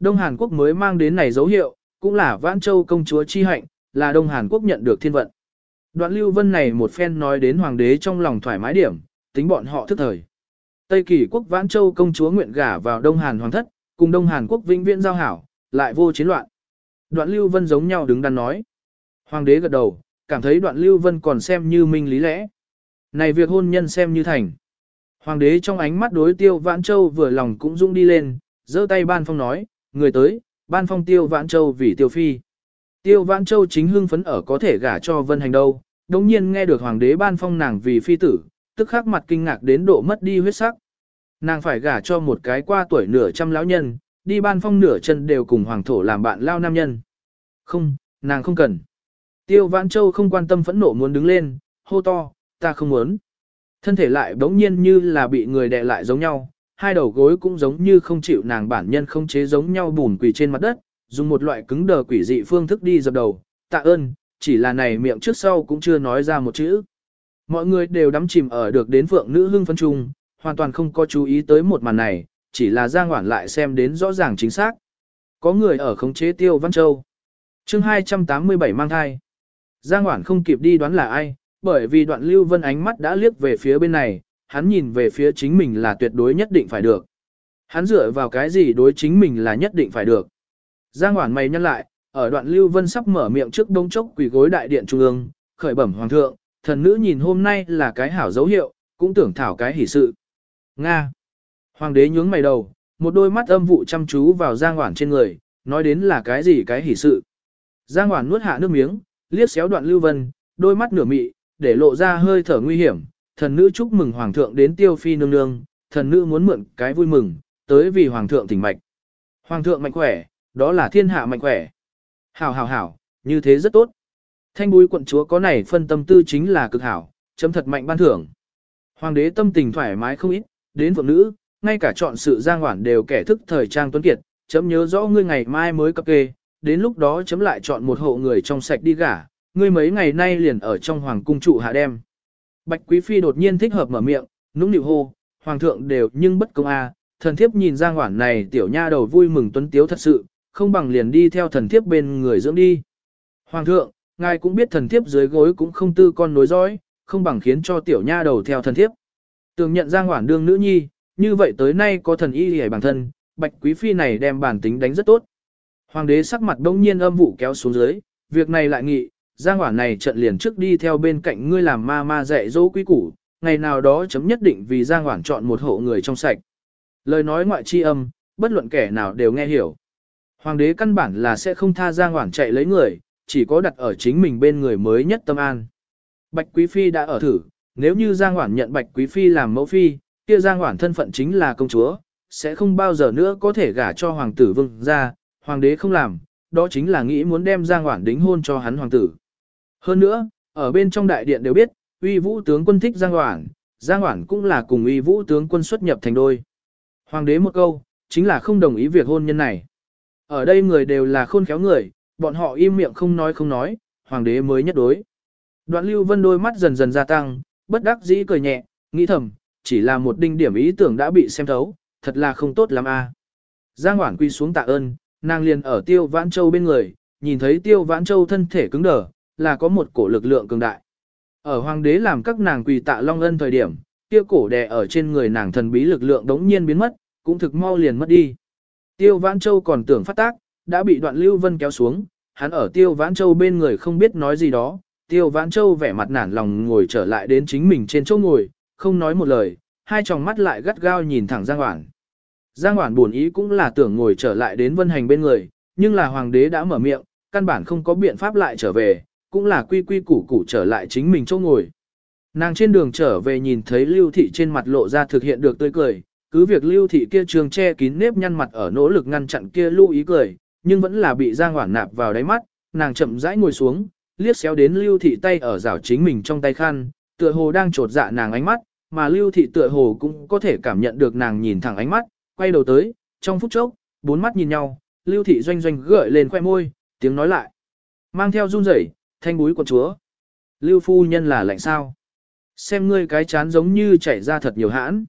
Đông Hàn Quốc mới mang đến này dấu hiệu, cũng là Vãn Châu công chúa chi hạnh, là Đông Hàn Quốc nhận được thiên vận. Đoạn Lưu Vân này một phen nói đến hoàng đế trong lòng thoải mái điểm, tính bọn họ thức thời. Tây Kỳ quốc Vãn Châu công chúa nguyện gả vào Đông Hàn hoàng thất, cùng Đông Hàn quốc vĩnh viễn giao hảo, lại vô chiến loạn. Đoạn Lưu Vân giống nhau đứng đắn nói. Hoàng đế gật đầu, cảm thấy đoạn Lưu Vân còn xem như minh lý lẽ. Này việc hôn nhân xem như thành. Hoàng đế trong ánh mắt đối tiêu Vãn Châu vừa lòng cũng rung đi lên, giơ tay ban phong nói, người tới, ban phong tiêu Vãn Châu vì tiêu phi. Tiêu Vãn Châu chính hưng phấn ở có thể gả cho Vân Hành đâu, đồng nhiên nghe được hoàng đế ban phong nàng vì phi tử, tức khắc mặt kinh ngạc đến độ mất đi huyết sắc. Nàng phải gả cho một cái qua tuổi nửa trăm lão nhân, đi ban phong nửa chân đều cùng hoàng thổ làm bạn lao nam nhân. Không, nàng không cần. Tiêu Vãn Châu không quan tâm phẫn nộ muốn đứng lên, hô to, ta không muốn. Thân thể lại bỗng nhiên như là bị người đè lại giống nhau, hai đầu gối cũng giống như không chịu nàng bản nhân không chế giống nhau bùn quỳ trên mặt đất, dùng một loại cứng đờ quỷ dị phương thức đi dập đầu, tạ ơn, chỉ là này miệng trước sau cũng chưa nói ra một chữ. Mọi người đều đắm chìm ở được đến phượng nữ hưng phân trung, hoàn toàn không có chú ý tới một màn này, chỉ là Giang Hoản lại xem đến rõ ràng chính xác. Có người ở khống chế Tiêu Văn Châu. chương 287 mang thai. Giang Hoản không kịp đi đoán là ai, bởi vì đoạn Lưu Vân ánh mắt đã liếc về phía bên này, hắn nhìn về phía chính mình là tuyệt đối nhất định phải được. Hắn dựa vào cái gì đối chính mình là nhất định phải được. Giang Hoản mày nhăn lại, ở đoạn Lưu Vân sắp mở miệng trước đông chốc quỷ gối đại điện trung ương, khởi bẩm hoàng thượng, thần nữ nhìn hôm nay là cái hảo dấu hiệu, cũng tưởng thảo cái hỷ sự. Nga. Hoàng đế nhướng mày đầu, một đôi mắt âm vụ chăm chú vào Giang Hoản trên người, nói đến là cái gì cái hỷ sự. Giang Hoản nuốt hạ nước miếng, liếc xéo đoạn Lưu Vân, đôi mắt nửa mị, để lộ ra hơi thở nguy hiểm. Thần nữ chúc mừng hoàng thượng đến tiêu phi nương nương, thần nữ muốn mượn cái vui mừng, tới vì hoàng thượng tỉnh mạch. Hoàng thượng mạnh khỏe, đó là thiên hạ mạnh khỏe. Hảo hảo hảo, như thế rất tốt. Thanh búi quận chúa có này phân tâm tư chính là cực hảo, chấm thật mạnh ban thưởng. Hoàng đế tâm tình thoải mái không ít, đến phụ nữ, ngay cả chọn sự giang hoản đều kẻ thức thời trang tuấn kiệt, chấm nhớ rõ ngươi ngày mai mới cập kê, đến lúc đó chấm lại chọn một hộ người trong sạch đi gả, ngươi mấy ngày nay liền ở trong hoàng cung trụ hạ đem. Bạch Quý Phi đột nhiên thích hợp mở miệng, nũng nịu hô, hoàng thượng đều nhưng bất công a, thần thiếp nhìn giang ngoản này tiểu nha đầu vui mừng tuấn tiếu thật sự, không bằng liền đi theo thần thiếp bên người dưỡng đi. Hoàng thượng, ngài cũng biết thần thiếp dưới gối cũng không tư con nối dõi, không bằng khiến cho tiểu nha đầu theo thần thiếp. Tường nhận Giang ngoản đương nữ nhi, như vậy tới nay có thần y hề bản thân, bạch quý phi này đem bản tính đánh rất tốt. Hoàng đế sắc mặt đông nhiên âm vụ kéo xuống dưới, việc này lại nghị, Giang Hoản này trận liền trước đi theo bên cạnh ngươi làm ma ma dạy dỗ quý củ, ngày nào đó chấm nhất định vì Giang Hoản chọn một hộ người trong sạch. Lời nói ngoại chi âm, bất luận kẻ nào đều nghe hiểu. Hoàng đế căn bản là sẽ không tha Giang Hoản chạy lấy người, chỉ có đặt ở chính mình bên người mới nhất tâm an. Bạch Quý Phi đã ở thử, nếu như Giang Hoản nhận Bạch Quý Phi làm mẫu phi, kia Giang Hoản thân phận chính là công chúa, sẽ không bao giờ nữa có thể gả cho hoàng tử vương ra, hoàng đế không làm, đó chính là nghĩ muốn đem Giang Hoản đính hôn cho hắn hoàng tử. Hơn nữa, ở bên trong đại điện đều biết, uy vũ tướng quân thích Giang Hoảng, Giang Hoảng cũng là cùng uy vũ tướng quân xuất nhập thành đôi. Hoàng đế một câu, chính là không đồng ý việc hôn nhân này. Ở đây người đều là khôn khéo người, bọn họ im miệng không nói không nói, hoàng đế mới nhất đối. Đoạn lưu vân đôi mắt dần dần gia tăng, bất đắc dĩ cười nhẹ, nghĩ thầm, chỉ là một đinh điểm ý tưởng đã bị xem thấu, thật là không tốt lắm a. Giang Hoảng quy xuống tạ ơn, nàng liền ở Tiêu Vãn Châu bên người, nhìn thấy Tiêu Vãn Châu thân thể cứng đờ, là có một cổ lực lượng cường đại. Ở hoàng đế làm các nàng quỳ tạ long ân thời điểm, kia cổ đè ở trên người nàng thần bí lực lượng đống nhiên biến mất, cũng thực mau liền mất đi. Tiêu Vãn Châu còn tưởng phát tác, đã bị đoạn Lưu Vân kéo xuống, hắn ở Tiêu Vãn Châu bên người không biết nói gì đó, Tiêu Vãn Châu vẻ mặt nản lòng ngồi trở lại đến chính mình trên chỗ ngồi, không nói một lời, hai tròng mắt lại gắt gao nhìn thẳng Giang Hoản. Giang Hoản buồn ý cũng là tưởng ngồi trở lại đến Vân Hành bên người, nhưng là hoàng đế đã mở miệng, căn bản không có biện pháp lại trở về, cũng là quy quy củ củ trở lại chính mình chỗ ngồi. Nàng trên đường trở về nhìn thấy Lưu Thị trên mặt lộ ra thực hiện được tươi cười, cứ việc Lưu Thị kia trường che kín nếp nhăn mặt ở nỗ lực ngăn chặn kia lưu ý cười, nhưng vẫn là bị Giang Hoản nạp vào đáy mắt, nàng chậm rãi ngồi xuống, liếc xéo đến Lưu Thị tay ở rảo chính mình trong tay khăn, tựa hồ đang trột dạ nàng ánh mắt, mà Lưu Thị tựa hồ cũng có thể cảm nhận được nàng nhìn thẳng ánh mắt, quay đầu tới, trong phút chốc, bốn mắt nhìn nhau, Lưu Thị doanh doanh gợi lên khoe môi, tiếng nói lại. Mang theo run rẩy, thanh búi của chúa. Lưu phu nhân là lạnh sao? Xem ngươi cái chán giống như chảy ra thật nhiều hãn.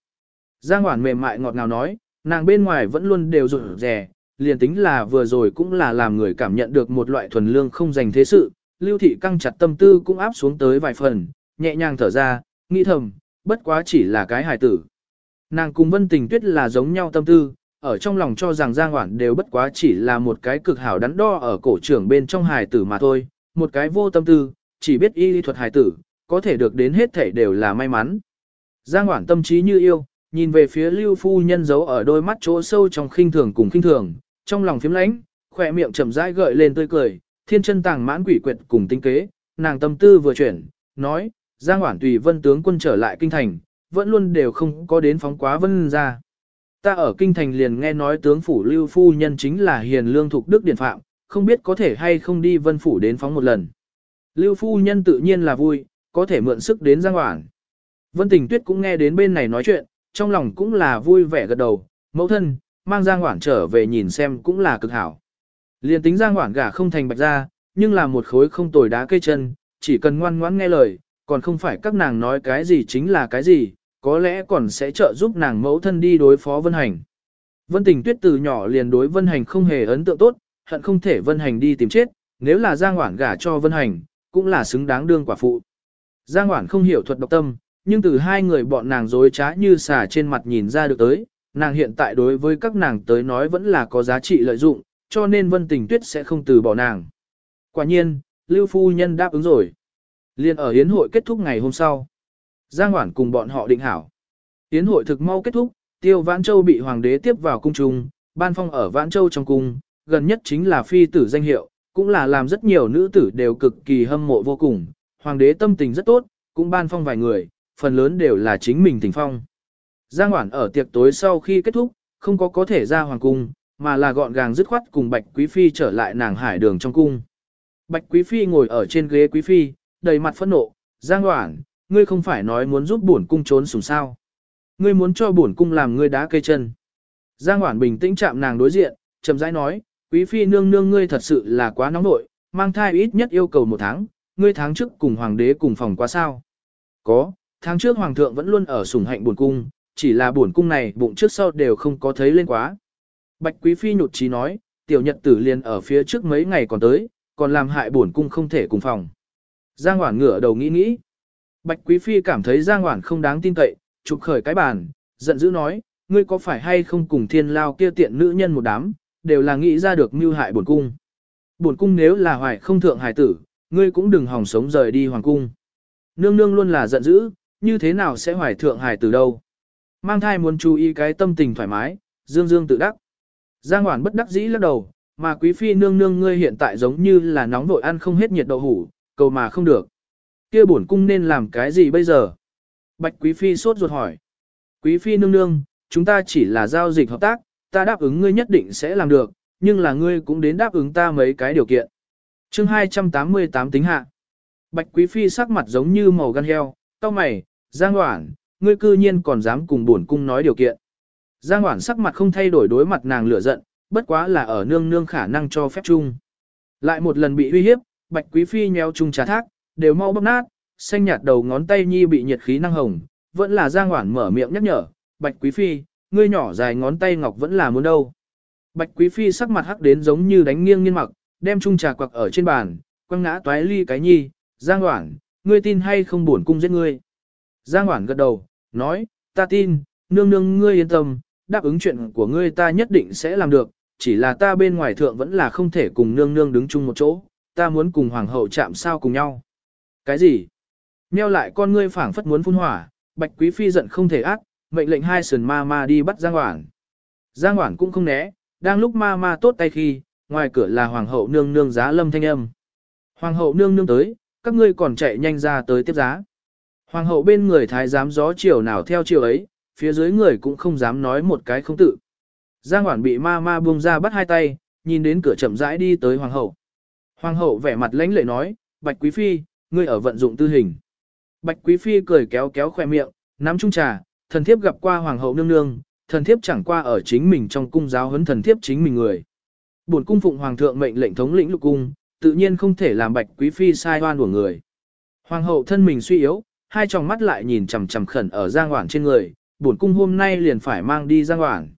Giang Hoản mềm mại ngọt ngào nói, nàng bên ngoài vẫn luôn đều rụt rè, liền tính là vừa rồi cũng là làm người cảm nhận được một loại thuần lương không dành thế sự, lưu thị căng chặt tâm tư cũng áp xuống tới vài phần, nhẹ nhàng thở ra, nghĩ thầm, bất quá chỉ là cái hài tử. Nàng cùng vân tình tuyết là giống nhau tâm tư, ở trong lòng cho rằng Giang Hoản đều bất quá chỉ là một cái cực hảo đắn đo ở cổ trưởng bên trong hài tử mà thôi, một cái vô tâm tư, chỉ biết y lý thuật hài tử, có thể được đến hết thảy đều là may mắn. Giang Hoản tâm trí như yêu, nhìn về phía lưu phu nhân giấu ở đôi mắt chỗ sâu trong khinh thường cùng khinh thường, trong lòng phiếm lãnh, khỏe miệng chậm rãi gợi lên tươi cười, thiên chân tàng mãn quỷ quyệt cùng tinh kế, nàng tâm tư vừa chuyển, nói, Giang Hoản tùy vân tướng quân trở lại kinh thành, vẫn luôn đều không có đến phóng quá vân ra. Ta ở kinh thành liền nghe nói tướng phủ lưu phu nhân chính là hiền lương thục đức điện phạm, không biết có thể hay không đi vân phủ đến phóng một lần. Lưu phu nhân tự nhiên là vui, có thể mượn sức đến Giang hoảng. Vân Tình Tuyết cũng nghe đến bên này nói chuyện, trong lòng cũng là vui vẻ gật đầu, mẫu thân, mang Giang hoảng trở về nhìn xem cũng là cực hảo. Liên tính Giang hoảng gà không thành bạch ra, nhưng là một khối không tồi đá cây chân, chỉ cần ngoan ngoãn nghe lời, còn không phải các nàng nói cái gì chính là cái gì, có lẽ còn sẽ trợ giúp nàng mẫu thân đi đối phó Vân Hành. Vân Tình Tuyết từ nhỏ liền đối Vân Hành không hề ấn tượng tốt, hận không thể Vân Hành đi tìm chết, nếu là Giang Hoản gả cho Vân Hành, cũng là xứng đáng đương quả phụ. Giang Hoản không hiểu thuật độc tâm, nhưng từ hai người bọn nàng dối trá như xà trên mặt nhìn ra được tới, nàng hiện tại đối với các nàng tới nói vẫn là có giá trị lợi dụng, cho nên Vân Tình Tuyết sẽ không từ bỏ nàng. Quả nhiên, Lưu Phu Nhân đáp ứng rồi. Liên ở hiến hội kết thúc ngày hôm sau. Giang Hoản cùng bọn họ định hảo. Hiến hội thực mau kết thúc, Tiêu Vãn Châu bị hoàng đế tiếp vào cung trung, ban phong ở Vãn Châu trong cung, gần nhất chính là phi tử danh hiệu, cũng là làm rất nhiều nữ tử đều cực kỳ hâm mộ vô cùng. Hoàng đế tâm tình rất tốt, cũng ban phong vài người, phần lớn đều là chính mình tình phong. Giang Hoản ở tiệc tối sau khi kết thúc, không có có thể ra hoàng cung, mà là gọn gàng dứt khoát cùng Bạch Quý Phi trở lại nàng hải đường trong cung. Bạch Quý Phi ngồi ở trên ghế Quý Phi, đầy mặt phẫn nộ, Giang Hoản, ngươi không phải nói muốn giúp bổn cung trốn sùng sao. Ngươi muốn cho bổn cung làm ngươi đá cây chân. Giang Hoản bình tĩnh chạm nàng đối diện, chậm rãi nói, Quý Phi nương nương ngươi thật sự là quá nóng nội, mang thai ít nhất yêu cầu một tháng, ngươi tháng trước cùng hoàng đế cùng phòng quá sao. Có, tháng trước hoàng thượng vẫn luôn ở sủng hạnh buồn cung, chỉ là buồn cung này bụng trước sau đều không có thấy lên quá. Bạch Quý Phi nhụt chí nói, tiểu nhật tử liền ở phía trước mấy ngày còn tới, còn làm hại buồn cung không thể cùng phòng. Giang Hoản ngửa đầu nghĩ nghĩ. Bạch Quý Phi cảm thấy Giang Hoản không đáng tin cậy, chụp khởi cái bàn, giận dữ nói, ngươi có phải hay không cùng thiên lao kia tiện nữ nhân một đám, đều là nghĩ ra được mưu hại bổn cung. bổn cung nếu là hoài không thượng hài tử, ngươi cũng đừng hòng sống rời đi hoàng cung. Nương nương luôn là giận dữ, như thế nào sẽ hoài thượng hài tử đâu. Mang thai muốn chú ý cái tâm tình thoải mái, dương dương tự đắc. Giang Hoản bất đắc dĩ lắc đầu, mà quý phi nương nương ngươi hiện tại giống như là nóng vội ăn không hết nhiệt đậu hủ, cầu mà không được. Kia bổn cung nên làm cái gì bây giờ? Bạch quý phi sốt ruột hỏi. Quý phi nương nương, chúng ta chỉ là giao dịch hợp tác, ta đáp ứng ngươi nhất định sẽ làm được, nhưng là ngươi cũng đến đáp ứng ta mấy cái điều kiện. chương 288 tính hạ. Bạch quý phi sắc mặt giống như màu gan heo, cao mày, Giang Hoảng, ngươi cư nhiên còn dám cùng bổn cung nói điều kiện. Giang Hoảng sắc mặt không thay đổi đối mặt nàng lửa giận, bất quá là ở nương nương khả năng cho phép chung. Lại một lần bị uy hiếp, Bạch Quý Phi nhéo chung trà thác, đều mau bóp nát, xanh nhạt đầu ngón tay nhi bị nhiệt khí năng hồng, vẫn là Giang Hoảng mở miệng nhắc nhở, Bạch Quý Phi, ngươi nhỏ dài ngón tay ngọc vẫn là muốn đâu. Bạch Quý Phi sắc mặt hắc đến giống như đánh nghiêng nghiêng mặc, đem chung trà quặc ở trên bàn, quăng ngã toái ly cái nhi, Giang Hoảng, ngươi tin hay không buồn cung giết ngươi. Giang Hoảng gật đầu, nói, ta tin, nương nương ngươi yên tâm, đáp ứng chuyện của ngươi ta nhất định sẽ làm được, chỉ là ta bên ngoài thượng vẫn là không thể cùng nương nương đứng chung một chỗ, ta muốn cùng hoàng hậu chạm sao cùng nhau. Cái gì? Nheo lại con ngươi phảng phất muốn phun hỏa, bạch quý phi giận không thể ác, mệnh lệnh hai sườn ma ma đi bắt Giang Hoảng. Giang Hoảng cũng không né, đang lúc ma ma tốt tay khi, ngoài cửa là hoàng hậu nương nương giá lâm thanh âm. Hoàng hậu nương nương tới, các ngươi còn chạy nhanh ra tới tiếp giá. Hoàng hậu bên người thái giám gió chiều nào theo chiều ấy, phía dưới người cũng không dám nói một cái không tự. Giang Hoảng bị ma ma buông ra bắt hai tay, nhìn đến cửa chậm rãi đi tới hoàng hậu. Hoàng hậu vẻ mặt lãnh lệ nói, Bạch Quý Phi, ngươi ở vận dụng tư hình. Bạch Quý Phi cười kéo kéo khoe miệng, nắm chung trà, thần thiếp gặp qua hoàng hậu nương nương, thần thiếp chẳng qua ở chính mình trong cung giáo huấn thần thiếp chính mình người. Bổn cung phụng hoàng thượng mệnh lệnh thống lĩnh lục cung, tự nhiên không thể làm Bạch Quý Phi sai oan của người. Hoàng hậu thân mình suy yếu, hai tròng mắt lại nhìn chằm chằm khẩn ở Giang Hoản trên người, bổn cung hôm nay liền phải mang đi Giang Hoản.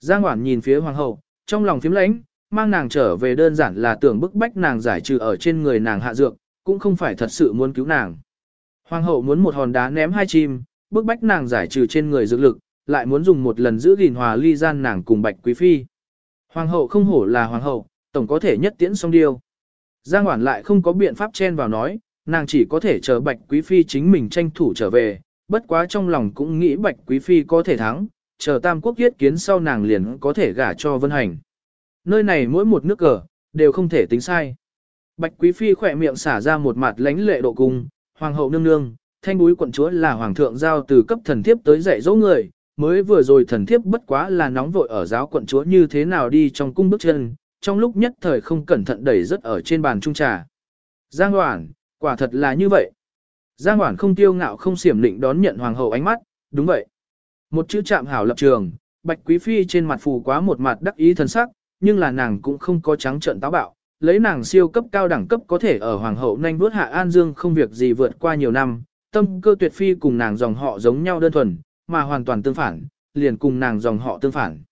Giang Hoản nhìn phía hoàng hậu, trong lòng phiếm lãnh, mang nàng trở về đơn giản là tưởng bức bách nàng giải trừ ở trên người nàng hạ dược, cũng không phải thật sự muốn cứu nàng. Hoàng hậu muốn một hòn đá ném hai chim, bức bách nàng giải trừ trên người dược lực, lại muốn dùng một lần giữ gìn hòa ly gian nàng cùng bạch quý phi. Hoàng hậu không hổ là hoàng hậu, tổng có thể nhất tiễn xong điêu. Giang Hoản lại không có biện pháp chen vào nói, nàng chỉ có thể chờ bạch quý phi chính mình tranh thủ trở về, bất quá trong lòng cũng nghĩ bạch quý phi có thể thắng, chờ tam quốc yết kiến sau nàng liền có thể gả cho vân hành. Nơi này mỗi một nước cờ, đều không thể tính sai. Bạch quý phi khỏe miệng xả ra một mặt lánh lệ độ cung, hoàng hậu nương nương, thanh búi quận chúa là hoàng thượng giao từ cấp thần thiếp tới dạy dỗ người, mới vừa rồi thần thiếp bất quá là nóng vội ở giáo quận chúa như thế nào đi trong cung bước chân, trong lúc nhất thời không cẩn thận đẩy rất ở trên bàn trung trà. Giang Hoản, quả thật là như vậy. Giang Hoản không tiêu ngạo không xiểm lịnh đón nhận hoàng hậu ánh mắt, đúng vậy. Một chữ chạm hảo lập trường, Bạch Quý Phi trên mặt phù quá một mặt đắc ý thần sắc, nhưng là nàng cũng không có trắng trợn táo bạo, lấy nàng siêu cấp cao đẳng cấp có thể ở hoàng hậu nhanh bước hạ an dương không việc gì vượt qua nhiều năm, tâm cơ tuyệt phi cùng nàng dòng họ giống nhau đơn thuần, mà hoàn toàn tương phản, liền cùng nàng dòng họ tương phản.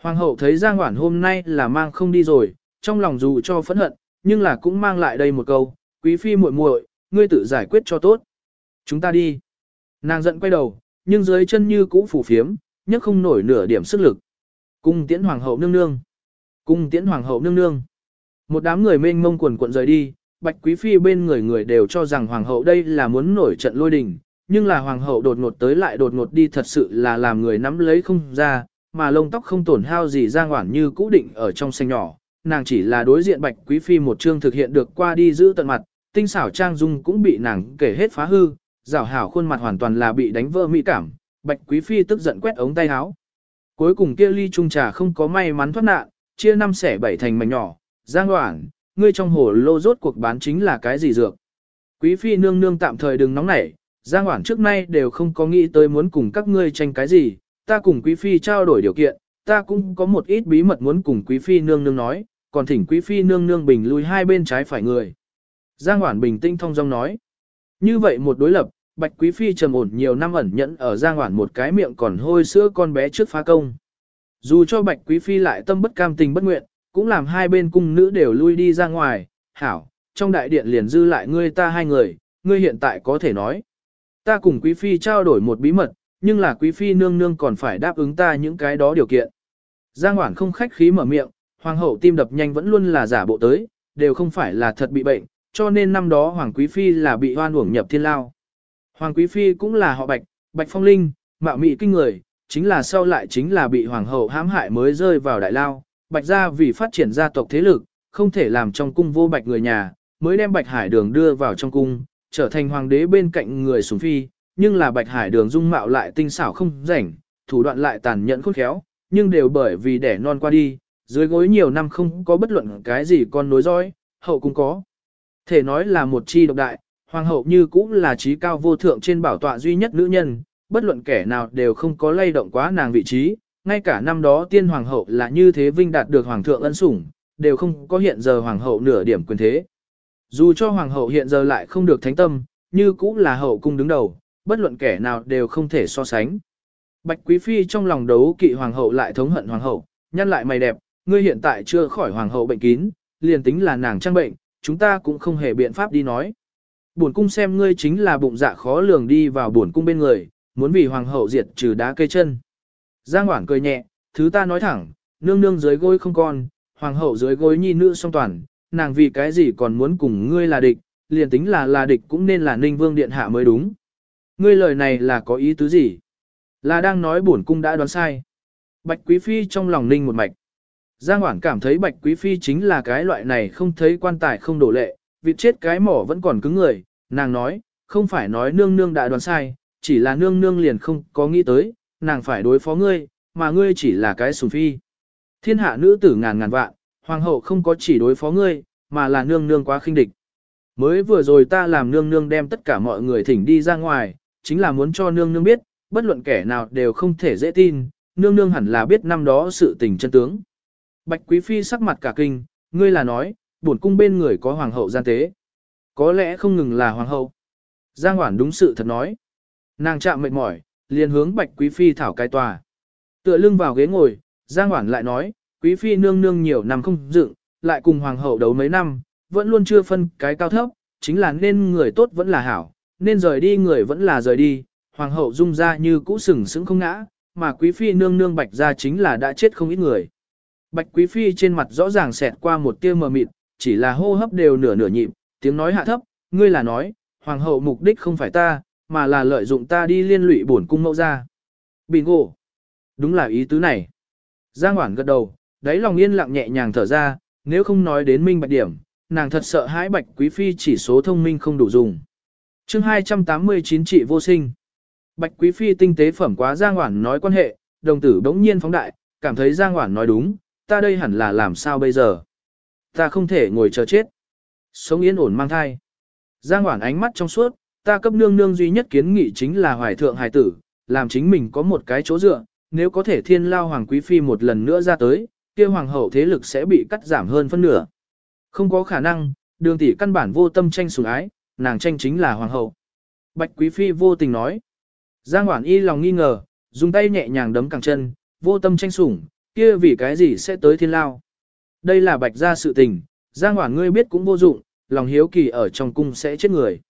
Hoàng hậu thấy Giang Hoản hôm nay là mang không đi rồi, trong lòng dù cho phẫn hận, nhưng là cũng mang lại đây một câu, quý phi muội muội, ngươi tự giải quyết cho tốt. Chúng ta đi. Nàng giận quay đầu, nhưng dưới chân như cũ phủ phiếm, nhất không nổi nửa điểm sức lực. Cung tiễn hoàng hậu nương nương. Cung tiễn hoàng hậu nương nương. Một đám người mênh mông quần cuộn rời đi, bạch quý phi bên người người đều cho rằng hoàng hậu đây là muốn nổi trận lôi đình, nhưng là hoàng hậu đột ngột tới lại đột ngột đi thật sự là làm người nắm lấy không ra, mà lông tóc không tổn hao gì giang ngoản như cũ định ở trong xanh nhỏ, nàng chỉ là đối diện bạch quý phi một chương thực hiện được qua đi giữ tận mặt, tinh xảo trang dung cũng bị nàng kể hết phá hư, rảo hảo khuôn mặt hoàn toàn là bị đánh vỡ mỹ cảm, bạch quý phi tức giận quét ống tay áo. Cuối cùng kia ly trung trà không có may mắn thoát nạn, chia năm xẻ bảy thành mảnh nhỏ, giang đoạn, ngươi trong hồ lô rốt cuộc bán chính là cái gì dược. Quý phi nương nương tạm thời đừng nóng nảy, Giang Hoảng trước nay đều không có nghĩ tới muốn cùng các ngươi tranh cái gì, ta cùng Quý Phi trao đổi điều kiện, ta cũng có một ít bí mật muốn cùng Quý Phi nương nương nói, còn thỉnh Quý Phi nương nương bình lui hai bên trái phải người. Giang Hoảng bình tĩnh thong dong nói. Như vậy một đối lập, Bạch Quý Phi trầm ổn nhiều năm ẩn nhẫn ở Giang Hoảng một cái miệng còn hôi sữa con bé trước phá công. Dù cho Bạch Quý Phi lại tâm bất cam tình bất nguyện, cũng làm hai bên cung nữ đều lui đi ra ngoài, hảo, trong đại điện liền dư lại ngươi ta hai người, ngươi hiện tại có thể nói. Ta cùng Quý Phi trao đổi một bí mật, nhưng là Quý Phi nương nương còn phải đáp ứng ta những cái đó điều kiện. Giang Hoảng không khách khí mở miệng, Hoàng hậu tim đập nhanh vẫn luôn là giả bộ tới, đều không phải là thật bị bệnh, cho nên năm đó Hoàng Quý Phi là bị hoan uổng nhập thiên lao. Hoàng Quý Phi cũng là họ Bạch, Bạch Phong Linh, mạo mị kinh người, chính là sau lại chính là bị Hoàng hậu hãm hại mới rơi vào đại lao. Bạch gia vì phát triển gia tộc thế lực, không thể làm trong cung vô Bạch người nhà, mới đem Bạch Hải Đường đưa vào trong cung, trở thành hoàng đế bên cạnh người sủng phi, nhưng là Bạch Hải Đường dung mạo lại tinh xảo không rảnh, thủ đoạn lại tàn nhẫn khôn khéo, nhưng đều bởi vì đẻ non qua đi, dưới gối nhiều năm không có bất luận cái gì con nối dõi, hậu cũng có. Thể nói là một chi độc đại, hoàng hậu như cũng là trí cao vô thượng trên bảo tọa duy nhất nữ nhân, bất luận kẻ nào đều không có lay động quá nàng vị trí, ngay cả năm đó tiên hoàng hậu là như thế vinh đạt được hoàng thượng ân sủng, đều không có hiện giờ hoàng hậu nửa điểm quyền thế. Dù cho hoàng hậu hiện giờ lại không được thánh tâm, như cũng là hậu cung đứng đầu, bất luận kẻ nào đều không thể so sánh. Bạch Quý Phi trong lòng đấu kỵ hoàng hậu lại thống hận hoàng hậu, nhăn lại mày đẹp, ngươi hiện tại chưa khỏi hoàng hậu bệnh kín, liền tính là nàng trang bệnh, chúng ta cũng không hề biện pháp đi nói. Buồn cung xem ngươi chính là bụng dạ khó lường đi vào buồn cung bên người, muốn vì hoàng hậu diệt trừ đá cây chân. Giang Hoảng cười nhẹ, thứ ta nói thẳng, nương nương dưới gối không con, hoàng hậu dưới gối nhi nữ song toàn, nàng vì cái gì còn muốn cùng ngươi là địch, liền tính là là địch cũng nên là ninh vương điện hạ mới đúng. Ngươi lời này là có ý tứ gì? Là đang nói bổn cung đã đoán sai. Bạch Quý Phi trong lòng ninh một mạch. Giang Hoảng cảm thấy Bạch Quý Phi chính là cái loại này không thấy quan tài không đổ lệ, vịt chết cái mỏ vẫn còn cứng người, nàng nói, không phải nói nương nương đã đoán sai, chỉ là nương nương liền không có nghĩ tới, nàng phải đối phó ngươi, mà ngươi chỉ là cái sùng phi. Thiên hạ nữ tử ngàn ngàn vạn, hoàng hậu không có chỉ đối phó ngươi, mà là nương nương quá khinh địch. Mới vừa rồi ta làm nương nương đem tất cả mọi người thỉnh đi ra ngoài, chính là muốn cho nương nương biết, bất luận kẻ nào đều không thể dễ tin, nương nương hẳn là biết năm đó sự tình chân tướng. Bạch Quý Phi sắc mặt cả kinh, ngươi là nói, bổn cung bên người có hoàng hậu gian tế. Có lẽ không ngừng là hoàng hậu. Giang Hoản đúng sự thật nói. Nàng chạm mệt mỏi, liền hướng Bạch Quý Phi thảo cái tòa. Tựa lưng vào ghế ngồi, Giang Hoản lại nói, quý phi nương nương nhiều năm không dựng, lại cùng hoàng hậu đấu mấy năm, vẫn luôn chưa phân cái cao thấp, chính là nên người tốt vẫn là hảo, nên rời đi người vẫn là rời đi, hoàng hậu dung ra như cũ sừng sững không ngã, mà quý phi nương nương bạch ra chính là đã chết không ít người. Bạch quý phi trên mặt rõ ràng xẹt qua một tia mờ mịt, chỉ là hô hấp đều nửa nửa nhịp, tiếng nói hạ thấp, ngươi là nói, hoàng hậu mục đích không phải ta, mà là lợi dụng ta đi liên lụy bổn cung mẫu ra. Bingo! Đúng là ý tứ này. Giang Hoảng gật đầu, đáy lòng yên lặng nhẹ nhàng thở ra, nếu không nói đến minh bạch điểm, nàng thật sợ hãi bạch quý phi chỉ số thông minh không đủ dùng. chương 289 trị vô sinh. Bạch quý phi tinh tế phẩm quá Giang Hoảng nói quan hệ, đồng tử đống nhiên phóng đại, cảm thấy Giang Hoảng nói đúng, ta đây hẳn là làm sao bây giờ. Ta không thể ngồi chờ chết. Sống yên ổn mang thai. Giang Hoảng ánh mắt trong suốt, ta cấp nương nương duy nhất kiến nghị chính là hoài thượng hài tử, làm chính mình có một cái chỗ dựa, nếu có thể thiên lao hoàng quý phi một lần nữa ra tới, kia hoàng hậu thế lực sẽ bị cắt giảm hơn phân nửa. Không có khả năng, đường tỷ căn bản vô tâm tranh sủng ái, nàng tranh chính là hoàng hậu. Bạch quý phi vô tình nói. Giang Hoản y lòng nghi ngờ, dùng tay nhẹ nhàng đấm càng chân, vô tâm tranh sủng, kia vì cái gì sẽ tới thiên lao. Đây là bạch gia sự tình, Giang Hoản ngươi biết cũng vô dụng, lòng hiếu kỳ ở trong cung sẽ chết người.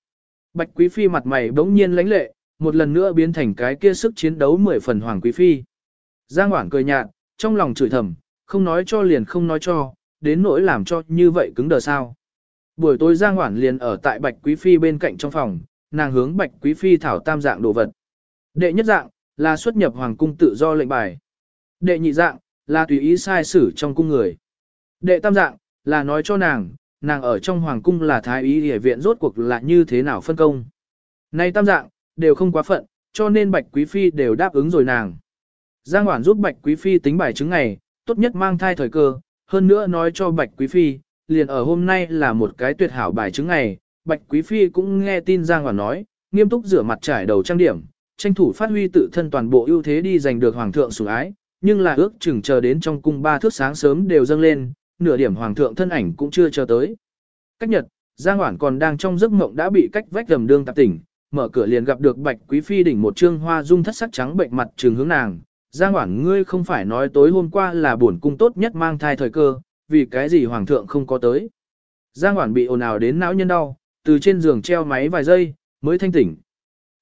Bạch Quý Phi mặt mày bỗng nhiên lãnh lệ, một lần nữa biến thành cái kia sức chiến đấu mười phần Hoàng Quý Phi. Giang Hoảng cười nhạt, trong lòng chửi thầm, không nói cho liền không nói cho, đến nỗi làm cho như vậy cứng đờ sao. Buổi tối Giang Hoảng liền ở tại Bạch Quý Phi bên cạnh trong phòng, nàng hướng Bạch Quý Phi thảo tam dạng đồ vật. Đệ nhất dạng, là xuất nhập Hoàng cung tự do lệnh bài. Đệ nhị dạng, là tùy ý sai xử trong cung người. Đệ tam dạng, là nói cho nàng, nàng ở trong hoàng cung là thái y y viện rốt cuộc là như thế nào phân công. Này tam dạng, đều không quá phận, cho nên Bạch Quý Phi đều đáp ứng rồi nàng. Giang Hoản giúp Bạch Quý Phi tính bài chứng ngày, tốt nhất mang thai thời cơ, hơn nữa nói cho Bạch Quý Phi, liền ở hôm nay là một cái tuyệt hảo bài chứng ngày. Bạch Quý Phi cũng nghe tin Giang Hoản nói, nghiêm túc rửa mặt trải đầu trang điểm, tranh thủ phát huy tự thân toàn bộ ưu thế đi giành được hoàng thượng sủng ái, nhưng là ước chừng chờ đến trong cung ba thước sáng sớm đều dâng lên, nửa điểm hoàng thượng thân ảnh cũng chưa chờ tới. Cách nhật, Giang Hoản còn đang trong giấc mộng đã bị cách vách gầm đương tạp tỉnh, mở cửa liền gặp được Bạch Quý phi đỉnh một trương hoa dung thất sắc trắng bệnh mặt trường hướng nàng. Giang Hoản ngươi không phải nói tối hôm qua là bổn cung tốt nhất mang thai thời cơ, vì cái gì hoàng thượng không có tới. Giang Hoản bị ồn ào đến não nhân đau, từ trên giường treo máy vài giây, mới thanh tỉnh.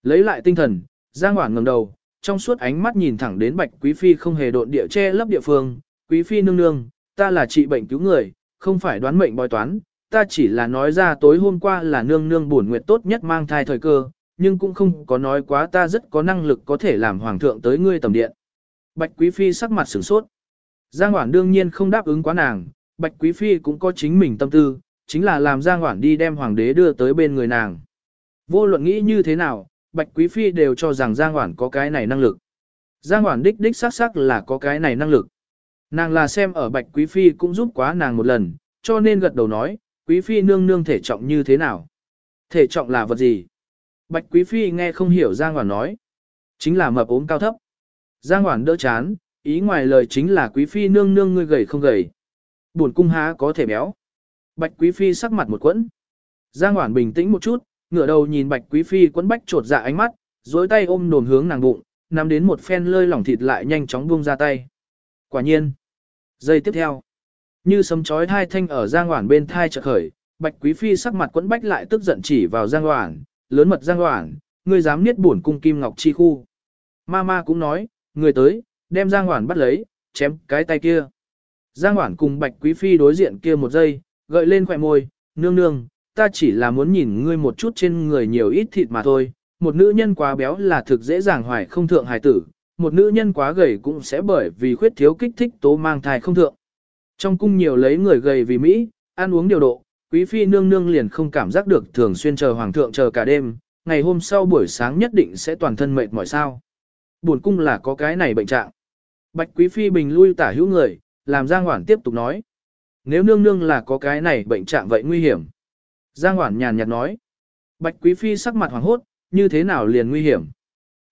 Lấy lại tinh thần, Giang Hoản ngẩng đầu, trong suốt ánh mắt nhìn thẳng đến Bạch Quý phi không hề độn địa che lấp địa phương, "Quý phi nương nương, ta là trị bệnh cứu người, không phải đoán mệnh bói toán, ta chỉ là nói ra tối hôm qua là nương nương bổn nguyện tốt nhất mang thai thời cơ, nhưng cũng không có nói quá ta rất có năng lực có thể làm hoàng thượng tới ngươi tầm điện. Bạch Quý Phi sắc mặt sửng sốt. Giang Hoản đương nhiên không đáp ứng quá nàng, Bạch Quý Phi cũng có chính mình tâm tư, chính là làm Giang Hoản đi đem hoàng đế đưa tới bên người nàng. Vô luận nghĩ như thế nào, Bạch Quý Phi đều cho rằng Giang Hoản có cái này năng lực. Giang Hoản đích đích xác xác là có cái này năng lực. Nàng là xem ở Bạch Quý Phi cũng giúp quá nàng một lần, cho nên gật đầu nói, Quý Phi nương nương thể trọng như thế nào? Thể trọng là vật gì? Bạch Quý Phi nghe không hiểu Giang Hoản nói. Chính là mập ốm cao thấp. Giang Hoản đỡ chán, ý ngoài lời chính là Quý Phi nương nương ngươi gầy không gầy. Buồn cung há có thể béo. Bạch Quý Phi sắc mặt một quẫn. Giang Hoản bình tĩnh một chút, ngửa đầu nhìn Bạch Quý Phi quấn bách trột dạ ánh mắt, dối tay ôm đồn hướng nàng bụng, nắm đến một phen lơi lỏng thịt lại nhanh chóng buông ra tay. Quả nhiên. Giây tiếp theo. Như sấm chói hai thanh ở Giang Hoản bên thai chợt khởi, Bạch Quý Phi sắc mặt quẫn bách lại tức giận chỉ vào Giang Hoản, lớn mật Giang Hoản, ngươi dám niết bổn cung kim ngọc chi khu. Mama cũng nói, người tới, đem Giang Hoản bắt lấy, chém cái tay kia. Giang Hoản cùng Bạch Quý Phi đối diện kia một giây, gợi lên khỏe môi, nương nương, ta chỉ là muốn nhìn ngươi một chút trên người nhiều ít thịt mà thôi. Một nữ nhân quá béo là thực dễ dàng hoài không thượng hài tử, một nữ nhân quá gầy cũng sẽ bởi vì khuyết thiếu kích thích tố mang thai không thượng. Trong cung nhiều lấy người gầy vì Mỹ, ăn uống điều độ, quý phi nương nương liền không cảm giác được thường xuyên chờ hoàng thượng chờ cả đêm, ngày hôm sau buổi sáng nhất định sẽ toàn thân mệt mỏi sao. Buồn cung là có cái này bệnh trạng. Bạch quý phi bình lui tả hữu người, làm Giang Hoản tiếp tục nói. Nếu nương nương là có cái này bệnh trạng vậy nguy hiểm. Giang Hoản nhàn nhạt nói. Bạch quý phi sắc mặt hoàng hốt, như thế nào liền nguy hiểm.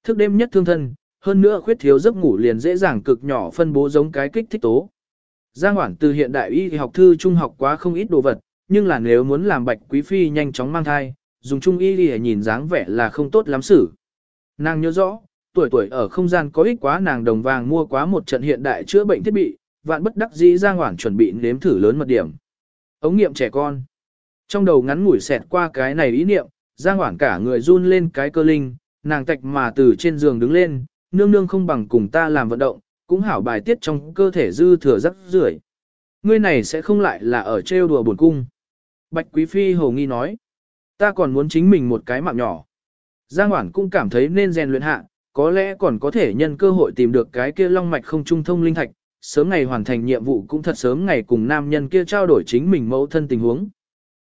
Thức đêm nhất thương thân, hơn nữa khuyết thiếu giấc ngủ liền dễ dàng cực nhỏ phân bố giống cái kích thích tố. Giang Hoản từ hiện đại y học thư trung học quá không ít đồ vật, nhưng là nếu muốn làm bạch quý phi nhanh chóng mang thai, dùng trung y để nhìn dáng vẻ là không tốt lắm xử. Nàng nhớ rõ, tuổi tuổi ở không gian có ích quá nàng đồng vàng mua quá một trận hiện đại chữa bệnh thiết bị, vạn bất đắc dĩ Giang Hoản chuẩn bị nếm thử lớn mật điểm. Ống nghiệm trẻ con. Trong đầu ngắn ngủi xẹt qua cái này ý niệm, Giang Hoản cả người run lên cái cơ linh, nàng tạch mà từ trên giường đứng lên, nương nương không bằng cùng ta làm vận động, cũng hảo bài tiết trong cơ thể dư thừa rắc rưởi. Ngươi này sẽ không lại là ở trêu đùa buồn cung. Bạch Quý Phi hồ nghi nói, ta còn muốn chính mình một cái mạng nhỏ. Giang Hoản cũng cảm thấy nên rèn luyện hạ, có lẽ còn có thể nhân cơ hội tìm được cái kia long mạch không trung thông linh thạch, sớm ngày hoàn thành nhiệm vụ cũng thật sớm ngày cùng nam nhân kia trao đổi chính mình mẫu thân tình huống.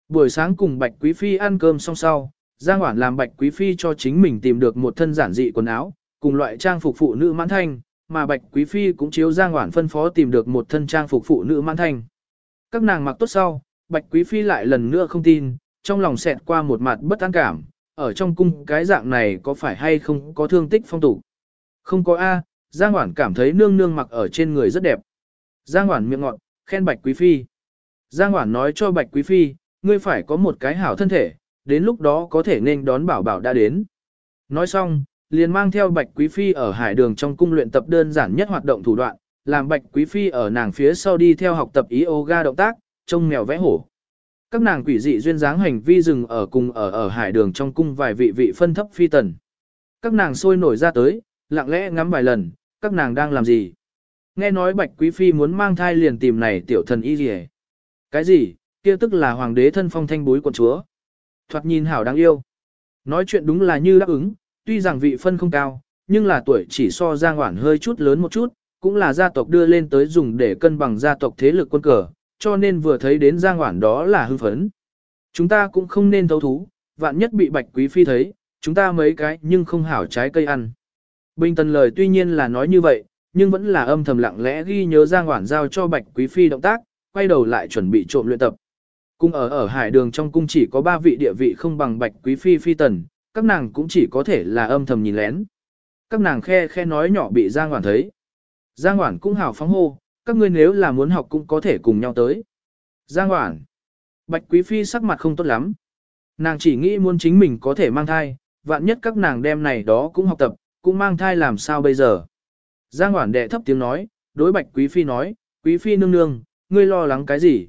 Buổi sáng cùng Bạch Quý Phi ăn cơm xong sau, Giang Hoản làm Bạch Quý Phi cho chính mình tìm được một thân giản dị quần áo, cùng loại trang phục phụ nữ mãn thanh, mà Bạch Quý Phi cũng chiếu Giang Hoản phân phó tìm được một thân trang phục phụ nữ mãn thanh. Các nàng mặc tốt sau, Bạch Quý Phi lại lần nữa không tin, trong lòng xẹt qua một mặt bất an cảm, ở trong cung cái dạng này có phải hay không có thương tích phong tục. Không có A, Giang Hoản cảm thấy nương nương mặc ở trên người rất đẹp. Giang Hoản miệng ngọt, khen Bạch Quý Phi. Giang Hoản nói cho Bạch Quý Phi, ngươi phải có một cái hảo thân thể, đến lúc đó có thể nên đón bảo bảo đã đến. Nói xong, liền mang theo Bạch Quý Phi ở hải đường trong cung luyện tập đơn giản nhất hoạt động thủ đoạn, làm Bạch Quý Phi ở nàng phía sau đi theo học tập yoga động tác, trông mèo vẽ hổ. Các nàng quỷ dị duyên dáng hành vi dừng ở cùng ở ở hải đường trong cung vài vị vị phân thấp phi tần. Các nàng sôi nổi ra tới, lặng lẽ ngắm vài lần, các nàng đang làm gì? Nghe nói Bạch Quý Phi muốn mang thai liền tìm này tiểu thần y gì Cái gì, kia tức là hoàng đế thân phong thanh bối quận chúa. Thoạt nhìn hảo đáng yêu. Nói chuyện đúng là như đáp ứng, tuy rằng vị phân không cao, nhưng là tuổi chỉ so Giang Hoản hơi chút lớn một chút, cũng là gia tộc đưa lên tới dùng để cân bằng gia tộc thế lực quân cờ, cho nên vừa thấy đến Giang Hoản đó là hưng phấn. Chúng ta cũng không nên thấu thú, vạn nhất bị Bạch Quý Phi thấy, chúng ta mấy cái nhưng không hảo trái cây ăn. Bình tần lời tuy nhiên là nói như vậy, nhưng vẫn là âm thầm lặng lẽ ghi nhớ Giang Hoản giao cho Bạch Quý Phi động tác, quay đầu lại chuẩn bị trộm luyện tập. Cung ở ở hải đường trong cung chỉ có ba vị địa vị không bằng Bạch Quý Phi Phi tần, các nàng cũng chỉ có thể là âm thầm nhìn lén. Các nàng khe khe nói nhỏ bị Giang Hoản thấy. Giang Hoản cũng hào phóng hô, các ngươi nếu là muốn học cũng có thể cùng nhau tới. Giang Hoản. Bạch Quý Phi sắc mặt không tốt lắm. Nàng chỉ nghĩ muốn chính mình có thể mang thai, vạn nhất các nàng đem này đó cũng học tập, cũng mang thai làm sao bây giờ. Giang Hoản đệ thấp tiếng nói, đối Bạch Quý Phi nói, Quý Phi nương nương, ngươi lo lắng cái gì?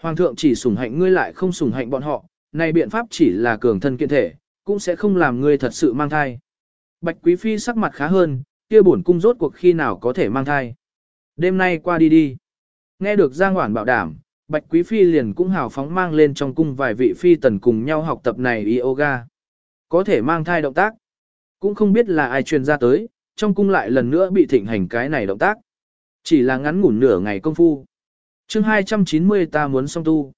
Hoàng thượng chỉ sủng hạnh ngươi lại không sủng hạnh bọn họ, này biện pháp chỉ là cường thân kiện thể, cũng sẽ không làm ngươi thật sự mang thai. Bạch Quý Phi sắc mặt khá hơn, kia bổn cung rốt cuộc khi nào có thể mang thai. Đêm nay qua đi đi. Nghe được Giang Hoản bảo đảm, Bạch Quý Phi liền cũng hào phóng mang lên trong cung vài vị phi tần cùng nhau học tập này yoga. Có thể mang thai động tác. Cũng không biết là ai truyền ra tới, trong cung lại lần nữa bị thịnh hành cái này động tác. Chỉ là ngắn ngủn nửa ngày công phu. chương 290 ta muốn xong tu.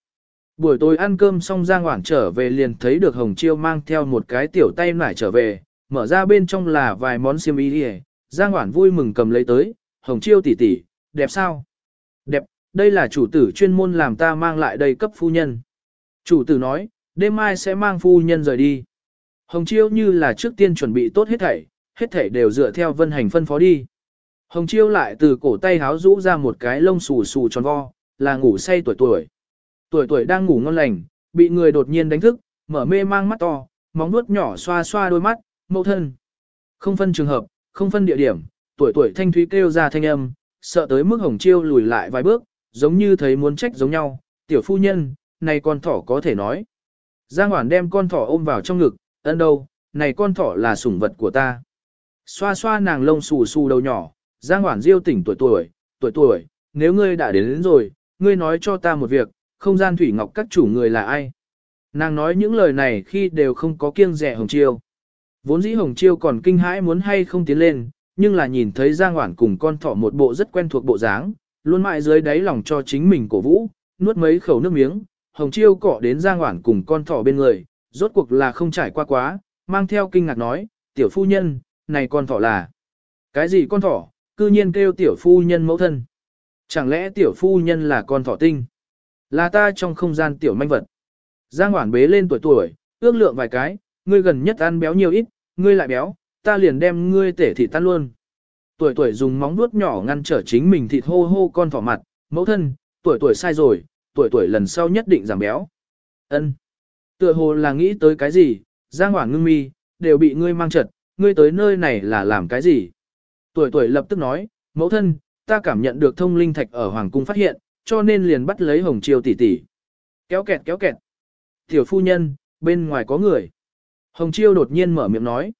Buổi tối ăn cơm xong Giang Hoảng trở về liền thấy được Hồng Chiêu mang theo một cái tiểu tay nải trở về, mở ra bên trong là vài món xiêm y đi Giang Hoảng vui mừng cầm lấy tới, Hồng Chiêu tỷ tỷ, đẹp sao? Đẹp, đây là chủ tử chuyên môn làm ta mang lại đây cấp phu nhân. Chủ tử nói, đêm mai sẽ mang phu nhân rời đi. Hồng Chiêu như là trước tiên chuẩn bị tốt hết thảy, hết thảy đều dựa theo vân hành phân phó đi. Hồng Chiêu lại từ cổ tay háo rũ ra một cái lông xù xù tròn vo, là ngủ say tuổi tuổi. Tuổi tuổi đang ngủ ngon lành, bị người đột nhiên đánh thức, mở mê mang mắt to, móng nuốt nhỏ xoa xoa đôi mắt, mẫu thân. Không phân trường hợp, không phân địa điểm, tuổi tuổi thanh thúy kêu ra thanh âm, sợ tới mức hồng chiêu lùi lại vài bước, giống như thấy muốn trách giống nhau, tiểu phu nhân, này con thỏ có thể nói. Giang Hoản đem con thỏ ôm vào trong ngực, ân đâu, này con thỏ là sủng vật của ta. Xoa xoa nàng lông xù xù đầu nhỏ, Giang Hoản diêu tỉnh tuổi tuổi, tuổi tuổi, nếu ngươi đã đến, đến rồi, ngươi nói cho ta một việc, không gian thủy ngọc các chủ người là ai. Nàng nói những lời này khi đều không có kiêng rẻ Hồng Chiêu. Vốn dĩ Hồng Chiêu còn kinh hãi muốn hay không tiến lên, nhưng là nhìn thấy Giang Hoản cùng con thỏ một bộ rất quen thuộc bộ dáng, luôn mãi dưới đáy lòng cho chính mình cổ vũ, nuốt mấy khẩu nước miếng, Hồng Chiêu cọ đến Giang Hoản cùng con thỏ bên người, rốt cuộc là không trải qua quá, mang theo kinh ngạc nói, tiểu phu nhân, này con thỏ là... Cái gì con thỏ, cư nhiên kêu tiểu phu nhân mẫu thân. Chẳng lẽ tiểu phu nhân là con thỏ tinh? Là ta trong không gian tiểu manh vật. Giang Hoản bế lên tuổi tuổi, ước lượng vài cái, ngươi gần nhất ăn béo nhiều ít, ngươi lại béo, ta liền đem ngươi tể thịt tan luôn. Tuổi tuổi dùng móng vuốt nhỏ ngăn trở chính mình thịt hô hô con thỏ mặt, mẫu thân, tuổi tuổi sai rồi, tuổi tuổi lần sau nhất định giảm béo. Ân. Tựa hồ là nghĩ tới cái gì, Giang Hoản ngưng mi, đều bị ngươi mang trật, ngươi tới nơi này là làm cái gì? Tuổi tuổi lập tức nói, mẫu thân, ta cảm nhận được thông linh thạch ở Hoàng Cung phát hiện, cho nên liền bắt lấy Hồng Chiêu tỷ tỷ. Kéo kẹt kéo kẹt. Tiểu phu nhân, bên ngoài có người. Hồng Chiêu đột nhiên mở miệng nói.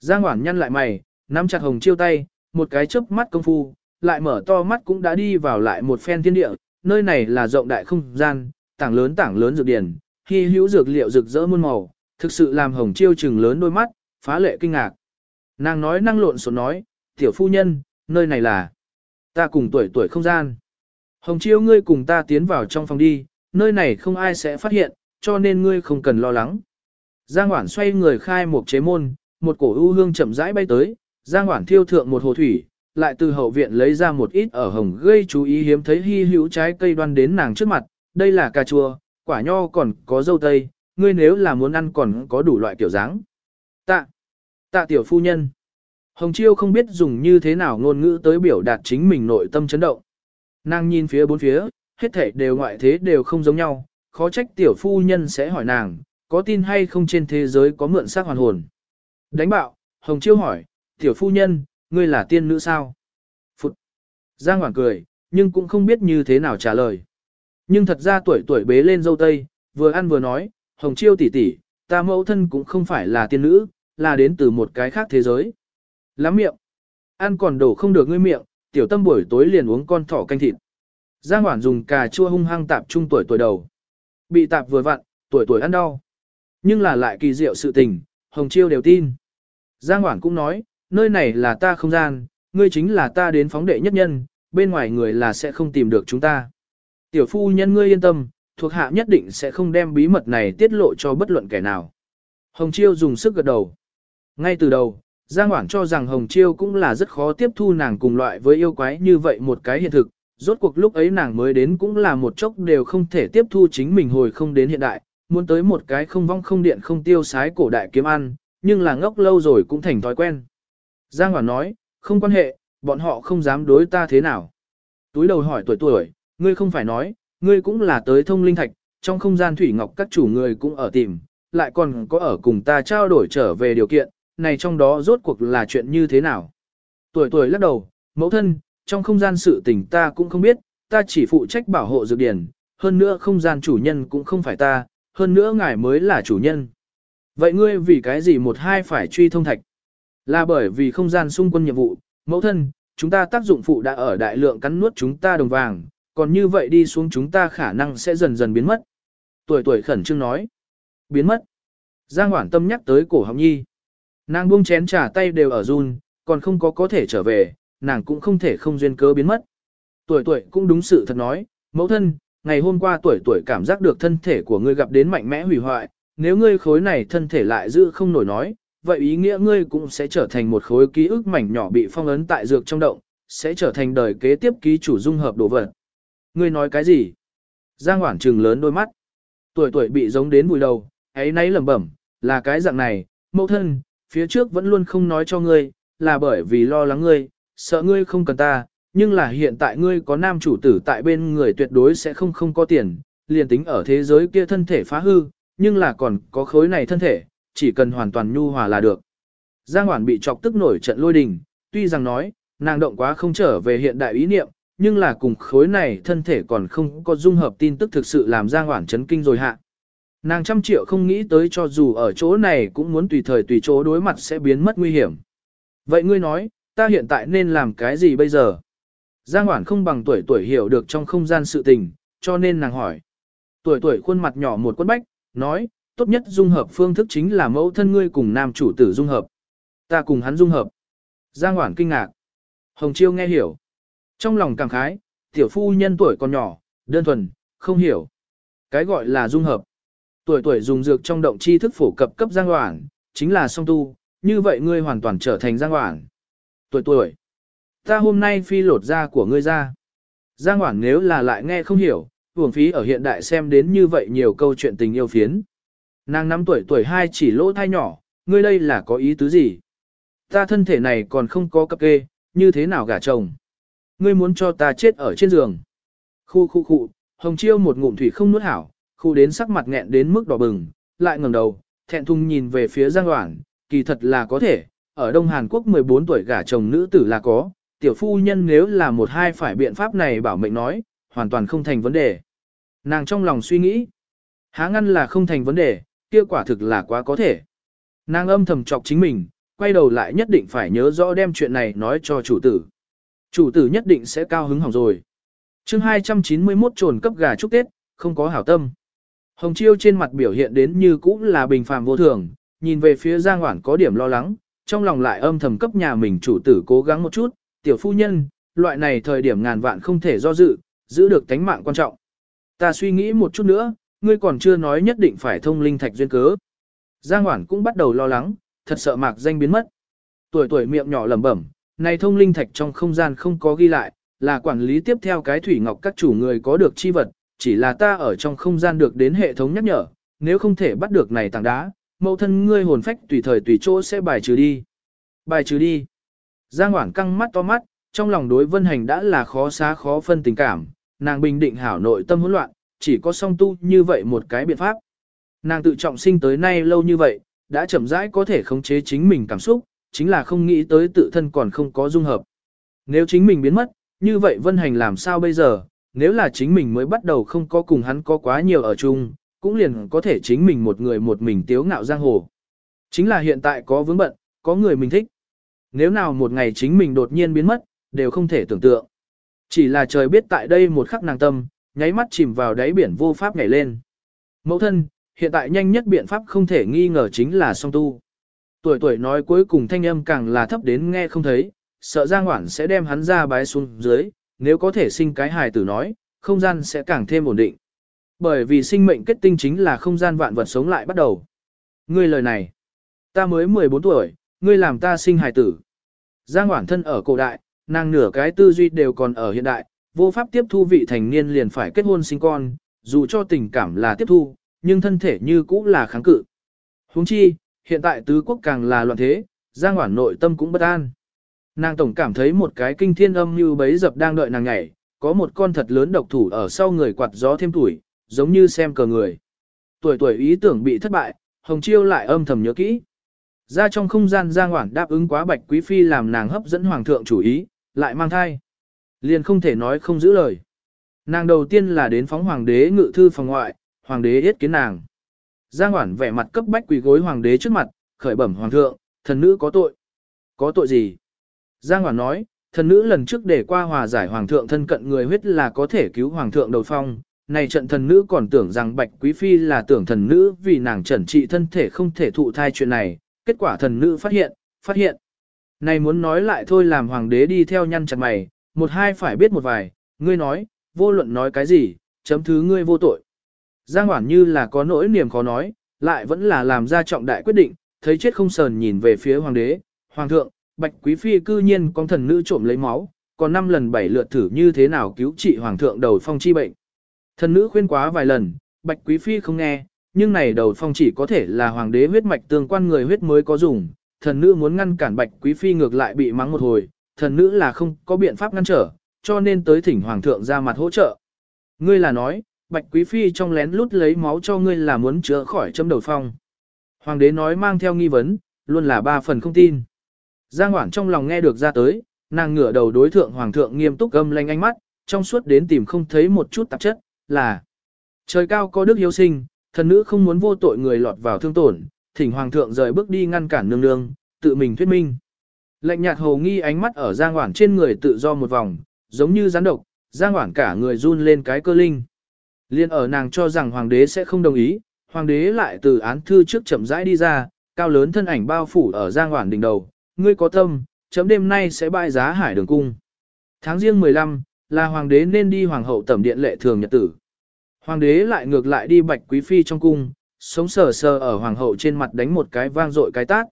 Giang Hoản nhăn lại mày, nắm chặt Hồng Chiêu tay, một cái chớp mắt công phu, lại mở to mắt cũng đã đi vào lại một phen thiên địa, nơi này là rộng đại không gian, tảng lớn tảng lớn dược điển, khi hữu dược liệu rực rỡ muôn màu, thực sự làm Hồng Chiêu trừng lớn đôi mắt, phá lệ kinh ngạc. Nàng nói năng lộn xộn nói, tiểu phu nhân, nơi này là ta cùng tuổi tuổi không gian. Hồng Chiêu ngươi cùng ta tiến vào trong phòng đi, nơi này không ai sẽ phát hiện, cho nên ngươi không cần lo lắng. Giang Hoản xoay người khai một chế môn, một cổ ưu hương chậm rãi bay tới, Giang Hoản thiêu thượng một hồ thủy, lại từ hậu viện lấy ra một ít ở hồng gây chú ý hiếm thấy hy hữu trái cây đoan đến nàng trước mặt, đây là cà chua, quả nho còn có dâu tây, ngươi nếu là muốn ăn còn có đủ loại kiểu dáng. Tạ, tạ tiểu phu nhân. Hồng Chiêu không biết dùng như thế nào ngôn ngữ tới biểu đạt chính mình nội tâm chấn động. Nàng nhìn phía bốn phía, hết thảy đều ngoại thế đều không giống nhau, khó trách tiểu phu nhân sẽ hỏi nàng, có tin hay không trên thế giới có mượn xác hoàn hồn. Đánh bạo, Hồng Chiêu hỏi, tiểu phu nhân, ngươi là tiên nữ sao? Phụt! Giang Hoàng cười, nhưng cũng không biết như thế nào trả lời. Nhưng thật ra tuổi tuổi bế lên dâu tây, vừa ăn vừa nói, Hồng Chiêu tỷ tỷ, ta mẫu thân cũng không phải là tiên nữ, là đến từ một cái khác thế giới. Lắm miệng! Ăn còn đổ không được ngươi miệng, tiểu tâm buổi tối liền uống con thỏ canh thịt. Giang Hoản dùng cà chua hung hăng tạp trung tuổi tuổi đầu. Bị tạp vừa vặn, tuổi tuổi ăn đau. Nhưng là lại kỳ diệu sự tình, Hồng Chiêu đều tin. Giang Hoản cũng nói, nơi này là ta không gian, ngươi chính là ta đến phóng đệ nhất nhân, bên ngoài người là sẽ không tìm được chúng ta. Tiểu phu nhân ngươi yên tâm, thuộc hạ nhất định sẽ không đem bí mật này tiết lộ cho bất luận kẻ nào. Hồng Chiêu dùng sức gật đầu. Ngay từ đầu, Giang Hoảng cho rằng Hồng Chiêu cũng là rất khó tiếp thu nàng cùng loại với yêu quái như vậy một cái hiện thực, rốt cuộc lúc ấy nàng mới đến cũng là một chốc đều không thể tiếp thu chính mình hồi không đến hiện đại, muốn tới một cái không vong không điện không tiêu sái cổ đại kiếm ăn, nhưng là ngốc lâu rồi cũng thành thói quen. Giang Hoảng nói, không quan hệ, bọn họ không dám đối ta thế nào. Túi đầu hỏi tuổi tuổi, ngươi không phải nói, ngươi cũng là tới thông linh thạch, trong không gian thủy ngọc các chủ người cũng ở tìm, lại còn có ở cùng ta trao đổi trở về điều kiện, này trong đó rốt cuộc là chuyện như thế nào. Tuổi tuổi lắc đầu, mẫu thân, trong không gian sự tình ta cũng không biết, ta chỉ phụ trách bảo hộ dược điển, hơn nữa không gian chủ nhân cũng không phải ta, hơn nữa ngài mới là chủ nhân. Vậy ngươi vì cái gì một hai phải truy thông thạch? Là bởi vì không gian xung quân nhiệm vụ, mẫu thân, chúng ta tác dụng phụ đã ở đại lượng cắn nuốt chúng ta đồng vàng, còn như vậy đi xuống chúng ta khả năng sẽ dần dần biến mất. Tuổi tuổi khẩn trương nói. Biến mất. Giang Hoản Tâm nhắc tới cổ học nhi. Nàng buông chén trà tay đều ở run, còn không có có thể trở về, nàng cũng không thể không duyên cớ biến mất. Tuổi tuổi cũng đúng sự thật nói, mẫu thân, ngày hôm qua tuổi tuổi cảm giác được thân thể của ngươi gặp đến mạnh mẽ hủy hoại, nếu ngươi khối này thân thể lại giữ không nổi nói, vậy ý nghĩa ngươi cũng sẽ trở thành một khối ký ức mảnh nhỏ bị phong ấn tại dược trong động, sẽ trở thành đời kế tiếp ký chủ dung hợp đồ vật. Ngươi nói cái gì? Giang Hoảng trừng lớn đôi mắt. Tuổi tuổi bị giống đến bùi đầu, ấy nấy lẩm bẩm, là cái dạng này, mẫu thân, phía trước vẫn luôn không nói cho ngươi, là bởi vì lo lắng ngươi, sợ ngươi không cần ta, nhưng là hiện tại ngươi có nam chủ tử tại bên người tuyệt đối sẽ không không có tiền, liền tính ở thế giới kia thân thể phá hư, nhưng là còn có khối này thân thể, chỉ cần hoàn toàn nhu hòa là được. Giang Hoản bị chọc tức nổi trận lôi đình, tuy rằng nói, nàng động quá không trở về hiện đại ý niệm, nhưng là cùng khối này thân thể còn không có dung hợp tin tức thực sự làm Giang Hoản chấn kinh rồi hạ. Nàng trăm triệu không nghĩ tới cho dù ở chỗ này cũng muốn tùy thời tùy chỗ đối mặt sẽ biến mất nguy hiểm. Vậy ngươi nói, ta hiện tại nên làm cái gì bây giờ? Giang Hoản không bằng tuổi tuổi hiểu được trong không gian sự tình, cho nên nàng hỏi. Tuổi tuổi khuôn mặt nhỏ một quân bách, nói, tốt nhất dung hợp phương thức chính là mẫu thân ngươi cùng nam chủ tử dung hợp. Ta cùng hắn dung hợp. Giang Hoản kinh ngạc. Hồng Chiêu nghe hiểu. Trong lòng cảm khái, tiểu phu nhân tuổi còn nhỏ, đơn thuần, không hiểu. Cái gọi là dung hợp. Tuổi tuổi dùng dược trong động chi thức phổ cập cấp Giang hoảng, chính là song tu, như vậy ngươi hoàn toàn trở thành Giang hoảng. Tuổi tuổi. Ta hôm nay phi lột da của ngươi ra. Giang hoảng nếu là lại nghe không hiểu, hưởng phí ở hiện đại xem đến như vậy nhiều câu chuyện tình yêu phiến. Nàng năm tuổi tuổi hai chỉ lỗ thai nhỏ, ngươi đây là có ý tứ gì? Ta thân thể này còn không có cấp kê, như thế nào gả chồng? Ngươi muốn cho ta chết ở trên giường. Khu khu khu, hồng chiêu một ngụm thủy không nuốt hảo, khu đến sắc mặt nghẹn đến mức đỏ bừng, lại ngẩng đầu, thẹn thùng nhìn về phía Giang Hoảng, kỳ thật là có thể, ở Đông Hàn Quốc 14 tuổi gả chồng nữ tử là có, tiểu phu nhân nếu là một hai phải biện pháp này bảo mệnh nói, hoàn toàn không thành vấn đề. Nàng trong lòng suy nghĩ, há ngăn là không thành vấn đề, kia quả thực là quá có thể. Nàng âm thầm chọc chính mình, quay đầu lại nhất định phải nhớ rõ đem chuyện này nói cho chủ tử. Chủ tử nhất định sẽ cao hứng hỏng rồi. chương 291 trồn cấp gà chúc Tết, không có hảo tâm. Hồng Chiêu trên mặt biểu hiện đến như cũ là bình phàm vô thường, nhìn về phía Giang Hoản có điểm lo lắng, trong lòng lại âm thầm cấp nhà mình chủ tử cố gắng một chút, tiểu phu nhân, loại này thời điểm ngàn vạn không thể do dự, giữ được tánh mạng quan trọng. Ta suy nghĩ một chút nữa, ngươi còn chưa nói nhất định phải thông linh thạch duyên cớ. Giang Hoản cũng bắt đầu lo lắng, thật sợ mạc danh biến mất. Tuổi tuổi miệng nhỏ lẩm bẩm, này thông linh thạch trong không gian không có ghi lại, là quản lý tiếp theo cái thủy ngọc các chủ người có được chi vật, chỉ là ta ở trong không gian được đến hệ thống nhắc nhở, nếu không thể bắt được này tảng đá, mẫu thân ngươi hồn phách tùy thời tùy chỗ sẽ bài trừ đi. Bài trừ đi. Giang Hoảng căng mắt to mắt, trong lòng đối vân hành đã là khó xá khó phân tình cảm, nàng bình định hảo nội tâm hỗn loạn, chỉ có song tu như vậy một cái biện pháp. Nàng tự trọng sinh tới nay lâu như vậy, đã chậm rãi có thể khống chế chính mình cảm xúc, chính là không nghĩ tới tự thân còn không có dung hợp. Nếu chính mình biến mất, như vậy vân hành làm sao bây giờ, nếu là chính mình mới bắt đầu không có cùng hắn có quá nhiều ở chung, cũng liền có thể chính mình một người một mình tiếu ngạo giang hồ. Chính là hiện tại có vướng bận, có người mình thích. Nếu nào một ngày chính mình đột nhiên biến mất, đều không thể tưởng tượng. Chỉ là trời biết tại đây một khắc nàng tâm, nháy mắt chìm vào đáy biển vô pháp nhảy lên. Mẫu thân, hiện tại nhanh nhất biện pháp không thể nghi ngờ chính là song tu. Tuổi tuổi nói cuối cùng thanh âm càng là thấp đến nghe không thấy, sợ Giang Hoản sẽ đem hắn ra bái xuống dưới, nếu có thể sinh cái hài tử nói, không gian sẽ càng thêm ổn định. Bởi vì sinh mệnh kết tinh chính là không gian vạn vật sống lại bắt đầu. Ngươi lời này, ta mới 14 tuổi, ngươi làm ta sinh hài tử. Giang Hoản thân ở cổ đại, nàng nửa cái tư duy đều còn ở hiện đại, vô pháp tiếp thu vị thành niên liền phải kết hôn sinh con, dù cho tình cảm là tiếp thu, nhưng thân thể như cũ là kháng cự. Huống chi, hiện tại tứ quốc càng là loạn thế, Giang Hoản nội tâm cũng bất an. Nàng tổng cảm thấy một cái kinh thiên âm như bấy dập đang đợi nàng nhảy, có một con thật lớn độc thủ ở sau người quạt gió thêm tuổi, giống như xem cờ người. Tuổi tuổi ý tưởng bị thất bại, Hồng Chiêu lại âm thầm nhớ kỹ. Ra trong không gian Giang Hoảng đáp ứng quá Bạch Quý Phi làm nàng hấp dẫn Hoàng thượng chủ ý, lại mang thai. Liền không thể nói không giữ lời. Nàng đầu tiên là đến phóng Hoàng đế ngự thư phòng ngoại, Hoàng đế yết kiến nàng. Giang Hoảng vẻ mặt cấp bách quỳ gối Hoàng đế trước mặt, khởi bẩm Hoàng thượng, thần nữ có tội. Có tội gì? Giang Hoàng nói, thần nữ lần trước để qua hòa giải Hoàng thượng thân cận người huyết là có thể cứu Hoàng thượng đầu phong, này trận thần nữ còn tưởng rằng Bạch Quý Phi là tưởng thần nữ vì nàng trần trị thân thể không thể thụ thai chuyện này, kết quả thần nữ phát hiện, phát hiện. Này muốn nói lại thôi làm hoàng đế đi theo nhăn chặt mày, một hai phải biết một vài, ngươi nói, vô luận nói cái gì, chấm thứ ngươi vô tội. Giang Hoản như là có nỗi niềm khó nói, lại vẫn là làm ra trọng đại quyết định, thấy chết không sờn nhìn về phía hoàng đế, hoàng thượng, Bạch Quý Phi cư nhiên con thần nữ trộm lấy máu, còn năm lần bảy lượt thử như thế nào cứu trị hoàng thượng đầu phong chi bệnh. Thần nữ khuyên quá vài lần, Bạch Quý Phi không nghe, nhưng này đầu phong chỉ có thể là hoàng đế huyết mạch tương quan người huyết mới có dùng. Thần nữ muốn ngăn cản Bạch Quý Phi ngược lại bị mắng một hồi, thần nữ là không có biện pháp ngăn trở, cho nên tới thỉnh hoàng thượng ra mặt hỗ trợ. Ngươi là nói, Bạch Quý Phi trong lén lút lấy máu cho ngươi là muốn chữa khỏi châm đầu phong. Hoàng đế nói mang theo nghi vấn, luôn là ba phần không tin. Giang Hoảng trong lòng nghe được ra tới, nàng ngửa đầu đối thượng hoàng thượng nghiêm túc gâm lanh ánh mắt, trong suốt đến tìm không thấy một chút tạp chất, là trời cao có đức hiếu sinh, thần nữ không muốn vô tội người lọt vào thương tổn, thỉnh hoàng thượng rời bước đi ngăn cản nương nương, tự mình thuyết minh. Lệnh nhạt hồ nghi ánh mắt ở Giang Hoảng trên người tự do một vòng, giống như rắn độc, Giang Hoảng cả người run lên cái cơ linh. Liên ở nàng cho rằng hoàng đế sẽ không đồng ý, hoàng đế lại từ án thư trước chậm rãi đi ra, cao lớn thân ảnh bao phủ ở Giang Hoảng đỉnh đầu, ngươi có tâm, chấm đêm nay sẽ bại giá hải đường cung. Tháng riêng 15, là hoàng đế nên đi hoàng hậu tẩm điện lệ thường nhật tử. Hoàng đế lại ngược lại đi bạch quý phi trong cung, sống sờ sờ ở hoàng hậu trên mặt đánh một cái vang dội cái tát.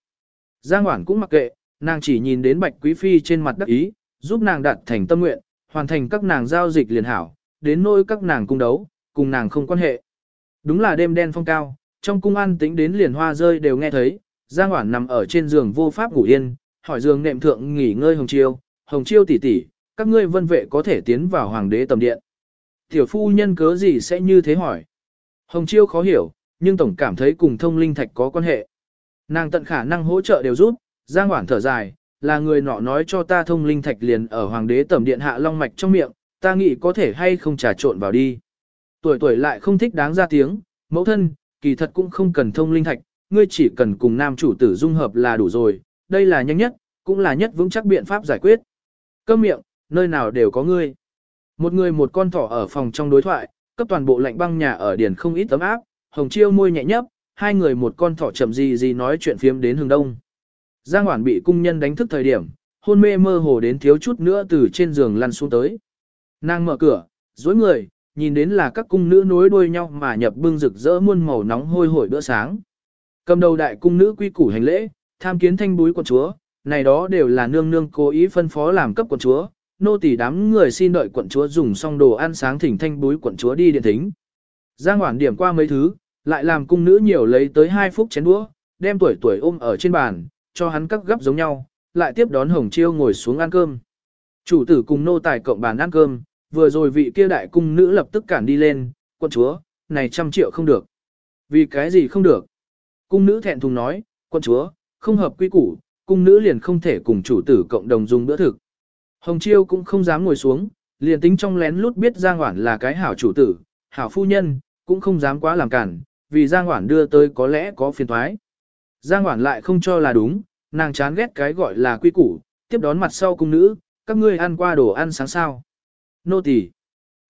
Giang Hoản cũng mặc kệ, nàng chỉ nhìn đến bạch quý phi trên mặt đắc ý, giúp nàng đạt thành tâm nguyện, hoàn thành các nàng giao dịch liền hảo, đến nỗi các nàng cung đấu, cùng nàng không quan hệ. Đúng là đêm đen phong cao, trong cung an tính đến liền hoa rơi đều nghe thấy, Giang Hoản nằm ở trên giường vô pháp ngủ yên, hỏi giường nệm thượng nghỉ ngơi Hồng Chiêu, Hồng Chiêu tỷ tỷ, các ngươi vân vệ có thể tiến vào hoàng đế tầm điện. Tiểu phu nhân cớ gì sẽ như thế hỏi? Hồng Chiêu khó hiểu, nhưng tổng cảm thấy cùng thông linh thạch có quan hệ. Nàng tận khả năng hỗ trợ đều giúp, Giang Hoản thở dài, là người nọ nói cho ta thông linh thạch liền ở hoàng đế tẩm điện hạ long mạch trong miệng, ta nghĩ có thể hay không trà trộn vào đi. Tuổi tuổi lại không thích đáng ra tiếng, mẫu thân, kỳ thật cũng không cần thông linh thạch, ngươi chỉ cần cùng nam chủ tử dung hợp là đủ rồi, đây là nhanh nhất, cũng là nhất vững chắc biện pháp giải quyết. Câm miệng, nơi nào đều có ngươi. Một người một con thỏ ở phòng trong đối thoại, cấp toàn bộ lạnh băng nhà ở điển không ít tấm áp, hồng chiêu môi nhẹ nhấp, hai người một con thỏ chậm gì gì nói chuyện phiếm đến hướng đông. Giang Hoản bị cung nhân đánh thức thời điểm, hôn mê mơ hồ đến thiếu chút nữa từ trên giường lăn xuống tới. Nàng mở cửa, dối người, nhìn đến là các cung nữ nối đuôi nhau mà nhập bưng rực rỡ muôn màu nóng hôi hổi bữa sáng. Cầm đầu đại cung nữ quy củ hành lễ, tham kiến thanh búi quận chúa, này đó đều là nương nương cố ý phân phó làm cấp quận chúa, nô tỳ đám người xin đợi quận chúa dùng xong đồ ăn sáng thỉnh thanh búi quận chúa đi điện thính. Giang Hoản điểm qua mấy thứ, lại làm cung nữ nhiều lấy tới hai phút chén đũa, đem tuổi tuổi ôm ở trên bàn, cho hắn cắt gấp giống nhau, lại tiếp đón Hồng Chiêu ngồi xuống ăn cơm. Chủ tử cùng nô tài cộng bàn ăn cơm, vừa rồi vị kia đại cung nữ lập tức cản đi lên, quận chúa, này trăm triệu không được. Vì cái gì không được? Cung nữ thẹn thùng nói, quân chúa, không hợp quy củ, cung nữ liền không thể cùng chủ tử cộng đồng dùng bữa thực. Hồng Chiêu cũng không dám ngồi xuống, liền tính trong lén lút biết Giang Hoản là cái hảo chủ tử, hảo phu nhân, cũng không dám quá làm cản, vì Giang Hoản đưa tới có lẽ có phiền thoái. Giang Hoản lại không cho là đúng, nàng chán ghét cái gọi là quy củ, tiếp đón mặt sau cung nữ, các ngươi ăn qua đồ ăn sáng sao. Nô tỳ,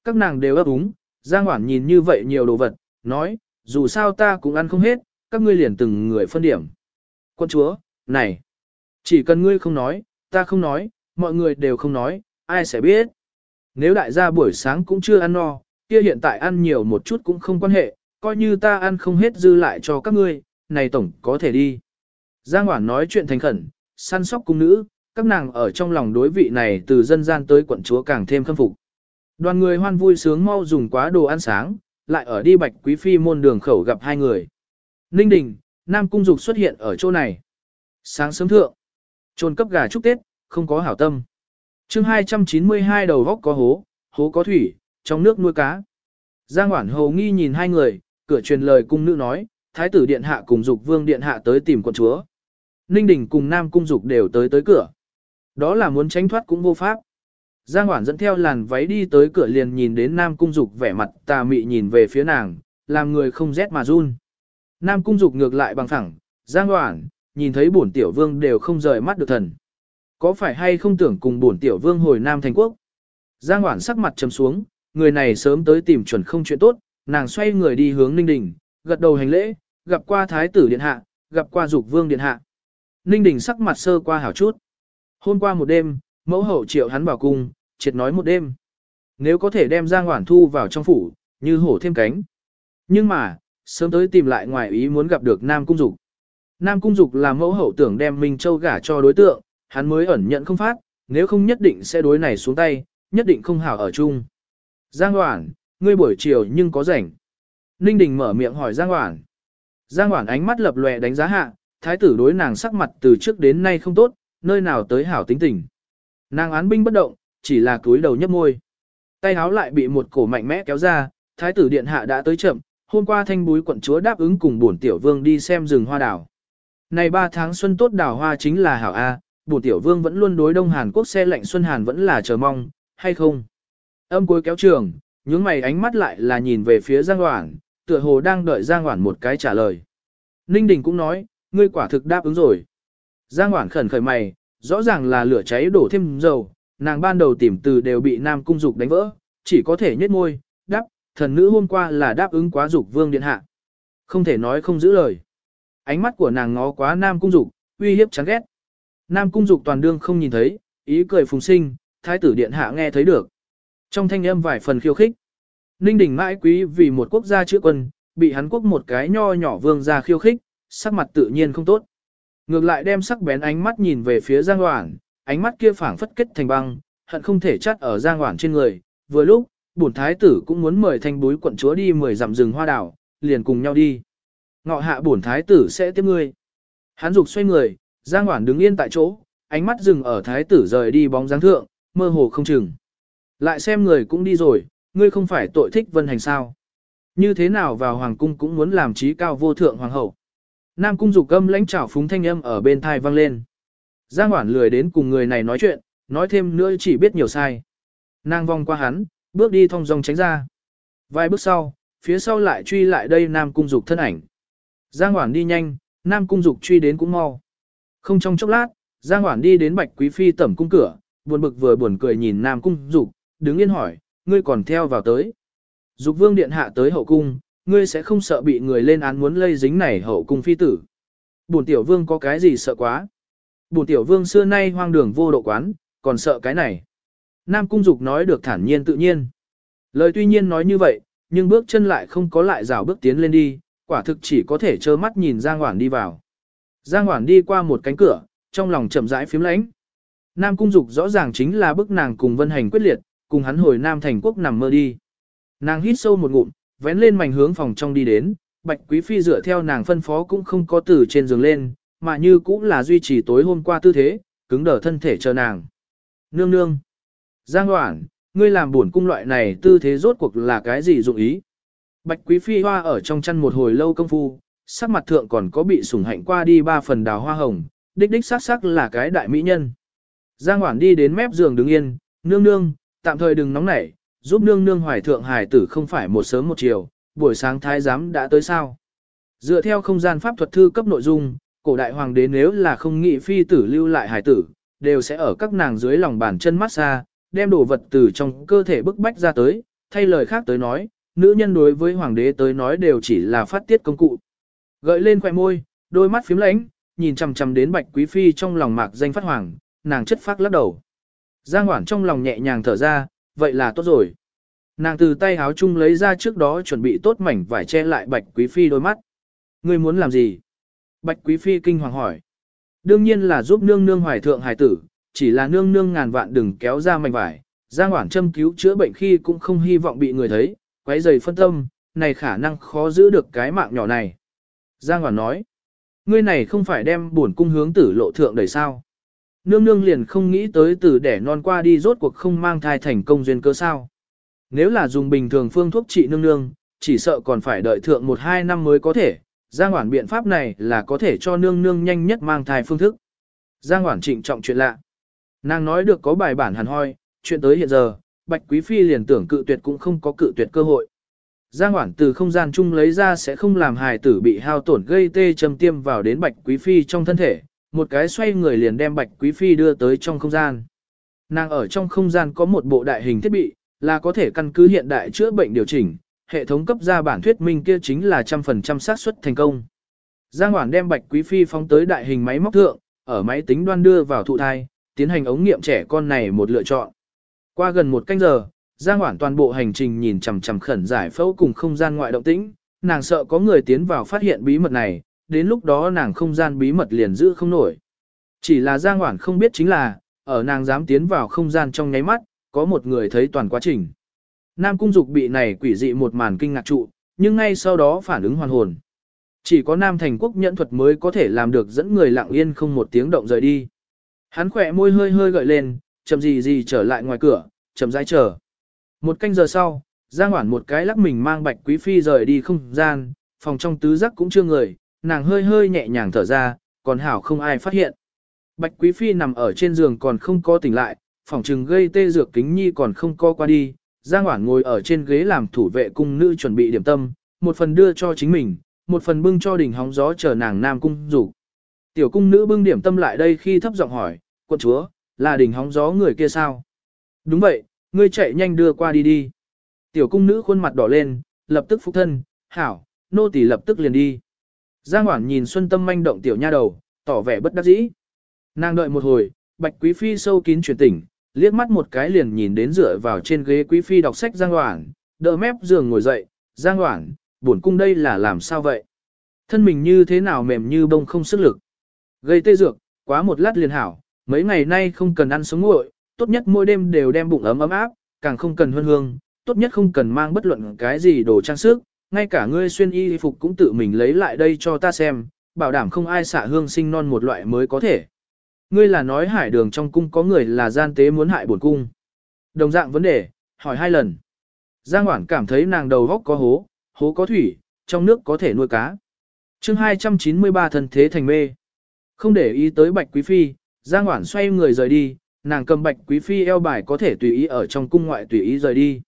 Các nàng đều ấp úng, Giang Hoản nhìn như vậy nhiều đồ vật, nói, dù sao ta cũng ăn không hết, các ngươi liền từng người phân điểm. Quân chúa, này, chỉ cần ngươi không nói, ta không nói, mọi người đều không nói, ai sẽ biết. Nếu đại gia buổi sáng cũng chưa ăn no, kia hiện tại ăn nhiều một chút cũng không quan hệ, coi như ta ăn không hết dư lại cho các ngươi, này tổng có thể đi. Giang Hoản nói chuyện thành khẩn, săn sóc cung nữ, các nàng ở trong lòng đối vị này từ dân gian tới quận chúa càng thêm khâm phục. Đoàn người hoan vui sướng mau dùng quá đồ ăn sáng, lại ở đi bạch quý phi môn đường khẩu gặp hai người. Ninh Đình, Nam Cung Dục xuất hiện ở chỗ này. Sáng sớm thượng, trôn cấp gà chúc Tết, không có hảo tâm. chương 292 đầu góc có hố, hố có thủy, trong nước nuôi cá. Giang Hoản Hầu nghi nhìn hai người, cửa truyền lời cung nữ nói, Thái tử Điện Hạ cùng Dục Vương Điện Hạ tới tìm quận chúa. Ninh Đình cùng Nam Cung Dục đều tới tới cửa. Đó là muốn tránh thoát cũng vô pháp. Giang Hoản dẫn theo làn váy đi tới cửa liền nhìn đến Nam Cung Dục vẻ mặt tà mị nhìn về phía nàng, làm người không rét mà run. Nam Cung Dục ngược lại bằng thẳng, Giang hoảng, nhìn thấy bổn tiểu vương đều không rời mắt được thần. Có phải hay không tưởng cùng bổn tiểu vương hồi Nam Thành Quốc? Giang hoảng sắc mặt trầm xuống, người này sớm tới tìm chuẩn không chuyện tốt, nàng xoay người đi hướng Ninh Đình, gật đầu hành lễ, gặp qua Thái tử Điện Hạ, gặp qua Dục Vương Điện Hạ. Ninh Đình sắc mặt sơ qua hảo chút. Hôm qua một đêm, mẫu hậu triệu hắn vào cung, triệt nói một đêm. Nếu có thể đem Giang Hoản Thu vào trong phủ, như hổ thêm cánh. Nhưng mà, sớm tới tìm lại ngoài ý muốn gặp được Nam Cung Dục. Nam Cung Dục là mẫu hậu tưởng đem Minh Châu gả cho đối tượng, hắn mới ẩn nhận không phát, nếu không nhất định sẽ đối này xuống tay, nhất định không hảo ở chung. Giang Hoản, ngươi buổi chiều nhưng có rảnh. Ninh Đình mở miệng hỏi Giang Hoản. Giang Hoản ánh mắt lập lòe đánh giá hạ, thái tử đối nàng sắc mặt từ trước đến nay không tốt, nơi nào tới hảo tính tình. Nàng án binh bất động, chỉ là cúi đầu nhấp môi. Tay háo lại bị một cổ mạnh mẽ kéo ra, thái tử điện hạ đã tới chậm, hôm qua thanh búi quận chúa đáp ứng cùng bổn tiểu vương đi xem rừng hoa đảo. Này 3 tháng xuân tốt đào hoa chính là hảo A, bổn tiểu vương vẫn luôn đối đông Hàn Quốc xe lạnh xuân Hàn vẫn là chờ mong, hay không? Âm cuối kéo trường, những mày ánh mắt lại là nhìn về phía Giang Hoảng, tựa hồ đang đợi Giang Hoảng một cái trả lời. Ninh Đình cũng nói, ngươi quả thực đáp ứng rồi. Giang Hoảng khẩn khởi mày, rõ ràng là lửa cháy đổ thêm dầu, nàng ban đầu tìm từ đều bị Nam Cung Dục đánh vỡ, chỉ có thể nhếch môi, thần nữ hôm qua là đáp ứng quá Dục Vương Điện Hạ. Không thể nói không giữ lời. Ánh mắt của nàng ngó quá Nam Cung Dục, uy hiếp chán ghét. Nam Cung Dục toàn đương không nhìn thấy, ý cười phùng sinh, Thái tử Điện Hạ nghe thấy được. Trong thanh âm vài phần khiêu khích. Ninh Đình mãi quý vì một quốc gia chữa quân, bị hắn quốc một cái nho nhỏ vương ra khiêu khích, sắc mặt tự nhiên không tốt. Ngược lại đem sắc bén ánh mắt nhìn về phía Giang Hoảng, ánh mắt kia phảng phất kết thành băng, hận không thể chắt ở Giang Hoảng trên người. Vừa lúc, bổn thái tử cũng muốn mời thanh Bối quận chúa đi mời dặm rừng hoa đảo, liền cùng nhau đi. Ngọ hạ bổn thái tử sẽ tiếp ngươi. Hắn dục xoay người, Giang Hoản đứng yên tại chỗ, ánh mắt dừng ở thái tử rời đi bóng dáng thượng, mơ hồ không chừng. Lại xem người cũng đi rồi, ngươi không phải tội thích vân hành sao. Như thế nào vào hoàng cung cũng muốn làm trí cao vô thượng hoàng hậu. Nam cung dục âm lãnh trảo phúng thanh âm ở bên thai vang lên. Giang Hoản lười đến cùng người này nói chuyện, nói thêm nữa chỉ biết nhiều sai. Nàng vòng qua hắn, bước đi thong dong tránh ra. Vài bước sau, phía sau lại truy lại đây Nam Cung Dục thân ảnh. Giang Hoản đi nhanh, Nam Cung Dục truy đến cũng mau. Không trong chốc lát, Giang Hoản đi đến Bạch Quý Phi tẩm cung cửa, buồn bực vừa buồn cười nhìn Nam Cung Dục, đứng yên hỏi, ngươi còn theo vào tới. Dục Vương điện hạ tới hậu cung, ngươi sẽ không sợ bị người lên án muốn lây dính này hậu cung phi tử. Bổn tiểu vương có cái gì sợ quá? Bổn tiểu vương xưa nay hoang đường vô độ quán, còn sợ cái này. Nam Cung Dục nói được thản nhiên tự nhiên. Lời tuy nhiên nói như vậy, nhưng bước chân lại không có lại rào bước tiến lên đi, quả thực chỉ có thể trơ mắt nhìn Giang Hoản đi vào. Giang Hoản đi qua một cánh cửa, trong lòng chậm rãi phím lãnh. Nam Cung Dục rõ ràng chính là bức nàng cùng Vân Hành quyết liệt, cùng hắn hồi Nam Thành Quốc nằm mơ đi. Nàng hít sâu một ngụm, vén lên mảnh hướng phòng trong đi đến, Bạch Quý Phi dựa theo nàng phân phó cũng không có từ trên giường lên, mà như cũng là duy trì tối hôm qua tư thế, cứng đờ thân thể chờ nàng. Nương nương. Giang Hoản, ngươi làm buồn cung loại này tư thế rốt cuộc là cái gì dụng ý? Bạch Quý Phi hoa ở trong chăn một hồi lâu công phu, sắc mặt thượng còn có bị sủng hạnh qua đi ba phần đào hoa hồng, đích đích sắc sắc là cái đại mỹ nhân. Giang Hoản đi đến mép giường đứng yên, nương nương, tạm thời đừng nóng nảy, giúp nương nương hoài thượng hài tử không phải một sớm một chiều, buổi sáng thái giám đã tới sao. Dựa theo không gian pháp thuật thư cấp nội dung, cổ đại hoàng đế nếu là không nghị phi tử lưu lại hài tử, đều sẽ ở các nàng dưới lòng bàn chân massage, đem đồ vật từ trong cơ thể bức bách ra tới, thay lời khác tới nói, nữ nhân đối với hoàng đế tới nói đều chỉ là phát tiết công cụ. Gợi lên khỏe môi, đôi mắt phím lánh, nhìn chằm chằm đến bạch quý phi trong lòng mạc danh phát hoàng, nàng chất phát lắc đầu. Giang Hoản trong lòng nhẹ nhàng thở ra, vậy là tốt rồi. Nàng từ tay háo chung lấy ra trước đó chuẩn bị tốt mảnh vải che lại bạch quý phi đôi mắt. Ngươi muốn làm gì? Bạch quý phi kinh hoàng hỏi. Đương nhiên là giúp nương nương hoài thượng hài tử, chỉ là nương nương ngàn vạn đừng kéo ra mảnh vải. Giang Hoản châm cứu chữa bệnh khi cũng không hy vọng bị người thấy, quấy rầy phân tâm, này khả năng khó giữ được cái mạng nhỏ này. Giang Hoản nói, ngươi này không phải đem buồn cung hướng tử lộ thượng đẩy sao. Nương nương liền không nghĩ tới từ đẻ non qua đi rốt cuộc không mang thai thành công duyên cơ sao. Nếu là dùng bình thường phương thuốc trị nương nương, chỉ sợ còn phải đợi thượng 1-2 năm mới có thể. Giang Hoản biện pháp này là có thể cho nương nương nhanh nhất mang thai phương thức. Giang Hoản trịnh trọng chuyện lạ. Nàng nói được có bài bản hẳn hoi, chuyện tới hiện giờ, Bạch Quý Phi liền tưởng cự tuyệt cũng không có cự tuyệt cơ hội. Giang Hoản từ không gian chung lấy ra sẽ không làm hài tử bị hao tổn gây tê châm tiêm vào đến Bạch Quý Phi trong thân thể, một cái xoay người liền đem Bạch Quý Phi đưa tới trong không gian. Nàng ở trong không gian có một bộ đại hình thiết bị, là có thể căn cứ hiện đại chữa bệnh điều chỉnh, hệ thống cấp ra bản thuyết minh kia chính là trăm phần trăm xác suất thành công. Giang Hoản đem Bạch Quý Phi phóng tới đại hình máy móc thượng, ở máy tính đoan đưa vào thụ thai, tiến hành ống nghiệm trẻ con này một lựa chọn. Qua gần một canh giờ, Giang Hoản toàn bộ hành trình nhìn chằm chằm khẩn giải phẫu cùng không gian ngoại động tĩnh, nàng sợ có người tiến vào phát hiện bí mật này, đến lúc đó nàng không gian bí mật liền giữ không nổi. Chỉ là Giang Hoản không biết chính là, ở nàng dám tiến vào không gian trong nháy mắt, có một người thấy toàn quá trình. Nam Cung Dục bị này quỷ dị một màn kinh ngạc trụ, nhưng ngay sau đó phản ứng hoàn hồn. Chỉ có Nam Thành Quốc nhẫn thuật mới có thể làm được dẫn người lặng yên không một tiếng động rời đi. Hắn khỏe môi hơi hơi gợi lên, chậm gì gì trở lại ngoài cửa, chậm rãi chờ. Một canh giờ sau, Giang Hoản một cái lắc mình mang Bạch Quý Phi rời đi không gian, phòng trong tứ giác cũng chưa người, nàng hơi hơi nhẹ nhàng thở ra, còn hảo không ai phát hiện. Bạch Quý Phi nằm ở trên giường còn không có tỉnh lại, phòng trừng gây tê dược kính nhi còn không co qua đi, Giang Hoản ngồi ở trên ghế làm thủ vệ cung nữ chuẩn bị điểm tâm, một phần đưa cho chính mình, một phần bưng cho đỉnh hóng gió chờ nàng nam cung rủ. Tiểu cung nữ bưng điểm tâm lại đây khi thấp giọng hỏi, quân chúa, là đỉnh hóng gió người kia sao? Đúng vậy, ngươi chạy nhanh đưa qua đi đi. Tiểu cung nữ khuôn mặt đỏ lên, lập tức phục thân, hảo, nô tỳ lập tức liền đi. Giang Hoản nhìn Xuân Tâm manh động tiểu nha đầu, tỏ vẻ bất đắc dĩ. Nàng đợi một hồi, Bạch Quý Phi sâu kín chuyển tỉnh, liếc mắt một cái liền nhìn đến dựa vào trên ghế Quý Phi đọc sách Giang Hoản, đỡ mép giường ngồi dậy, Giang Hoản, buồn cung đây là làm sao vậy? Thân mình như thế nào mềm như bông không sức lực. Gây tê dược, quá một lát liền hảo, mấy ngày nay không cần ăn sống nguội, tốt nhất mỗi đêm đều đem bụng ấm ấm áp, càng không cần hương hương, tốt nhất không cần mang bất luận cái gì đồ trang sức, ngay cả ngươi xuyên y phục cũng tự mình lấy lại đây cho ta xem, bảo đảm không ai xả hương sinh non một loại mới có thể. Ngươi là nói hải đường trong cung có người là gian tế muốn hại bổn cung. Đồng dạng vấn đề, hỏi hai lần. Giang Hoảng cảm thấy nàng đầu góc có hố, hố có thủy, trong nước có thể nuôi cá. chương 293 thân thế thành mê. Không để ý tới Bạch Quý Phi, Giang Hoản xoay người rời đi, nàng cầm bạch quý phi eo bài có thể tùy ý ở trong cung ngoại tùy ý rời đi.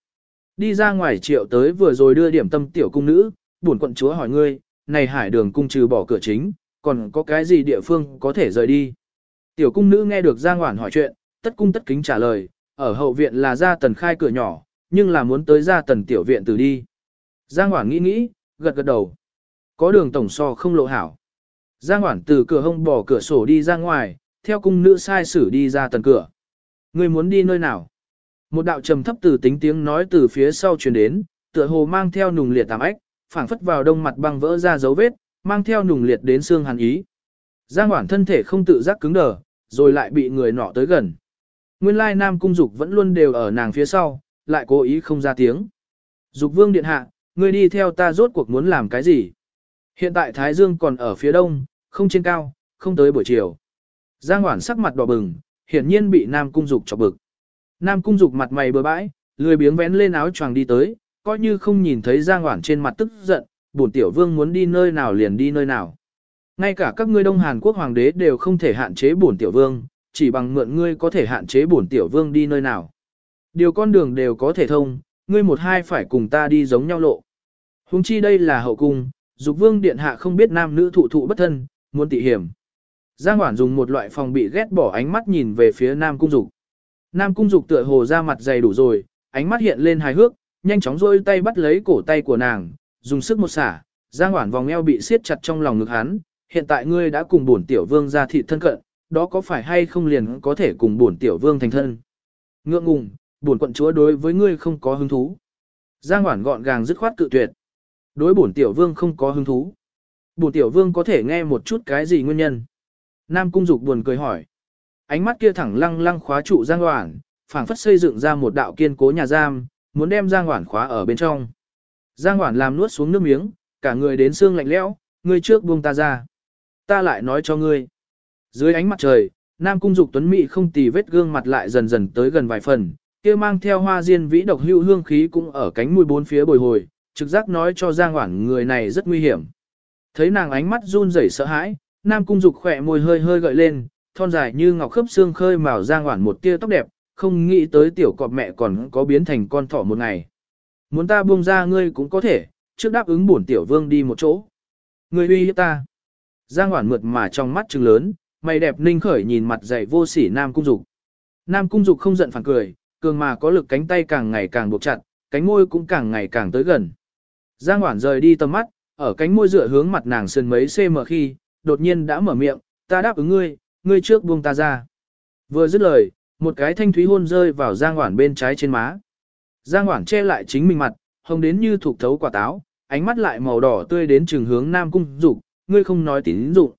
Đi ra ngoài triệu tới vừa rồi đưa điểm tâm tiểu cung nữ, buồn quận chúa hỏi ngươi, này hải đường cung trừ bỏ cửa chính, còn có cái gì địa phương có thể rời đi. Tiểu cung nữ nghe được Giang Hoản hỏi chuyện, tất cung tất kính trả lời, ở hậu viện là ra tần khai cửa nhỏ, nhưng là muốn tới ra tần tiểu viện từ đi. Giang Hoản nghĩ nghĩ, gật gật đầu. Có đường tổng so không lộ hảo. Giang Hoản từ cửa hông bỏ cửa sổ đi ra ngoài, theo cung nữ sai sử đi ra tầng cửa. Người muốn đi nơi nào? Một đạo trầm thấp từ tính tiếng nói từ phía sau truyền đến, tựa hồ mang theo nùng liệt tạm ách, phảng phất vào đông mặt băng vỡ ra dấu vết, mang theo nùng liệt đến xương hàn ý. Giang Hoản thân thể không tự giác cứng đờ, rồi lại bị người nọ tới gần. Nguyên lai Nam Cung Dục vẫn luôn đều ở nàng phía sau, lại cố ý không ra tiếng. Dục Vương điện hạ, ngươi đi theo ta rốt cuộc muốn làm cái gì? Hiện tại Thái Dương còn ở phía đông, không trên cao, không tới buổi chiều. Giang Hoản sắc mặt đỏ bừng, hiển nhiên bị Nam Cung Dục chọc bực. Nam Cung Dục mặt mày bừa bãi, lười biếng vén lên áo choàng đi tới, coi như không nhìn thấy Giang Hoản trên mặt tức giận, bổn tiểu vương muốn đi nơi nào liền đi nơi nào. Ngay cả các ngươi Đông Hàn Quốc hoàng đế đều không thể hạn chế bổn tiểu vương, chỉ bằng mượn ngươi có thể hạn chế bổn tiểu vương đi nơi nào. Điều con đường đều có thể thông, ngươi một hai phải cùng ta đi giống nhau lộ. Hùng chi đây là hậu cung, dục vương điện hạ không biết nam nữ thụ thụ bất thân, muốn tị hiểm. Giang Hoản dùng một loại phòng bị ghét bỏ ánh mắt nhìn về phía Nam Cung Dục. Nam Cung Dục tựa hồ ra mặt dày đủ rồi, ánh mắt hiện lên hài hước, nhanh chóng rôi tay bắt lấy cổ tay của nàng, dùng sức một xả, Giang Hoản vòng eo bị siết chặt trong lòng ngực hắn, hiện tại ngươi đã cùng bổn tiểu vương ra thị thân cận, đó có phải hay không liền có thể cùng bổn tiểu vương thành thân. Ngượng ngùng, bổn quận chúa đối với ngươi không có hứng thú. Giang Hoản gọn gàng dứt khoát cự tuyệt. Đối bổn tiểu vương không có hứng thú. Bổn tiểu vương có thể nghe một chút cái gì nguyên nhân. Nam Cung Dục buồn cười hỏi. Ánh mắt kia thẳng lăng lăng khóa trụ Giang Hoản, phảng phất xây dựng ra một đạo kiên cố nhà giam, muốn đem Giang Hoản khóa ở bên trong. Giang Hoản làm nuốt xuống nước miếng, cả người đến xương lạnh lẽo, ngươi trước buông ta ra. Ta lại nói cho ngươi. Dưới ánh mặt trời, Nam Cung Dục Tuấn Mỹ không tì vết gương mặt lại dần dần tới gần vài phần, kia mang theo hoa diên vĩ độc hữu hương khí cũng ở cánh mùi bốn phía bồi hồi, trực giác nói cho Giang Hoản người này rất nguy hiểm. Thấy nàng ánh mắt run rẩy sợ hãi, Nam Cung Dục khỏe môi hơi hơi gợi lên, thon dài như ngọc khớp xương khơi màu Giang Hoản một tia tóc đẹp, không nghĩ tới tiểu cọp mẹ còn có biến thành con thỏ một ngày. Muốn ta buông ra ngươi cũng có thể, trước đáp ứng bổn tiểu vương đi một chỗ. Ngươi uy hiếp ta. Giang Hoản mượt mà trong mắt trừng lớn, mày đẹp ninh khởi nhìn mặt dày vô sỉ Nam Cung Dục. Nam Cung Dục không giận phản cười, cường mà có lực cánh tay càng ngày càng buộc chặt, cánh môi cũng càng ngày càng tới gần. Giang Hoản rời đi tầm mắt, ở cánh môi dựa hướng mặt nàng sườn mấy cm khi, đột nhiên đã mở miệng, ta đáp ứng ngươi, ngươi trước buông ta ra. Vừa dứt lời, một cái thanh thúy hôn rơi vào Giang Hoản bên trái trên má. Giang Hoản che lại chính mình mặt, hồng đến như thuộc thấu quả táo, ánh mắt lại màu đỏ tươi đến trường hướng Nam Cung Dục, ngươi không nói tín dụng.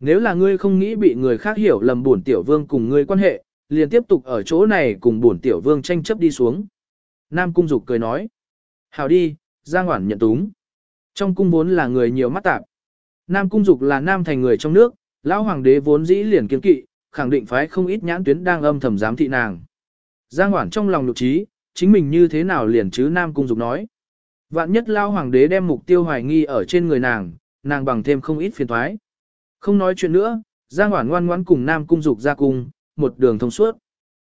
Nếu là ngươi không nghĩ bị người khác hiểu lầm bổn tiểu vương cùng ngươi quan hệ, liền tiếp tục ở chỗ này cùng bổn tiểu vương tranh chấp đi xuống. Nam Cung Dục cười nói. Hảo đi, Giang Hoản nhận túng. Trong cung vốn là người nhiều mắt tạp. Nam Cung Dục là nam thành người trong nước, lão hoàng đế vốn dĩ liền kiên kỵ, khẳng định phái không ít nhãn tuyến đang âm thầm giám thị nàng. Giang Hoản trong lòng lục trí, chính mình như thế nào liền chứ Nam Cung Dục nói. Vạn nhất lao hoàng đế đem mục tiêu hoài nghi ở trên người nàng, nàng bằng thêm không ít phiền thoái. Không nói chuyện nữa, Giang Hoản ngoan ngoãn cùng Nam Cung Dục ra cung, một đường thông suốt.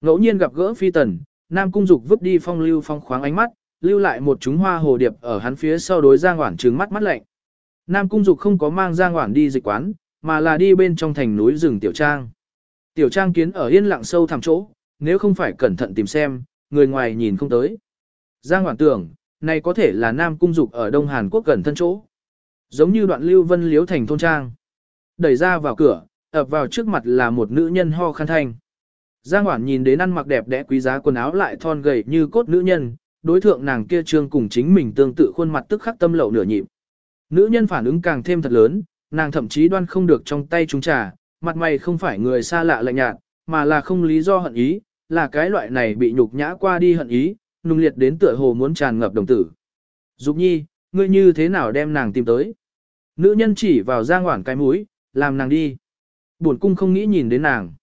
Ngẫu nhiên gặp gỡ phi tần, Nam Cung Dục vứt đi phong lưu phong khoáng ánh mắt, lưu lại một chúng hoa hồ điệp ở hắn phía sau đối Giang Hoản trừng mắt mắt lạnh. Nam Cung Dục không có mang Giang Hoản đi dịch quán, mà là đi bên trong thành núi rừng Tiểu Trang. Tiểu Trang kiến ở yên lặng sâu thẳm chỗ, nếu không phải cẩn thận tìm xem, người ngoài nhìn không tới. Giang Hoản tưởng, này có thể là Nam Cung Dục ở Đông Hàn Quốc gần thân chỗ. Giống như đoạn lưu vân liếu thành thôn trang. Đẩy ra vào cửa, ập vào trước mặt là một nữ nhân ho khăn thanh. Giang Hoản nhìn đến ăn mặc đẹp đẽ quý giá quần áo lại thon gầy như cốt nữ nhân, đối thượng nàng kia trương cùng chính mình tương tự khuôn mặt tức khắc tâm lậu nửa nhịp. Nữ nhân phản ứng càng thêm thật lớn, nàng thậm chí đoan không được trong tay chúng trà, mặt mày không phải người xa lạ lạnh nhạt, mà là không lý do hận ý, là cái loại này bị nhục nhã qua đi hận ý, nung liệt đến tựa hồ muốn tràn ngập đồng tử. Dục nhi, ngươi như thế nào đem nàng tìm tới? Nữ nhân chỉ vào Giang Hoảng cái mũi, làm nàng đi. Buồn cung không nghĩ nhìn đến nàng.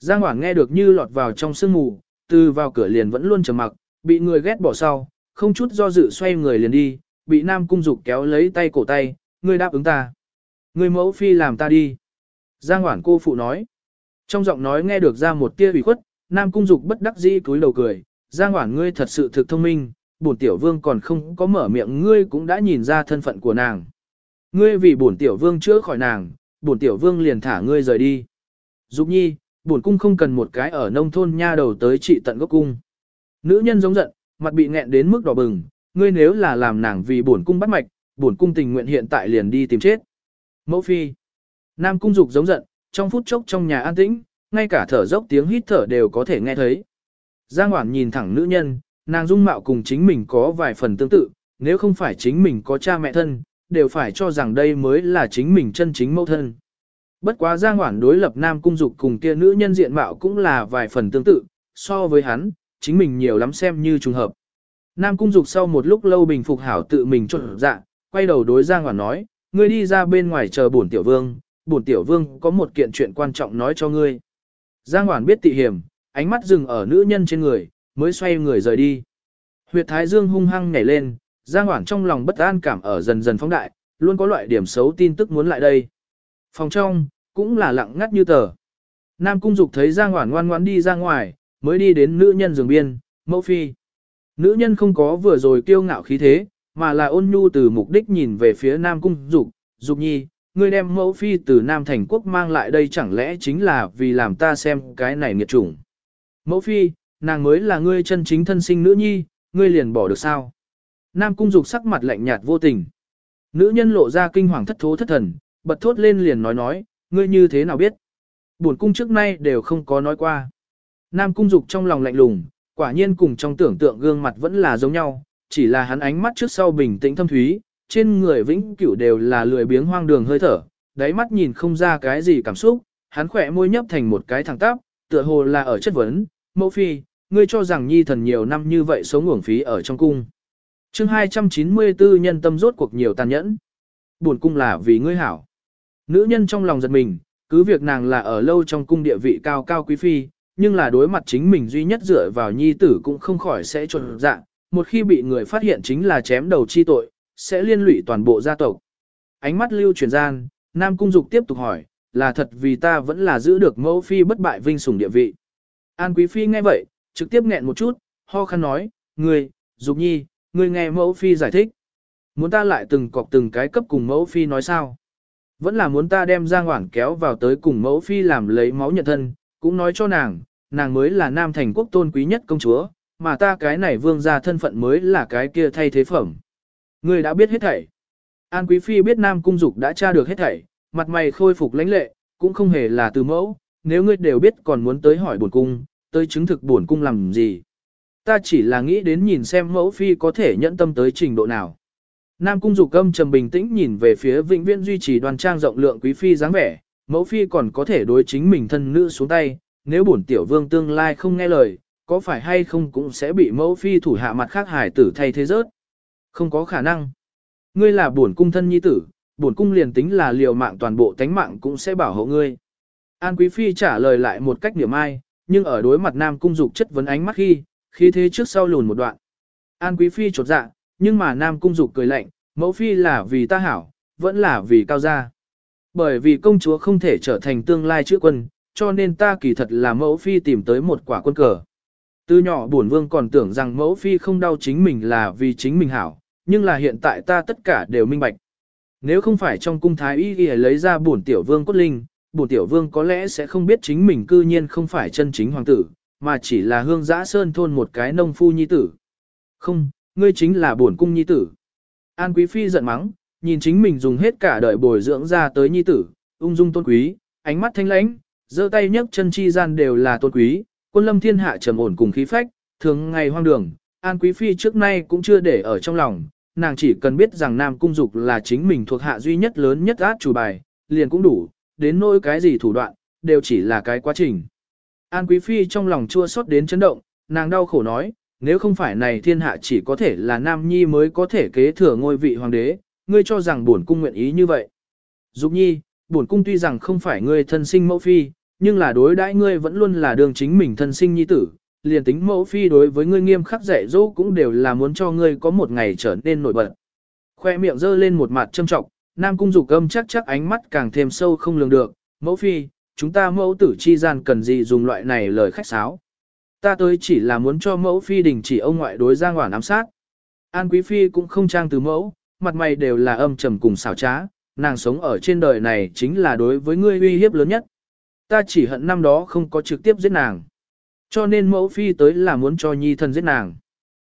Giang Hoảng nghe được như lọt vào trong sương mù, từ vào cửa liền vẫn luôn trầm mặc, bị người ghét bỏ sau, không chút do dự xoay người liền đi, bị Nam Cung Dục kéo lấy tay cổ tay, ngươi đáp ứng ta. Ngươi mẫu phi làm ta đi. Giang Hoản cô phụ nói. Trong giọng nói nghe được ra một tia ủy khuất, Nam Cung Dục bất đắc dĩ cúi đầu cười, Giang Hoản ngươi thật sự thực thông minh, bổn tiểu vương còn không có mở miệng ngươi cũng đã nhìn ra thân phận của nàng. Ngươi vì bổn tiểu vương chữa khỏi nàng, bổn tiểu vương liền thả ngươi rời đi. Dục nhi, bổn cung không cần một cái ở nông thôn nha đầu tới trị tận gốc cung. Nữ nhân giống giận, mặt bị nghẹn đến mức đỏ bừng, ngươi nếu là làm nàng vì bổn cung bắt mạch, bổn cung tình nguyện hiện tại liền đi tìm chết. Mẫu phi. Nam cung dục giống giận, trong phút chốc trong nhà an tĩnh, ngay cả thở dốc tiếng hít thở đều có thể nghe thấy. Giang Hoản nhìn thẳng nữ nhân, nàng dung mạo cùng chính mình có vài phần tương tự, nếu không phải chính mình có cha mẹ thân, đều phải cho rằng đây mới là chính mình chân chính mẫu thân. Bất quá Giang Hoản đối lập Nam Cung Dục cùng kia nữ nhân diện mạo cũng là vài phần tương tự, so với hắn, chính mình nhiều lắm xem như trùng hợp. Nam Cung Dục sau một lúc lâu bình phục hảo tự mình trộn dạ, quay đầu đối Giang Hoàn nói, ngươi đi ra bên ngoài chờ bổn tiểu vương, bổn tiểu vương có một kiện chuyện quan trọng nói cho ngươi. Giang Hoàn biết tị hiểm, ánh mắt dừng ở nữ nhân trên người, mới xoay người rời đi. Huyệt Thái Dương hung hăng nhảy lên, Giang Hoản trong lòng bất an cảm ở dần dần phóng đại, luôn có loại điểm xấu tin tức muốn lại đây. Phòng trong, cũng là lặng ngắt như tờ. Nam Cung Dục thấy Giang Hoản ngoan ngoãn đi ra ngoài, mới đi đến nữ nhân giường biên, mẫu phi. Nữ nhân không có vừa rồi kiêu ngạo khí thế, mà là ôn nhu từ mục đích nhìn về phía Nam Cung Dục, Dục nhi, ngươi đem mẫu phi từ Nam Thành Quốc mang lại đây chẳng lẽ chính là vì làm ta xem cái này nghiệt chủng. Mẫu phi, nàng mới là ngươi chân chính thân sinh nữ nhi, ngươi liền bỏ được sao? Nam Cung Dục sắc mặt lạnh nhạt vô tình. Nữ nhân lộ ra kinh hoàng thất thố thất thần, bật thốt lên liền nói nói, ngươi như thế nào biết? Buồn cung trước nay đều không có nói qua. Nam Cung Dục trong lòng lạnh lùng, quả nhiên cùng trong tưởng tượng gương mặt vẫn là giống nhau, chỉ là hắn ánh mắt trước sau bình tĩnh thâm thúy, trên người vĩnh cửu đều là lười biếng hoang đường hơi thở, đáy mắt nhìn không ra cái gì cảm xúc, hắn khỏe môi nhấp thành một cái thẳng tắp, tựa hồ là ở chất vấn, mẫu phi, ngươi cho rằng nhi thần nhiều năm như vậy sống uổng phí ở trong cung. chương 294 nhân tâm rốt cuộc nhiều tàn nhẫn. Buồn cung là vì ngươi hảo. Nữ nhân trong lòng giật mình, cứ việc nàng là ở lâu trong cung địa vị cao cao quý phi, nhưng là đối mặt chính mình duy nhất dựa vào nhi tử cũng không khỏi sẽ trộn dạng, một khi bị người phát hiện chính là chém đầu chi tội, sẽ liên lụy toàn bộ gia tộc. Ánh mắt lưu truyền gian, Nam Cung Dục tiếp tục hỏi, là thật vì ta vẫn là giữ được mẫu phi bất bại vinh sủng địa vị. An Quý Phi nghe vậy, trực tiếp nghẹn một chút, ho khăn nói, ngươi, Dục Nhi, ngươi nghe mẫu phi giải thích. Muốn ta lại từng cọc từng cái cấp cùng mẫu phi nói sao? Vẫn là muốn ta đem Giang Hoảng kéo vào tới cùng mẫu phi làm lấy máu nhận thân, cũng nói cho nàng, nàng mới là nam thành quốc tôn quý nhất công chúa, mà ta cái này vương gia thân phận mới là cái kia thay thế phẩm. Ngươi đã biết hết thảy. An Quý Phi biết Nam Cung Dục đã tra được hết thảy, mặt mày khôi phục lãnh lệ, cũng không hề là từ mẫu, nếu ngươi đều biết còn muốn tới hỏi bổn cung, tới chứng thực bổn cung làm gì. Ta chỉ là nghĩ đến nhìn xem mẫu phi có thể nhẫn tâm tới trình độ nào. Nam cung dục âm trầm bình tĩnh nhìn về phía vĩnh viễn duy trì đoàn trang rộng lượng quý phi dáng vẻ, mẫu phi còn có thể đối chính mình thân nữ xuống tay, nếu bổn tiểu vương tương lai không nghe lời, có phải hay không cũng sẽ bị mẫu phi thủ hạ mặt khác hải tử thay thế rớt. Không có khả năng. Ngươi là bổn cung thân nhi tử, bổn cung liền tính là liều mạng toàn bộ tánh mạng cũng sẽ bảo hộ ngươi. An Quý Phi trả lời lại một cách niệm ai, nhưng ở đối mặt Nam Cung Dục chất vấn ánh mắt khi, khi thế trước sau lùn một đoạn. An Quý Phi chột dạ, nhưng mà Nam Cung Dục cười lạnh, mẫu Phi là vì ta hảo, vẫn là vì cao gia. Bởi vì công chúa không thể trở thành tương lai chữ quân, cho nên ta kỳ thật là mẫu Phi tìm tới một quả quân cờ. Từ nhỏ bổn vương còn tưởng rằng mẫu Phi không đau chính mình là vì chính mình hảo, nhưng là hiện tại ta tất cả đều minh bạch. Nếu không phải trong cung thái y y lấy ra bổn tiểu vương cốt linh, bổn tiểu vương có lẽ sẽ không biết chính mình cư nhiên không phải chân chính hoàng tử, mà chỉ là hương giã sơn thôn một cái nông phu nhi tử. Không, ngươi chính là bổn cung nhi tử. An Quý Phi giận mắng, nhìn chính mình dùng hết cả đời bồi dưỡng ra tới nhi tử, ung dung tôn quý, ánh mắt thanh lãnh, giơ tay nhấc chân chi gian đều là tôn quý, quân lâm thiên hạ trầm ổn cùng khí phách, thường ngày hoang đường, An Quý Phi trước nay cũng chưa để ở trong lòng, nàng chỉ cần biết rằng Nam Cung Dục là chính mình thuộc hạ duy nhất lớn nhất át chủ bài, liền cũng đủ, đến nỗi cái gì thủ đoạn, đều chỉ là cái quá trình. An Quý Phi trong lòng chua xót đến chấn động, nàng đau khổ nói, nếu không phải này thiên hạ chỉ có thể là Nam Nhi mới có thể kế thừa ngôi vị hoàng đế, ngươi cho rằng bổn cung nguyện ý như vậy. Dục Nhi, bổn cung tuy rằng không phải ngươi thân sinh mẫu phi, nhưng là đối đãi ngươi vẫn luôn là đường chính mình thân sinh nhi tử, liền tính mẫu phi đối với ngươi nghiêm khắc dạy dỗ cũng đều là muốn cho ngươi có một ngày trở nên nổi bật. Khoe miệng giơ lên một mặt châm trọng, Nam Cung Dục âm chắc chắc ánh mắt càng thêm sâu không lường được, mẫu phi, chúng ta mẫu tử chi gian cần gì dùng loại này lời khách sáo. Ta tới chỉ là muốn cho mẫu phi đình chỉ ông ngoại đối Giang Hoản ám sát. An Quý Phi cũng không trang từ mẫu, mặt mày đều là âm trầm cùng xảo trá, nàng sống ở trên đời này chính là đối với ngươi uy hiếp lớn nhất. Ta chỉ hận năm đó không có trực tiếp giết nàng. Cho nên mẫu phi tới là muốn cho nhi thân giết nàng.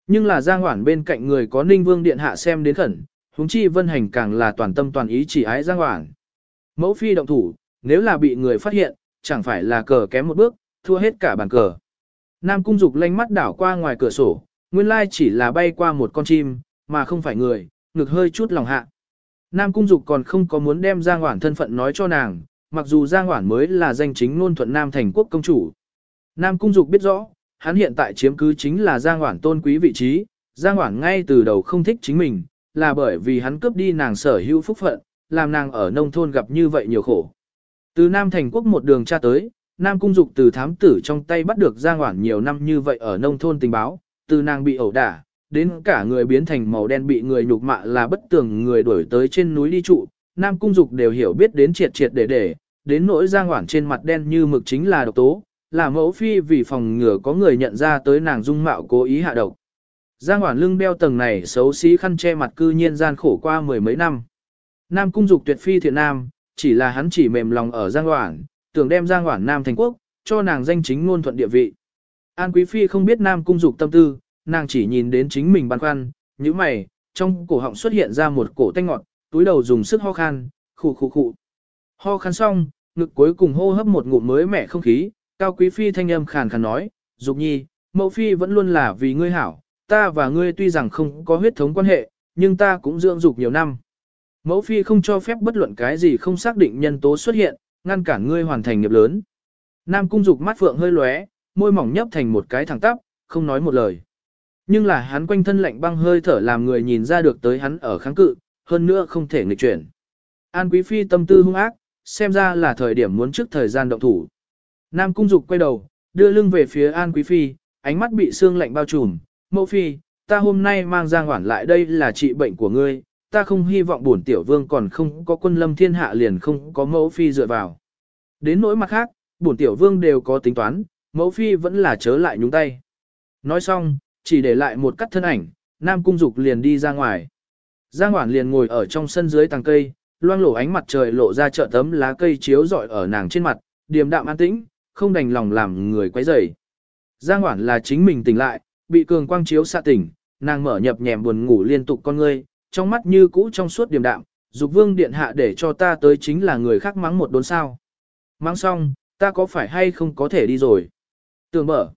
Nhưng là Giang Hoản bên cạnh người có Ninh Vương Điện Hạ xem đến khẩn, huống chi Vân Hành càng là toàn tâm toàn ý chỉ ái Giang Hoản. Mẫu phi động thủ, nếu là bị người phát hiện, chẳng phải là cờ kém một bước, thua hết cả bàn cờ. Nam Cung Dục lanh mắt đảo qua ngoài cửa sổ, nguyên lai chỉ là bay qua một con chim, mà không phải người, ngực hơi chút lòng hạ. Nam Cung Dục còn không có muốn đem Giang Hoản thân phận nói cho nàng, mặc dù Giang Hoản mới là danh chính ngôn thuận Nam thành quốc công chủ. Nam Cung Dục biết rõ, hắn hiện tại chiếm cứ chính là Giang Hoản tôn quý vị trí, Giang Hoản ngay từ đầu không thích chính mình, là bởi vì hắn cướp đi nàng sở hữu phúc phận, làm nàng ở nông thôn gặp như vậy nhiều khổ. Từ Nam thành quốc một đường tra tới, Nam Cung Dục từ thám tử trong tay bắt được Giang Hoản nhiều năm như vậy ở nông thôn tình báo, từ nàng bị ẩu đả, đến cả người biến thành màu đen bị người nhục mạ là bất tường người đuổi tới trên núi đi trụ, Nam Cung Dục đều hiểu biết đến triệt triệt để để, đến nỗi Giang hoảng trên mặt đen như mực chính là độc tố, là mẫu phi vì phòng ngừa có người nhận ra tới nàng dung mạo cố ý hạ độc. Giang hoảng lưng đeo tầng này xấu xí khăn che mặt cư nhiên gian khổ qua mười mấy năm. Nam Cung Dục tuyệt phi thiện nam, chỉ là hắn chỉ mềm lòng ở Giang hoảng, tưởng đem Giang hoảng Nam thành quốc, cho nàng danh chính ngôn thuận địa vị. An Quý Phi không biết Nam Cung Dục tâm tư, nàng chỉ nhìn đến chính mình băn khoăn, như mày, trong cổ họng xuất hiện ra một cổ tanh ngọt, túi đầu dùng sức ho khan, khụ khụ khụ. Ho khan xong, ngực cuối cùng hô hấp một ngụm mới mẻ không khí, cao quý phi thanh âm khàn khàn nói, Dục nhi, mẫu phi vẫn luôn là vì ngươi hảo, ta và ngươi tuy rằng không có huyết thống quan hệ, nhưng ta cũng dưỡng dục nhiều năm. Mẫu phi không cho phép bất luận cái gì không xác định nhân tố xuất hiện, ngăn cản ngươi hoàn thành nghiệp lớn. Nam cung dục mắt phượng hơi lóe, môi mỏng nhấp thành một cái thẳng tắp, không nói một lời. Nhưng là hắn quanh thân lạnh băng hơi thở làm người nhìn ra được tới hắn ở kháng cự, hơn nữa không thể nghịch chuyển. An Quý Phi tâm tư hung ác, xem ra là thời điểm muốn trước thời gian động thủ. Nam Cung Dục quay đầu, đưa lưng về phía An Quý Phi, ánh mắt bị sương lạnh bao trùm. Mẫu Phi, ta hôm nay mang Giang Hoản lại đây là trị bệnh của ngươi, ta không hy vọng bổn tiểu vương còn không có quân lâm thiên hạ liền không có mẫu Phi dựa vào. Đến nỗi mặt khác, bổn tiểu vương đều có tính toán, mẫu Phi vẫn là chớ lại nhúng tay. Nói xong, chỉ để lại một cắt thân ảnh, Nam Cung Dục liền đi ra ngoài. Giang Hoản liền ngồi ở trong sân dưới tàng cây, loang lổ ánh mặt trời lộ ra trợ tấm lá cây chiếu rọi ở nàng trên mặt, điềm đạm an tĩnh, không đành lòng làm người quấy rầy. Giang Hoản là chính mình tỉnh lại, bị cường quang chiếu xạ tỉnh, nàng mở nhập nhèm buồn ngủ liên tục con ngươi, trong mắt như cũ trong suốt điềm đạm, dục vương điện hạ để cho ta tới chính là người khác mắng một đốn sao. Mắng xong, ta có phải hay không có thể đi rồi? Tưởng mở.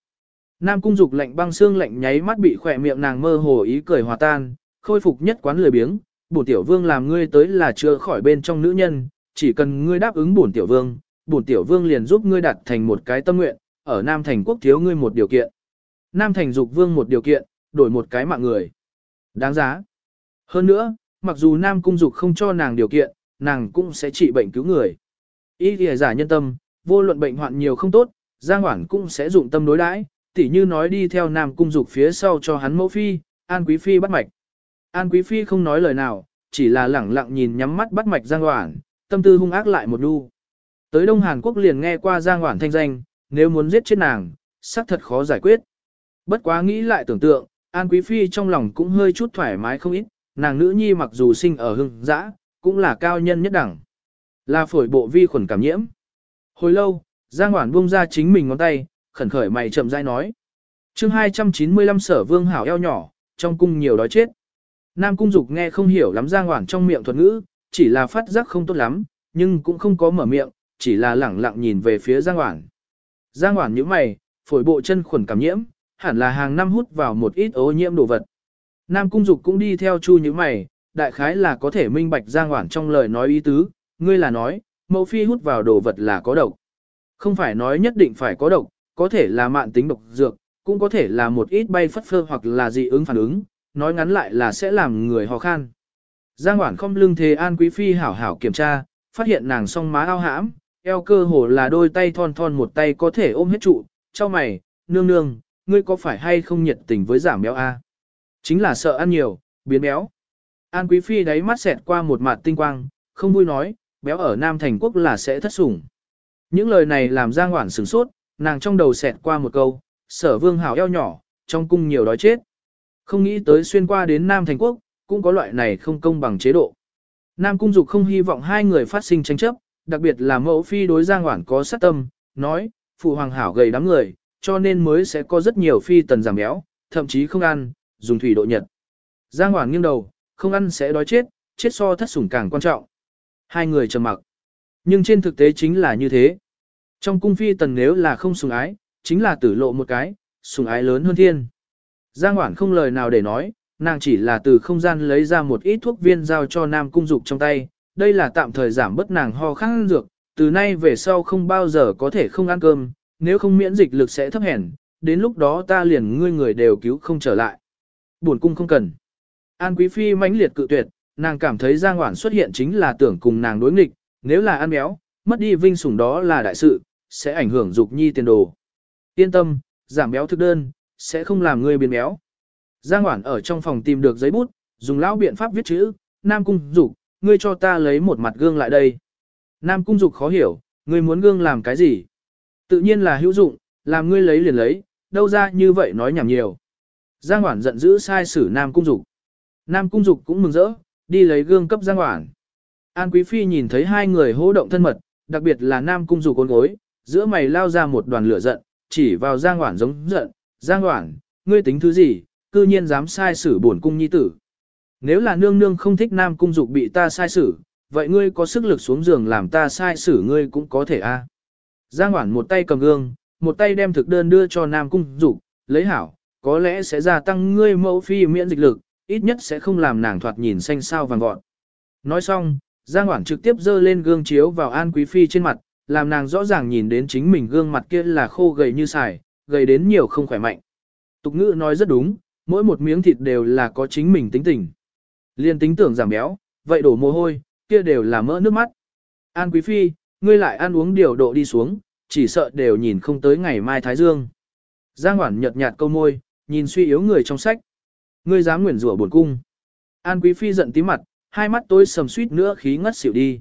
Nam cung dục lạnh băng xương lạnh nháy mắt bị khỏe miệng nàng mơ hồ ý cười hòa tan, khôi phục nhất quán lười biếng, bổn tiểu vương làm ngươi tới là chưa khỏi bên trong nữ nhân, chỉ cần ngươi đáp ứng bổn tiểu vương, bổn tiểu vương liền giúp ngươi đạt thành một cái tâm nguyện, ở Nam Thành quốc thiếu ngươi một điều kiện. Nam Thành dục vương một điều kiện, đổi một cái mạng người. Đáng giá. Hơn nữa, mặc dù Nam Cung Dục không cho nàng điều kiện, nàng cũng sẽ trị bệnh cứu người. Ý thì giả nhân tâm, vô luận bệnh hoạn nhiều không tốt, Giang Hoảng cũng sẽ dụng tâm đối đãi, tỉ như nói đi theo Nam Cung Dục phía sau cho hắn mẫu phi, An Quý Phi bắt mạch. An Quý Phi không nói lời nào, chỉ là lẳng lặng nhìn nhắm mắt bắt mạch Giang Hoảng, tâm tư hung ác lại một đu. Tới Đông Hàn Quốc liền nghe qua Giang Hoảng thanh danh, nếu muốn giết chết nàng, xác thật khó giải quyết. Bất quá nghĩ lại tưởng tượng, An Quý Phi trong lòng cũng hơi chút thoải mái không ít, nàng nữ nhi mặc dù sinh ở hưng dã, cũng là cao nhân nhất đẳng. Là phổi bộ vi khuẩn cảm nhiễm. Hồi lâu, Giang Hoảng buông ra chính mình ngón tay, khẩn khởi mày chậm rãi nói. chương 295 sở vương hảo eo nhỏ, trong cung nhiều đói chết. Nam cung dục nghe không hiểu lắm Giang hoảng trong miệng thuật ngữ, chỉ là phát giác không tốt lắm, nhưng cũng không có mở miệng, chỉ là lẳng lặng nhìn về phía Giang hoảng. Giang hoảng như mày, phổi bộ chân khuẩn cảm nhiễm, hẳn là hàng năm hút vào một ít ô nhiễm đồ vật. Nam Cung Dục cũng đi theo chu như mày, đại khái là có thể minh bạch Giang hoảng trong lời nói ý tứ, ngươi là nói, mẫu phi hút vào đồ vật là có độc. Không phải nói nhất định phải có độc, có thể là mạn tính độc dược, cũng có thể là một ít bay phất phơ hoặc là dị ứng phản ứng, nói ngắn lại là sẽ làm người ho khan. Giang Hoản không lưng thế An Quý Phi hảo hảo kiểm tra, phát hiện nàng song má ao hãm, eo cơ hồ là đôi tay thon thon một tay có thể ôm hết trụ, cho mày, nương nương, ngươi có phải hay không nhiệt tình với giảm béo a? Chính là sợ ăn nhiều, biến béo. An Quý Phi đáy mắt xẹt qua một mặt tinh quang, không vui nói, béo ở Nam Thành Quốc là sẽ thất sủng. Những lời này làm Giang Hoản sửng sốt, nàng trong đầu xẹt qua một câu, sở vương hảo eo nhỏ, trong cung nhiều đói chết. Không nghĩ tới xuyên qua đến Nam Thành Quốc, cũng có loại này không công bằng chế độ. Nam Cung Dục không hy vọng hai người phát sinh tranh chấp, đặc biệt là mẫu phi đối Giang Hoản có sát tâm, nói, phụ hoàng hảo gầy đám người, cho nên mới sẽ có rất nhiều phi tần giảm béo, thậm chí không ăn, dùng thủy độ nhật. Giang Hoản nghiêng đầu, không ăn sẽ đói chết, chết so thất sủng càng quan trọng. Hai người trầm mặc. Nhưng trên thực tế chính là như thế. Trong cung phi tần nếu là không sùng ái, chính là tử lộ một cái, sùng ái lớn hơn thiên. Giang Hoản không lời nào để nói, nàng chỉ là từ không gian lấy ra một ít thuốc viên giao cho Nam Cung Dục trong tay, đây là tạm thời giảm bớt nàng ho khăn dược, từ nay về sau không bao giờ có thể không ăn cơm, nếu không miễn dịch lực sẽ thấp hèn, đến lúc đó ta liền ngươi người đều cứu không trở lại. Buồn cung không cần. An Quý Phi mãnh liệt cự tuyệt, nàng cảm thấy Giang Hoản xuất hiện chính là tưởng cùng nàng đối nghịch, nếu là ăn béo, mất đi vinh sủng đó là đại sự, sẽ ảnh hưởng dục nhi tiền đồ. Yên tâm, giảm béo thực đơn, sẽ không làm ngươi biến béo. Giang Hoản ở trong phòng tìm được giấy bút, dùng lão biện pháp viết chữ, Nam Cung Dục, ngươi cho ta lấy một mặt gương lại đây. Nam Cung Dục khó hiểu, ngươi muốn gương làm cái gì? Tự nhiên là hữu dụng, làm ngươi lấy liền lấy, đâu ra như vậy nói nhảm nhiều. Giang Hoản giận dữ sai xử Nam Cung Dục. Nam Cung Dục cũng mừng rỡ, đi lấy gương cấp Giang Hoản. An Quý Phi nhìn thấy hai người hô động thân mật, đặc biệt là Nam Cung Dục côn gối, giữa mày lao ra một đoàn lửa giận, chỉ vào Giang Hoản giống giận. Giang Hoản, ngươi tính thứ gì, cư nhiên dám sai xử bổn cung nhi tử. Nếu là nương nương không thích Nam Cung Dục bị ta sai xử, vậy ngươi có sức lực xuống giường làm ta sai xử ngươi cũng có thể a. Giang Hoản một tay cầm gương, một tay đem thực đơn đưa cho Nam Cung Dục, lấy hảo, có lẽ sẽ gia tăng ngươi mẫu phi miễn dịch lực, ít nhất sẽ không làm nàng thoạt nhìn xanh sao vàng gọn. Nói xong, Giang Hoản trực tiếp dơ lên gương chiếu vào An Quý Phi trên mặt, làm nàng rõ ràng nhìn đến chính mình gương mặt kia là khô gầy như xài, gầy đến nhiều không khỏe mạnh. Tục ngữ nói rất đúng, mỗi một miếng thịt đều là có chính mình tính tình. Liên tính tưởng giảm béo, vậy đổ mồ hôi, kia đều là mỡ nước mắt. An Quý Phi, ngươi lại ăn uống điều độ đi xuống, chỉ sợ đều nhìn không tới ngày mai Thái Dương. Giang Hoản nhợt nhạt câu môi, nhìn suy yếu người trong sách. Ngươi dám nguyền rủa buồn cung. An Quý Phi giận tí mặt, hai mắt tối sầm suýt nữa khí ngất xỉu đi.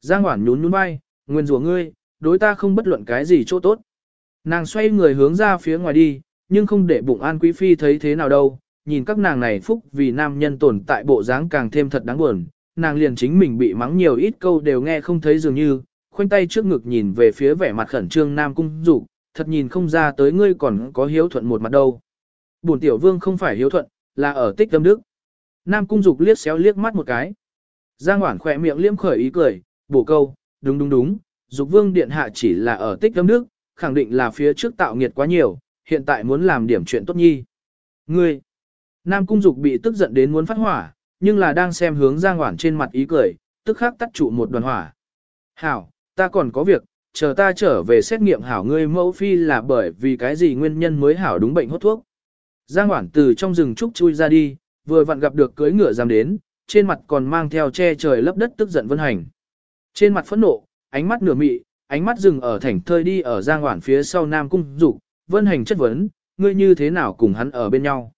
Giang Hoản nhún nhún vai, nguyên rủa ngươi, đối ta không bất luận cái gì chỗ tốt. Nàng xoay người hướng ra phía ngoài đi, nhưng không để bụng An Quý Phi thấy thế nào đâu, nhìn các nàng này phúc vì nam nhân tồn tại bộ dáng càng thêm thật đáng buồn, nàng liền chính mình bị mắng nhiều ít câu đều nghe không thấy dường như, khoanh tay trước ngực nhìn về phía vẻ mặt khẩn trương nam cung dụ, thật nhìn không ra tới ngươi còn có hiếu thuận một mặt đâu. Bổn tiểu vương không phải hiếu thuận, là ở tích tâm đức. Nam cung dục liếc xéo liếc mắt một cái. Giang Hoản khỏe miệng liếm khởi ý cười, bổ câu, đúng đúng đúng, dục vương điện hạ chỉ là ở tích lâm nước, khẳng định là phía trước tạo nghiệt quá nhiều, hiện tại muốn làm điểm chuyện tốt nhi. Ngươi, Nam Cung Dục bị tức giận đến muốn phát hỏa, nhưng là đang xem hướng Giang Hoản trên mặt ý cười, tức khắc tắt trụ một đoàn hỏa. Hảo, ta còn có việc, chờ ta trở về xét nghiệm hảo ngươi mẫu phi là bởi vì cái gì nguyên nhân mới hảo đúng bệnh hốt thuốc. Giang Hoản từ trong rừng trúc chui ra đi, vừa vặn gặp được cưới ngựa dám đến, trên mặt còn mang theo che trời lấp đất tức giận vân hành. Trên mặt phẫn nộ, ánh mắt nửa mị, ánh mắt dừng ở thảnh thơi đi ở Giang Hoản phía sau Nam Cung Dục, Vân Hành chất vấn, ngươi như thế nào cùng hắn ở bên nhau.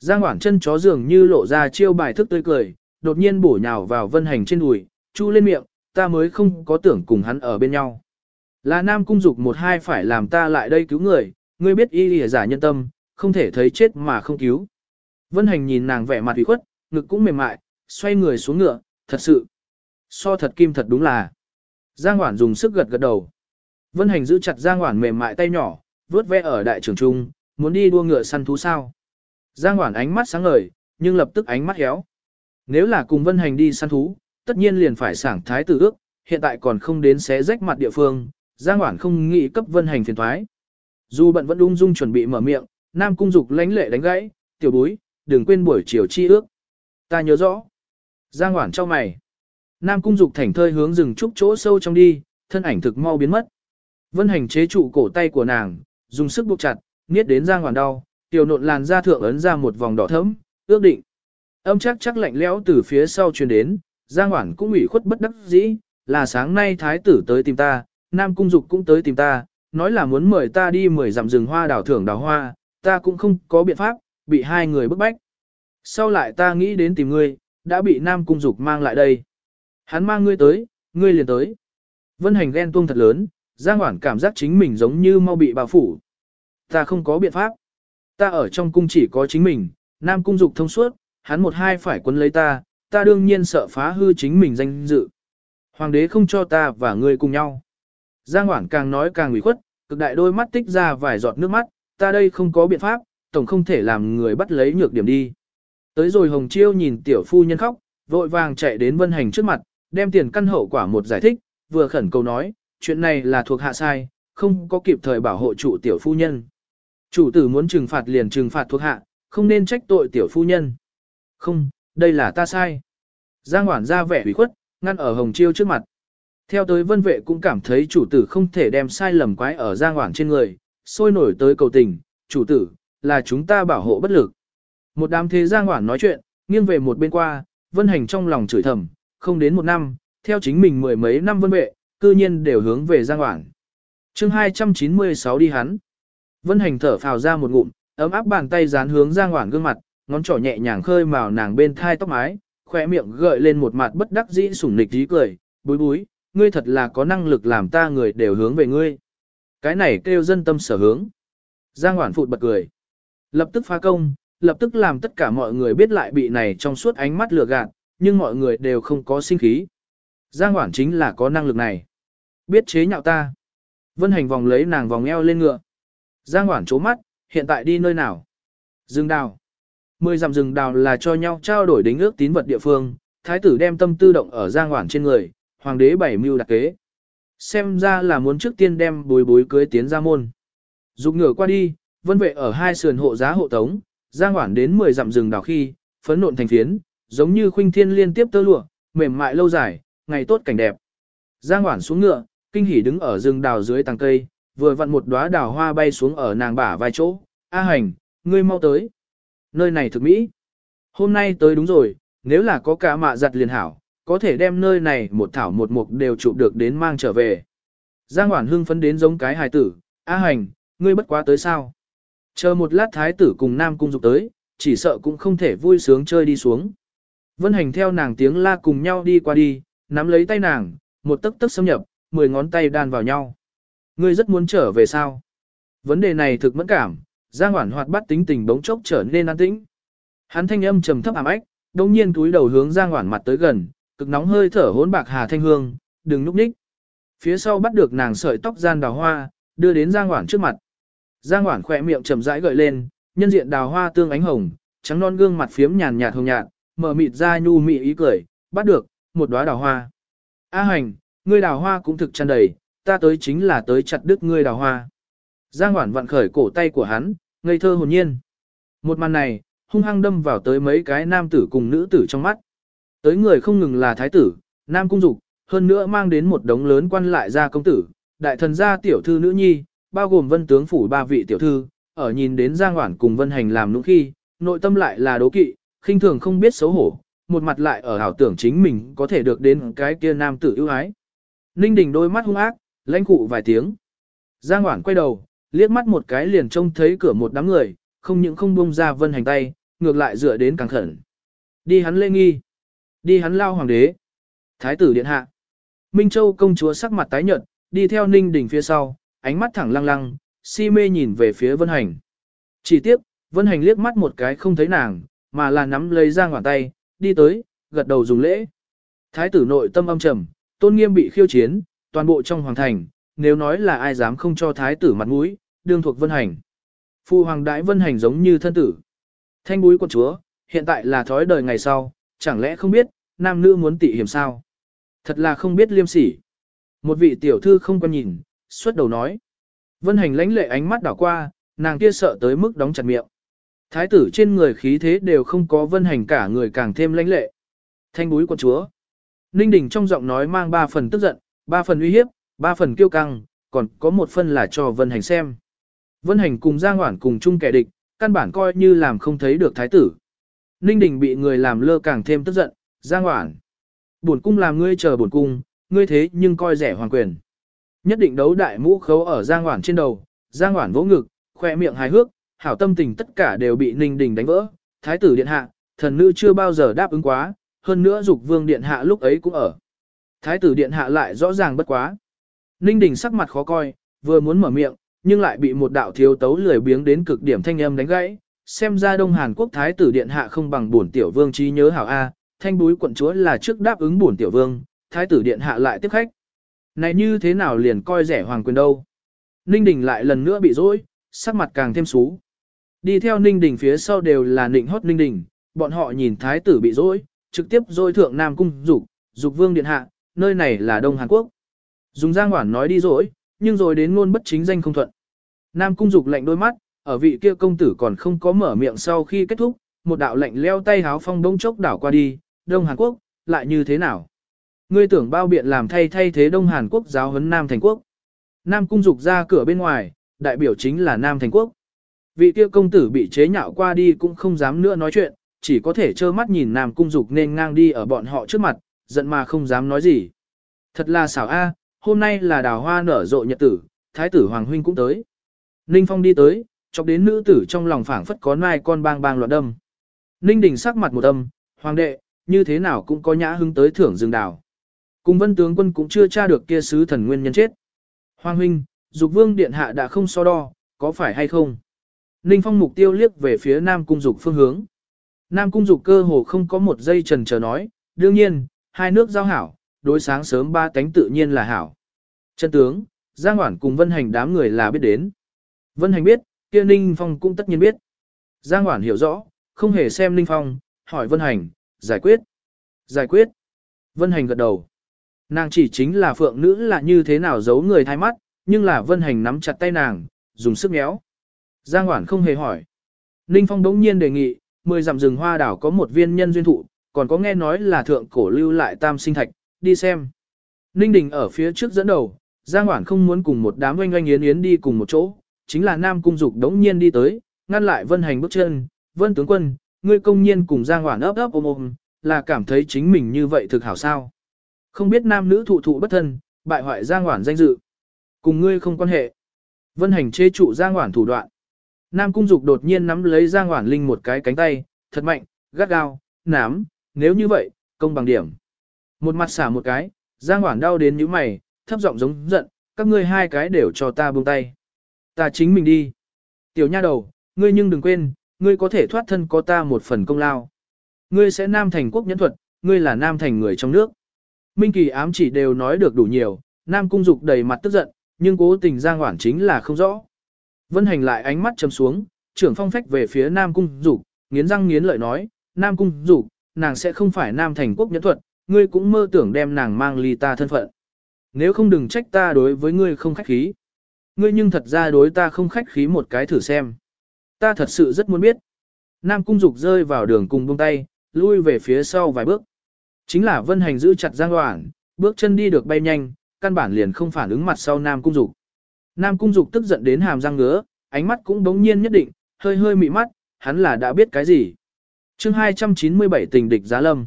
Giang hoản chân chó dường như lộ ra chiêu bài thức tươi cười, đột nhiên bổ nhào vào Vân Hành trên đùi, chu lên miệng, ta mới không có tưởng cùng hắn ở bên nhau. Là Nam Cung Dục một hai phải làm ta lại đây cứu người, ngươi biết y lìa giả nhân tâm, không thể thấy chết mà không cứu. Vân Hành nhìn nàng vẻ mặt ủy khuất, ngực cũng mềm mại, xoay người xuống ngựa, thật sự. So thật kim thật đúng là. Giang Hoản dùng sức gật gật đầu. Vân Hành giữ chặt Giang Hoản mềm mại tay nhỏ, vớt ve ở đại trường trung, muốn đi đua ngựa săn thú sao. Giang Hoản ánh mắt sáng ngời, nhưng lập tức ánh mắt héo. Nếu là cùng Vân Hành đi săn thú, tất nhiên liền phải sảng thái tử ước, hiện tại còn không đến xé rách mặt địa phương, Giang Hoản không nghĩ cấp Vân Hành phiền thoái. Dù bận vẫn ung dung chuẩn bị mở miệng, Nam Cung Dục lánh lệ đánh gãy, tiểu bối, đừng quên buổi chiều chi ước. Ta nhớ rõ. Giang Hoản cho mày. Nam Cung Dục thảnh thơi hướng rừng trúc chỗ sâu trong đi, thân ảnh thực mau biến mất. Vân Hành chế trụ cổ tay của nàng, dùng sức buộc chặt, niết đến Giang hoàn đau, tiểu nộn làn da thượng ấn ra một vòng đỏ thẫm, ước định. Âm chắc chắc lạnh lẽo từ phía sau truyền đến, Giang Hoản cũng ủy khuất bất đắc dĩ, là sáng nay thái tử tới tìm ta, Nam Cung Dục cũng tới tìm ta, nói là muốn mời ta đi mời dặm rừng hoa đào thưởng đào hoa, ta cũng không có biện pháp, bị hai người bức bách. Sau lại ta nghĩ đến tìm ngươi, đã bị Nam Cung Dục mang lại đây. Hắn mang ngươi tới, ngươi liền tới. Vân hành ghen tuông thật lớn, Giang Hoản cảm giác chính mình giống như mau bị bao phủ. Ta không có biện pháp. Ta ở trong cung chỉ có chính mình, Nam cung dục thông suốt, hắn một hai phải quấn lấy ta, ta đương nhiên sợ phá hư chính mình danh dự. Hoàng đế không cho ta và ngươi cùng nhau. Giang Hoản càng nói càng ủy khuất, cực đại đôi mắt tích ra vài giọt nước mắt, ta đây không có biện pháp, tổng không thể làm người bắt lấy nhược điểm đi. Tới rồi Hồng Chiêu nhìn tiểu phu nhân khóc, vội vàng chạy đến Vân Hành trước mặt, đem tiền căn hậu quả một giải thích, vừa khẩn cầu nói, chuyện này là thuộc hạ sai, không có kịp thời bảo hộ chủ tiểu phu nhân. Chủ tử muốn trừng phạt liền trừng phạt thuộc hạ, không nên trách tội tiểu phu nhân. Không, đây là ta sai. Giang Hoản ra vẻ ủy khuất, ngăn ở Hồng Chiêu trước mặt. Theo tới vân vệ cũng cảm thấy chủ tử không thể đem sai lầm quái ở Giang Hoản trên người, sôi nổi tới cầu tình, chủ tử, là chúng ta bảo hộ bất lực. Một đám thế Giang Hoản nói chuyện, nghiêng về một bên qua, vân hành trong lòng chửi thầm, không đến một năm, theo chính mình mười mấy năm vân vệ, cư nhiên đều hướng về Giang Hoảng. chương 296 đi hắn. Vân hành thở phào ra một ngụm, ấm áp bàn tay dán hướng Giang Hoảng gương mặt, ngón trỏ nhẹ nhàng khơi màu nàng bên thai tóc mái, khỏe miệng gợi lên một mặt bất đắc dĩ sủng nịch dí cười, búi búi, ngươi thật là có năng lực làm ta người đều hướng về ngươi. Cái này kêu dân tâm sở hướng. Giang Hoản phụt bật cười. Lập tức phá công, lập tức làm tất cả mọi người biết lại bị này trong suốt ánh mắt lừa gạt, nhưng mọi người đều không có sinh khí. Giang Hoản chính là có năng lực này. Biết chế nhạo ta. Vân hành vòng lấy nàng vòng eo lên ngựa. Giang Hoản chố mắt, hiện tại đi nơi nào? Dương đào. Mười dặm rừng đào là cho nhau trao đổi đính ước tín vật địa phương, thái tử đem tâm tư động ở giang hoảng trên người, hoàng đế bảy mưu đặc kế. Xem ra là muốn trước tiên đem bối bối cưới tiến ra môn. Dục ngựa qua đi, vân vệ ở hai sườn hộ giá hộ tống, giang hoảng đến 10 dặm rừng đào khi, phấn nộn thành phiến, giống như khuynh thiên liên tiếp tơ lụa, mềm mại lâu dài, ngày tốt cảnh đẹp. Giang Hoản xuống ngựa, kinh hỉ đứng ở rừng đào dưới tàng cây, vừa vặn một đóa đào hoa bay xuống ở nàng bả vai chỗ. A hành, ngươi mau tới nơi này thực mỹ. Hôm nay tới đúng rồi, nếu là có cả mạ giặt liền hảo, có thể đem nơi này một thảo một mục đều chụp được đến mang trở về. Giang Hoản hưng phấn đến giống cái hài tử, A hành, ngươi bất quá tới sao? Chờ một lát thái tử cùng nam cung dục tới, chỉ sợ cũng không thể vui sướng chơi đi xuống. Vân hành theo nàng tiếng la cùng nhau đi qua đi, nắm lấy tay nàng, một tấc tấc xâm nhập, mười ngón tay đan vào nhau. Ngươi rất muốn trở về sao? Vấn đề này thực mẫn cảm, Giang Hoản hoạt bát tính tình bỗng chốc trở nên an tĩnh. Hắn thanh âm trầm thấp ảm ách, đồng nhiên túi đầu hướng Giang Hoản mặt tới gần, cực nóng hơi thở hỗn bạc hà thanh hương, đừng núp ních. Phía sau bắt được nàng sợi tóc gian đào hoa, đưa đến Giang Hoản trước mặt. Giang Hoản khỏe miệng trầm rãi gợi lên, nhân diện đào hoa tương ánh hồng, trắng non gương mặt phiếm nhàn nhạt hồng nhạt, mở mịt ra nhu mị ý cười, bắt được một đóa đào hoa. A hành, ngươi đào hoa cũng thực tràn đầy, ta tới chính là tới chặt đứt ngươi đào hoa. Giang Hoản vặn khởi cổ tay của hắn, ngây thơ hồn nhiên. Một màn này, hung hăng đâm vào tới mấy cái nam tử cùng nữ tử trong mắt. Tới người không ngừng là thái tử, nam cung dục, hơn nữa mang đến một đống lớn quan lại gia công tử, đại thần gia tiểu thư nữ nhi, bao gồm vân tướng phủ ba vị tiểu thư, ở nhìn đến Giang Hoản cùng vân hành làm nũng khi, nội tâm lại là đố kỵ, khinh thường không biết xấu hổ, một mặt lại ở ảo tưởng chính mình có thể được đến cái kia nam tử ưu ái. Ninh Đình đôi mắt hung ác, lãnh cụ vài tiếng. Giang Hoản quay đầu, liếc mắt một cái liền trông thấy cửa một đám người, không những không buông ra vân hành tay, ngược lại dựa đến càng khẩn. Đi hắn lê nghi. Đi hắn lao hoàng đế. Thái tử điện hạ. Minh Châu công chúa sắc mặt tái nhợt, đi theo ninh đỉnh phía sau, ánh mắt thẳng lăng lăng, si mê nhìn về phía vân hành. Chỉ tiếc, vân hành liếc mắt một cái không thấy nàng, mà là nắm lấy giang ngọn tay, đi tới, gật đầu dùng lễ. Thái tử nội tâm âm trầm, tôn nghiêm bị khiêu chiến, toàn bộ trong hoàng thành, nếu nói là ai dám không cho thái tử mặt mũi, đương thuộc vân hành. Phu hoàng đại vân hành giống như thân tử. Thanh búi quân chúa, hiện tại là thói đời ngày sau, chẳng lẽ không biết, nam nữ muốn tị hiểm sao? Thật là không biết liêm sỉ. Một vị tiểu thư không quan nhìn, xuất đầu nói. Vân hành lãnh lệ ánh mắt đảo qua, nàng kia sợ tới mức đóng chặt miệng. Thái tử trên người khí thế đều không có vân hành cả người càng thêm lãnh lệ. Thanh búi quân chúa. Ninh đình trong giọng nói mang ba phần tức giận, ba phần uy hiếp, ba phần kiêu căng, còn có một phần là cho vân hành xem. Vân Hành cùng Giang Hoản cùng chung kẻ địch, căn bản coi như làm không thấy được thái tử. Ninh Đình bị người làm lơ càng thêm tức giận, Giang Hoản. Bổn cung làm ngươi chờ bổn cung, ngươi thế nhưng coi rẻ hoàng quyền. Nhất định đấu đại mũ khấu ở Giang Hoản trên đầu, Giang Hoản vỗ ngực, khoe miệng hài hước, hảo tâm tình tất cả đều bị Ninh Đình đánh vỡ. Thái tử điện hạ, thần nữ chưa bao giờ đáp ứng quá, hơn nữa dục vương điện hạ lúc ấy cũng ở. Thái tử điện hạ lại rõ ràng bất quá. Ninh Đình sắc mặt khó coi, vừa muốn mở miệng, nhưng lại bị một đạo thiếu tấu lười biếng đến cực điểm thanh âm đánh gãy. Xem ra Đông Hàn Quốc Thái tử Điện Hạ không bằng bổn tiểu vương trí nhớ hảo A, thanh búi quận chúa là trước đáp ứng bổn tiểu vương, Thái tử Điện Hạ lại tiếp khách. Này như thế nào liền coi rẻ hoàng quyền đâu. Ninh Đình lại lần nữa bị dối, sắc mặt càng thêm xú. Đi theo Ninh Đình phía sau đều là nịnh hót Ninh Đình, bọn họ nhìn Thái tử bị dối, trực tiếp dối thượng Nam Cung Dục, Dục Vương Điện Hạ, nơi này là Đông Hàn Quốc. Dùng Giang Hoản nói đi dối, nhưng rồi đến ngôn bất chính danh không thuận. Nam Cung Dục lạnh đôi mắt, ở vị kia công tử còn không có mở miệng sau khi kết thúc, một đạo lạnh leo tay háo phong đông chốc đảo qua đi, Đông Hàn Quốc, lại như thế nào? Ngươi tưởng bao biện làm thay thay thế Đông Hàn Quốc giáo huấn Nam Thành Quốc. Nam Cung Dục ra cửa bên ngoài, đại biểu chính là Nam Thành Quốc. Vị kia công tử bị chế nhạo qua đi cũng không dám nữa nói chuyện, chỉ có thể trơ mắt nhìn Nam Cung Dục nên ngang đi ở bọn họ trước mặt, giận mà không dám nói gì. Thật là xảo a, hôm nay là đào hoa nở rộ nhật tử, thái tử Hoàng Huynh cũng tới. Ninh Phong đi tới, chọc đến nữ tử trong lòng phảng phất có nai con bang bang loạn đâm. Ninh Đình sắc mặt một âm, Hoàng đệ, như thế nào cũng có nhã hứng tới thưởng rừng đào. Cùng vân tướng quân cũng chưa tra được kia sứ thần nguyên nhân chết. Hoàng Huynh, Dục Vương Điện Hạ đã không so đo, có phải hay không? Ninh Phong mục tiêu liếc về phía Nam Cung Dục phương hướng. Nam Cung Dục cơ hồ không có một giây trần chờ nói, đương nhiên, hai nước giao hảo, đối sáng sớm ba tánh tự nhiên là hảo. Chân tướng, Giang Hoản cùng Vân Hành đám người là biết đến. Vân Hành biết, kia Ninh Phong cũng tất nhiên biết. Giang Hoản hiểu rõ, không hề xem Ninh Phong, hỏi Vân Hành, giải quyết. Giải quyết. Vân Hành gật đầu. Nàng chỉ chính là phượng nữ là như thế nào giấu người thay mắt, nhưng là Vân Hành nắm chặt tay nàng, dùng sức méo. Giang Hoản không hề hỏi. Ninh Phong đống nhiên đề nghị, mười dặm rừng hoa đảo có một viên nhân duyên thụ, còn có nghe nói là thượng cổ lưu lại tam sinh thạch, đi xem. Ninh Đình ở phía trước dẫn đầu, Giang Hoản không muốn cùng một đám oanh oanh yến yến đi cùng một chỗ, chính là Nam Cung Dục đống nhiên đi tới, ngăn lại Vân Hành bước chân, Vân tướng quân, ngươi công nhiên cùng Giang Hoản ấp ấp ôm ôm, là cảm thấy chính mình như vậy thực hảo sao. Không biết nam nữ thụ thụ bất thân, bại hoại Giang Hoản danh dự. Cùng ngươi không quan hệ. Vân Hành chê trụ Giang Hoản thủ đoạn. Nam Cung Dục đột nhiên nắm lấy Giang Hoản Linh một cái cánh tay, thật mạnh, gắt gao, nám, nếu như vậy, công bằng điểm. Một mặt xả một cái, Giang Hoản đau đến như mày, thấp giọng giống giận, các ngươi hai cái đều cho ta buông tay. Ta chính mình đi. Tiểu nha đầu, ngươi nhưng đừng quên, ngươi có thể thoát thân có ta một phần công lao. Ngươi sẽ nam thành quốc nhẫn thuật, ngươi là nam thành người trong nước. Minh Kỳ ám chỉ đều nói được đủ nhiều, nam cung dục đầy mặt tức giận, nhưng cố tình Giang Hoản chính là không rõ. Vân hành lại ánh mắt trầm xuống, trưởng phong phách về phía nam cung dục, nghiến răng nghiến lợi nói, nam cung dục, nàng sẽ không phải nam thành quốc nhẫn thuật, ngươi cũng mơ tưởng đem nàng mang ly ta thân phận. Nếu không đừng trách ta đối với ngươi không khách khí. Ngươi nhưng thật ra đối ta không khách khí một cái thử xem. Ta thật sự rất muốn biết. Nam cung dục rơi vào đường cùng buông tay, lui về phía sau vài bước. Chính là vân hành giữ chặt giang hoảng, bước chân đi được bay nhanh, căn bản liền không phản ứng mặt sau Nam cung dục. Nam cung dục tức giận đến hàm răng ngứa, ánh mắt cũng bỗng nhiên nhất định, hơi hơi mị mắt, hắn là đã biết cái gì. chương 297 tình địch giá lâm.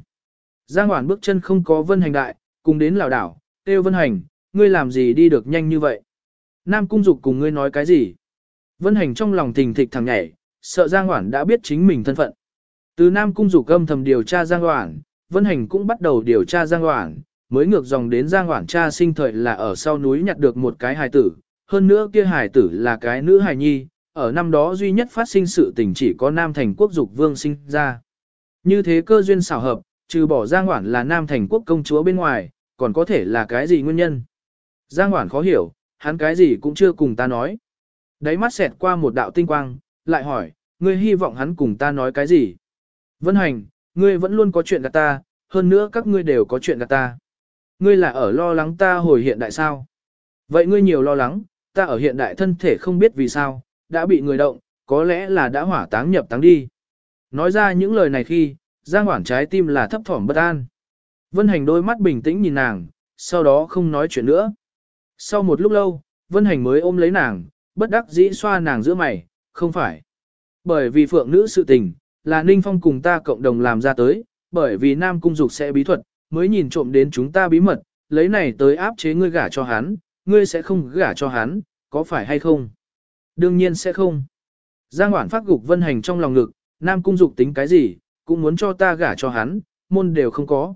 Giang Hoản bước chân không có vân hành đại, cùng đến lào đảo, têu vân hành, ngươi làm gì đi được nhanh như vậy? Nam cung dục cùng ngươi nói cái gì? Vân hành trong lòng thình thịch thằng nhảy, sợ Giang Hoản đã biết chính mình thân phận. Từ Nam cung dục âm thầm điều tra Giang Hoản, Vân hành cũng bắt đầu điều tra Giang Hoản, mới ngược dòng đến Giang Hoản cha sinh thời là ở sau núi nhặt được một cái hài tử, hơn nữa kia hài tử là cái nữ hài nhi, ở năm đó duy nhất phát sinh sự tình chỉ có Nam thành quốc dục vương sinh ra. Như thế cơ duyên xảo hợp, trừ bỏ Giang Hoản là Nam thành quốc công chúa bên ngoài, còn có thể là cái gì nguyên nhân. Giang Hoản khó hiểu, hắn cái gì cũng chưa cùng ta nói. Đáy mắt xẹt qua một đạo tinh quang, lại hỏi, ngươi hy vọng hắn cùng ta nói cái gì? Vân hành, ngươi vẫn luôn có chuyện gạt ta, hơn nữa các ngươi đều có chuyện gạt ta. Ngươi là ở lo lắng ta hồi hiện đại sao? Vậy ngươi nhiều lo lắng, ta ở hiện đại thân thể không biết vì sao, đã bị người động, có lẽ là đã hỏa táng nhập táng đi. Nói ra những lời này khi, Giang Hoản trái tim là thấp thỏm bất an. Vân Hành đôi mắt bình tĩnh nhìn nàng, sau đó không nói chuyện nữa. Sau một lúc lâu, Vân Hành mới ôm lấy nàng, bất đắc dĩ xoa nàng giữa mày, không phải. Bởi vì phượng nữ sự tình, là Ninh Phong cùng ta cộng đồng làm ra tới, bởi vì Nam Cung Dục sẽ bí thuật, mới nhìn trộm đến chúng ta bí mật, lấy này tới áp chế ngươi gả cho hắn, ngươi sẽ không gả cho hắn, có phải hay không? Đương nhiên sẽ không. Giang Hoản phát gục Vân Hành trong lòng ngực, Nam Cung Dục tính cái gì, cũng muốn cho ta gả cho hắn, môn đều không có.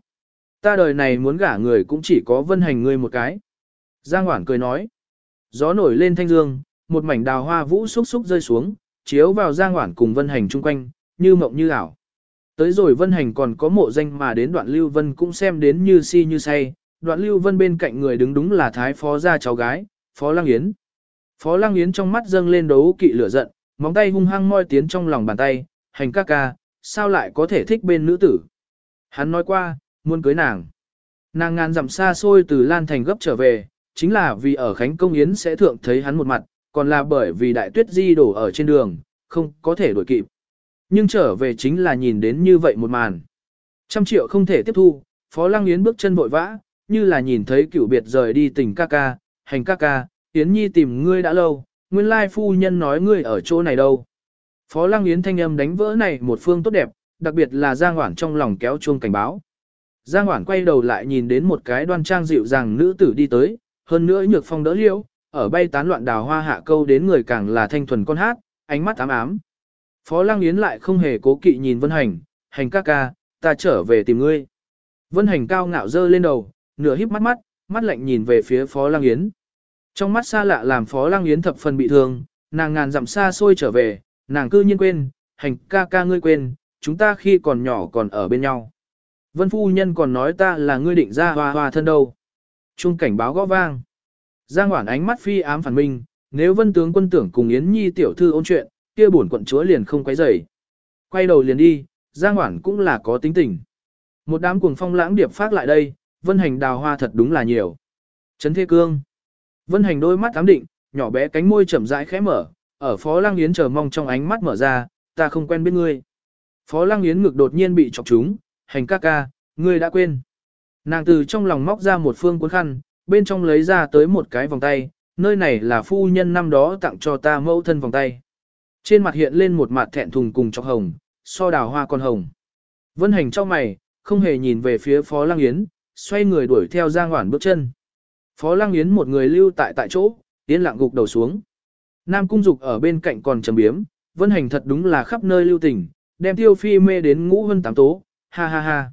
Ta đời này muốn gả người cũng chỉ có vân hành ngươi một cái. Giang Hoản cười nói. Gió nổi lên thanh dương, một mảnh đào hoa vũ xúc xúc rơi xuống, chiếu vào Giang Hoản cùng Vân Hành chung quanh, như mộng như ảo. Tới rồi Vân Hành còn có mộ danh mà đến đoạn Lưu Vân cũng xem đến như si như say, đoạn Lưu Vân bên cạnh người đứng đúng là Thái Phó gia cháu gái, Phó Lăng Yến. Phó Lăng Yến trong mắt dâng lên đấu kỵ lửa giận, móng tay hung hăng moi tiến trong lòng bàn tay, hành ca ca, sao lại có thể thích bên nữ tử. Hắn nói qua, muốn cưới nàng. Nàng ngàn dặm xa xôi từ Lan Thành gấp trở về, chính là vì ở Khánh Công Yến sẽ thượng thấy hắn một mặt, còn là bởi vì đại tuyết di đổ ở trên đường, không có thể đuổi kịp. Nhưng trở về chính là nhìn đến như vậy một màn. Trăm triệu không thể tiếp thu, Phó Lăng Yến bước chân vội vã, như là nhìn thấy cựu biệt rời đi tỉnh ca ca, hành ca ca, Yến Nhi tìm ngươi đã lâu, nguyên lai phu nhân nói ngươi ở chỗ này đâu. Phó Lăng Yến thanh âm đánh vỡ này một phương tốt đẹp, đặc biệt là Giang Hoản trong lòng kéo chuông cảnh báo. Giang Hoản quay đầu lại nhìn đến một cái đoan trang dịu dàng nữ tử đi tới, hơn nữa nhược phong đỡ liễu, ở bay tán loạn đào hoa hạ câu đến người càng là thanh thuần con hát, ánh mắt ám ám. Phó Lăng Yến lại không hề cố kỵ nhìn Vân Hành, hành ca ca, ta trở về tìm ngươi. Vân Hành cao ngạo dơ lên đầu, nửa híp mắt mắt, mắt lạnh nhìn về phía Phó Lăng Yến. Trong mắt xa lạ làm Phó Lăng Yến thập phần bị thương, nàng ngàn dặm xa xôi trở về, nàng cư nhiên quên, hành ca ca ngươi quên, chúng ta khi còn nhỏ còn ở bên nhau. Vân phu nhân còn nói ta là ngươi định ra hoa hoa thân đâu. Trung cảnh báo gõ vang. Giang Hoản ánh mắt phi ám phản minh, nếu vân tướng quân tưởng cùng Yến Nhi tiểu thư ôn chuyện, kia bổn quận chúa liền không quấy rầy. Quay đầu liền đi, Giang Hoản cũng là có tính tình. Một đám cuồng phong lãng điệp phát lại đây, vân hành đào hoa thật đúng là nhiều. Trấn Thế Cương. Vân hành đôi mắt ám định, nhỏ bé cánh môi chậm rãi khẽ mở, ở Phó Lăng Yến chờ mong trong ánh mắt mở ra, ta không quen biết ngươi. Phó Lăng Yến ngực đột nhiên bị chọc trúng, hành ca ca, ngươi đã quên. Nàng từ trong lòng móc ra một phương cuốn khăn, bên trong lấy ra tới một cái vòng tay, nơi này là phu nhân năm đó tặng cho ta mẫu thân vòng tay. Trên mặt hiện lên một mặt thẹn thùng cùng chọc hồng, so đào hoa con hồng. Vân hành trong mày, không hề nhìn về phía Phó Lăng Yến, xoay người đuổi theo Giang Hoản bước chân. Phó Lăng Yến một người lưu tại tại chỗ, Yến lặng gục đầu xuống. Nam Cung Dục ở bên cạnh còn trầm biếm, Vân hành thật đúng là khắp nơi lưu tình, đem tiêu phi mê đến ngũ vân tám tố, ha ha ha.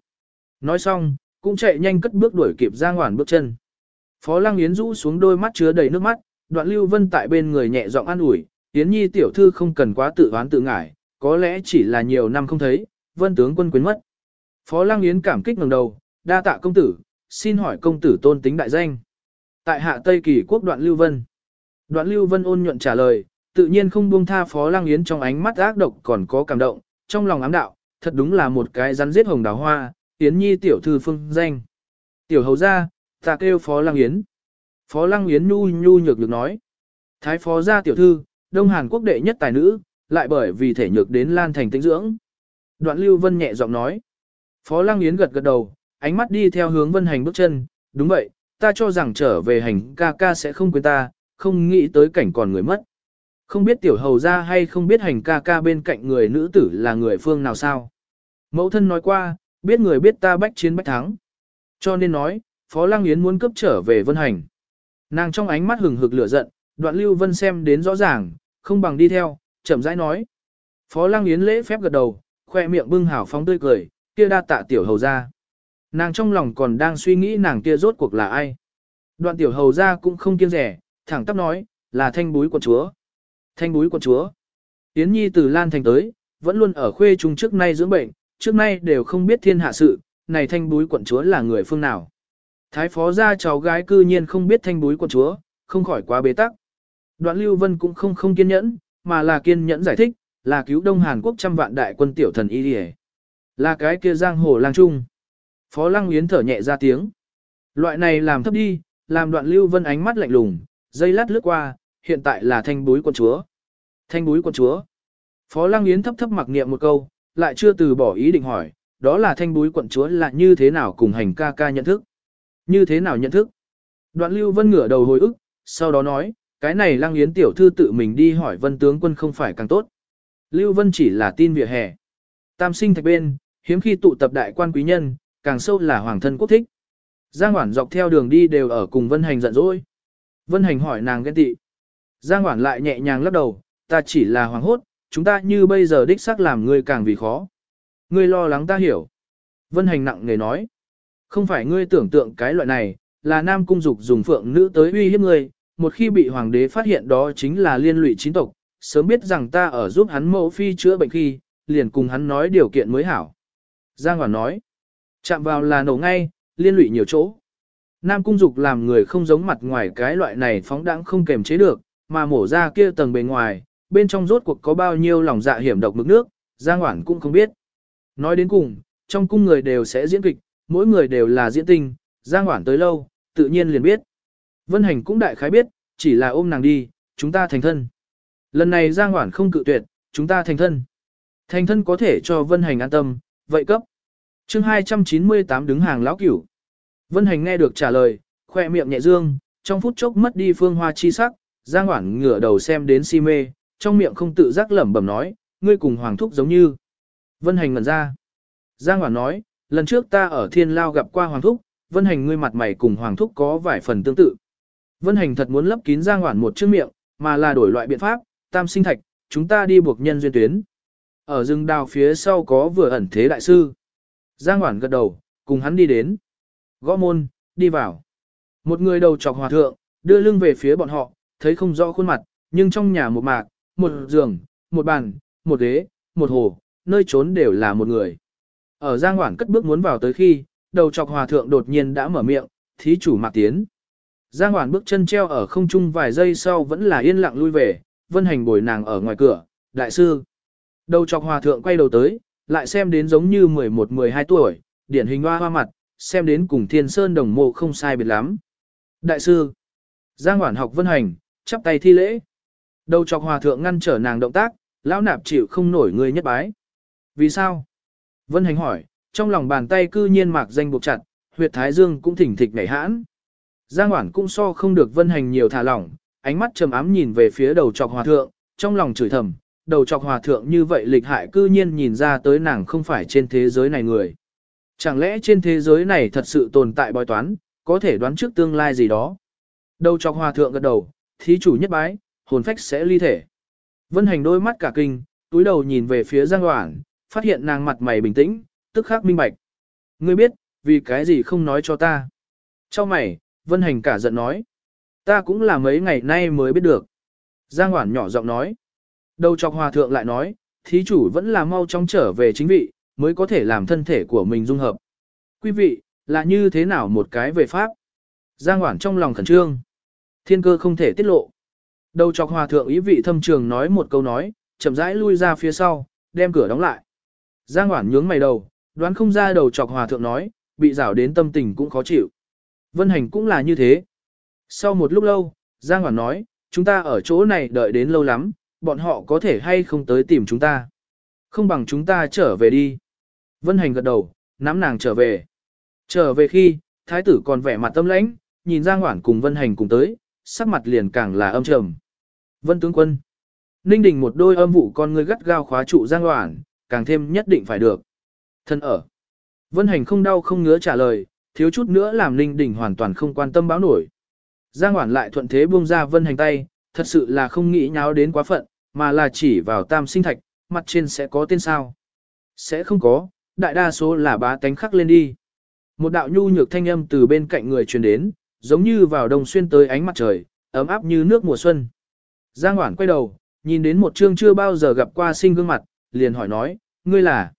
Nói xong, cũng chạy nhanh cất bước đuổi kịp Giang Hoản bước chân. Phó Lăng Yến rũ xuống đôi mắt chứa đầy nước mắt, đoạn lưu vân tại bên người nhẹ giọng an ủi, Yến Nhi tiểu thư không cần quá tự oán tự ngại, có lẽ chỉ là nhiều năm không thấy, vân tướng quân quyến mất. Phó Lăng Yến cảm kích ngẩng đầu, đa tạ công tử, xin hỏi công tử tôn tính đại danh. Tại hạ Tây Kỳ quốc đoạn lưu vân. Đoạn lưu vân ôn nhuận trả lời, tự nhiên không buông tha Phó Lăng Yến trong ánh mắt ác độc còn có cảm động, trong lòng ám đạo, thật đúng là một cái rắn giết hồng đào hoa, Yến Nhi tiểu thư phương danh. Tiểu hầu ra, ta kêu Phó Lăng Yến. Phó Lăng Yến nhu nhu nhược nhược nói. Thái phó gia tiểu thư, Đông Hàn quốc đệ nhất tài nữ, lại bởi vì thể nhược đến Lan Thành tĩnh dưỡng. Đoạn Lưu Vân nhẹ giọng nói. Phó Lăng Yến gật gật đầu, ánh mắt đi theo hướng Vân Hành bước chân, đúng vậy, ta cho rằng trở về hành ca ca sẽ không quên ta, không nghĩ tới cảnh còn người mất. Không biết tiểu hầu ra hay không biết hành ca ca bên cạnh người nữ tử là người phương nào sao. Mẫu thân nói qua, biết người biết ta bách chiến bách thắng. Cho nên nói, Phó Lăng Yến muốn cấp trở về Vân Hành. Nàng trong ánh mắt hừng hực lửa giận, đoạn Lưu Vân xem đến rõ ràng, không bằng đi theo, chậm rãi nói. Phó Lăng Yến lễ phép gật đầu, khoe miệng bưng hảo phóng tươi cười, kia đa tạ tiểu hầu ra. Nàng trong lòng còn đang suy nghĩ nàng kia rốt cuộc là ai. Đoạn tiểu hầu ra cũng không kiêng rẻ, thẳng tắp nói, là thanh búi quận chúa. Thanh búi quận chúa. Yến Nhi từ Lan Thành tới, vẫn luôn ở khuê trung trước nay dưỡng bệnh, trước nay đều không biết thiên hạ sự, này thanh búi quận chúa là người phương nào. Thái phó gia cháu gái cư nhiên không biết thanh búi quận chúa, không khỏi quá bế tắc. Đoạn Lưu Vân cũng không không kiên nhẫn, mà là kiên nhẫn giải thích, là cứu Đông Hàn Quốc trăm vạn đại quân tiểu thần y. Là cái kia giang hồ lang trung. Phó Lăng Yến thở nhẹ ra tiếng. Loại này làm thấp đi, làm đoạn Lưu Vân ánh mắt lạnh lùng, dây lát lướt qua, hiện tại là thanh búi quận chúa. Thanh búi quận chúa. Phó Lăng Yến thấp thấp mặc niệm một câu, lại chưa từ bỏ ý định hỏi, đó là thanh búi quận chúa là như thế nào cùng hành ca ca nhận thức. Như thế nào nhận thức? Đoạn Lưu Vân ngửa đầu hồi ức, sau đó nói, cái này Lăng Yến tiểu thư tự mình đi hỏi Vân tướng quân không phải càng tốt. Lưu Vân chỉ là tin vỉa hè. Tam sinh thạch bên, hiếm khi tụ tập đại quan quý nhân, càng sâu là hoàng thân quốc thích. Giang Hoản dọc theo đường đi đều ở cùng Vân Hành giận dỗi. Vân Hành hỏi nàng ghen tị. Giang Hoản lại nhẹ nhàng lắc đầu, ta chỉ là hoàng hốt, chúng ta như bây giờ đích xác làm ngươi càng vì khó. Ngươi lo lắng ta hiểu. Vân Hành nặng nề nói. Không phải ngươi tưởng tượng cái loại này, là Nam Cung Dục dùng phượng nữ tới uy hiếp ngươi, một khi bị hoàng đế phát hiện đó chính là liên lụy chính tộc, sớm biết rằng ta ở giúp hắn mẫu phi chữa bệnh khi, liền cùng hắn nói điều kiện mới hảo. Giang Hoản nói, chạm vào là nổ ngay, liên lụy nhiều chỗ. Nam Cung Dục làm người không giống mặt ngoài cái loại này phóng đãng không kềm chế được, mà mổ ra kia tầng bề ngoài, bên trong rốt cuộc có bao nhiêu lòng dạ hiểm độc mực nước, Giang Hoản cũng không biết. Nói đến cùng, trong cung người đều sẽ diễn kịch, mỗi người đều là diễn tinh, Giang Hoản tới lâu, tự nhiên liền biết. Vân Hành cũng đại khái biết, chỉ là ôm nàng đi, chúng ta thành thân. Lần này Giang Hoản không cự tuyệt, chúng ta thành thân. Thành thân có thể cho Vân Hành an tâm, vậy cấp chương 298 đứng hàng lão cửu. Vân Hành nghe được trả lời, khoe miệng nhẹ dương, trong phút chốc mất đi phương hoa chi sắc, Giang Hoản ngửa đầu xem đến si mê, trong miệng không tự giác lẩm bẩm nói, ngươi cùng Hoàng Thúc giống như. Vân Hành ngẩn ra. Giang Hoản nói, lần trước ta ở Thiên Lao gặp qua Hoàng Thúc, Vân Hành ngươi mặt mày cùng Hoàng Thúc có vài phần tương tự. Vân Hành thật muốn lấp kín Giang Hoản một chiếc miệng, mà là đổi loại biện pháp, tam sinh thạch, chúng ta đi buộc nhân duyên tuyến. Ở rừng đào phía sau có vừa ẩn thế đại sư. Giang Hoản gật đầu, cùng hắn đi đến. Gõ môn, đi vào. Một người đầu trọc hòa thượng, đưa lưng về phía bọn họ, thấy không rõ khuôn mặt, nhưng trong nhà một mạc, một giường, một bàn, một ghế, một hồ, nơi trốn đều là một người. Ở Giang Hoản cất bước muốn vào tới khi, đầu trọc hòa thượng đột nhiên đã mở miệng, thí chủ mạc tiến. Giang Hoản bước chân treo ở không trung vài giây sau vẫn là yên lặng lui về, vân hành bồi nàng ở ngoài cửa, đại sư. Đầu trọc hòa thượng quay đầu tới, lại xem đến giống như 11-12 tuổi, điển hình hoa hoa mặt, xem đến cùng thiên sơn đồng mộ không sai biệt lắm. Đại sư, Giang Hoản học vân hành, chắp tay thi lễ. Đầu chọc hòa thượng ngăn trở nàng động tác, lão nạp chịu không nổi người nhất bái. Vì sao? Vân hành hỏi, trong lòng bàn tay cư nhiên mạc danh buộc chặt, huyệt thái dương cũng thỉnh thịch nảy hãn. Giang Hoản cũng so không được vân hành nhiều thả lỏng, ánh mắt trầm ám nhìn về phía đầu chọc hòa thượng, trong lòng chửi thầm, đầu chọc hòa thượng như vậy lịch hại cư nhiên nhìn ra tới nàng không phải trên thế giới này người. Chẳng lẽ trên thế giới này thật sự tồn tại bói toán, có thể đoán trước tương lai gì đó. Đầu chọc hòa thượng gật đầu, thí chủ nhất bái, hồn phách sẽ ly thể. Vân hành đôi mắt cả kinh, túi đầu nhìn về phía Giang Hoảng, phát hiện nàng mặt mày bình tĩnh, tức khắc minh bạch. Ngươi biết, vì cái gì không nói cho ta. Cho mày, Vân hành cả giận nói. Ta cũng là mấy ngày nay mới biết được. Giang Hoảng nhỏ giọng nói. Đầu chọc hòa thượng lại nói, thí chủ vẫn là mau chóng trở về chính vị, mới có thể làm thân thể của mình dung hợp. Quý vị, là như thế nào một cái về pháp? Giang Hoảng trong lòng khẩn trương. Thiên cơ không thể tiết lộ. Đầu chọc hòa thượng ý vị thâm trường nói một câu nói, chậm rãi lui ra phía sau, đem cửa đóng lại. Giang Hoản nhướng mày đầu, đoán không ra đầu chọc hòa thượng nói, bị rảo đến tâm tình cũng khó chịu. Vân hành cũng là như thế. Sau một lúc lâu, Giang Hoản nói, chúng ta ở chỗ này đợi đến lâu lắm, bọn họ có thể hay không tới tìm chúng ta. Không bằng chúng ta trở về đi. Vân hành gật đầu, nắm nàng trở về. Trở về khi, thái tử còn vẻ mặt tâm lãnh, nhìn Giang Hoản cùng Vân hành cùng tới, sắc mặt liền càng là âm trầm. Vân tướng quân. Ninh Đình một đôi âm vụ con ngươi gắt gao khóa trụ Giang Hoản, càng thêm nhất định phải được. Thân ở. Vân Hành không đau không ngứa trả lời, thiếu chút nữa làm Ninh Đình hoàn toàn không quan tâm báo nổi. Giang Hoản lại thuận thế buông ra Vân Hành tay, thật sự là không nghĩ nháo đến quá phận, mà là chỉ vào tam sinh thạch, mặt trên sẽ có tên sao. Sẽ không có, đại đa số là bá tánh khắc lên đi. Một đạo nhu nhược thanh âm từ bên cạnh người truyền đến, giống như vào đồng xuyên tới ánh mặt trời, ấm áp như nước mùa xuân. Giang Hoản quay đầu, nhìn đến một chương chưa bao giờ gặp qua sinh gương mặt, liền hỏi nói, ngươi là?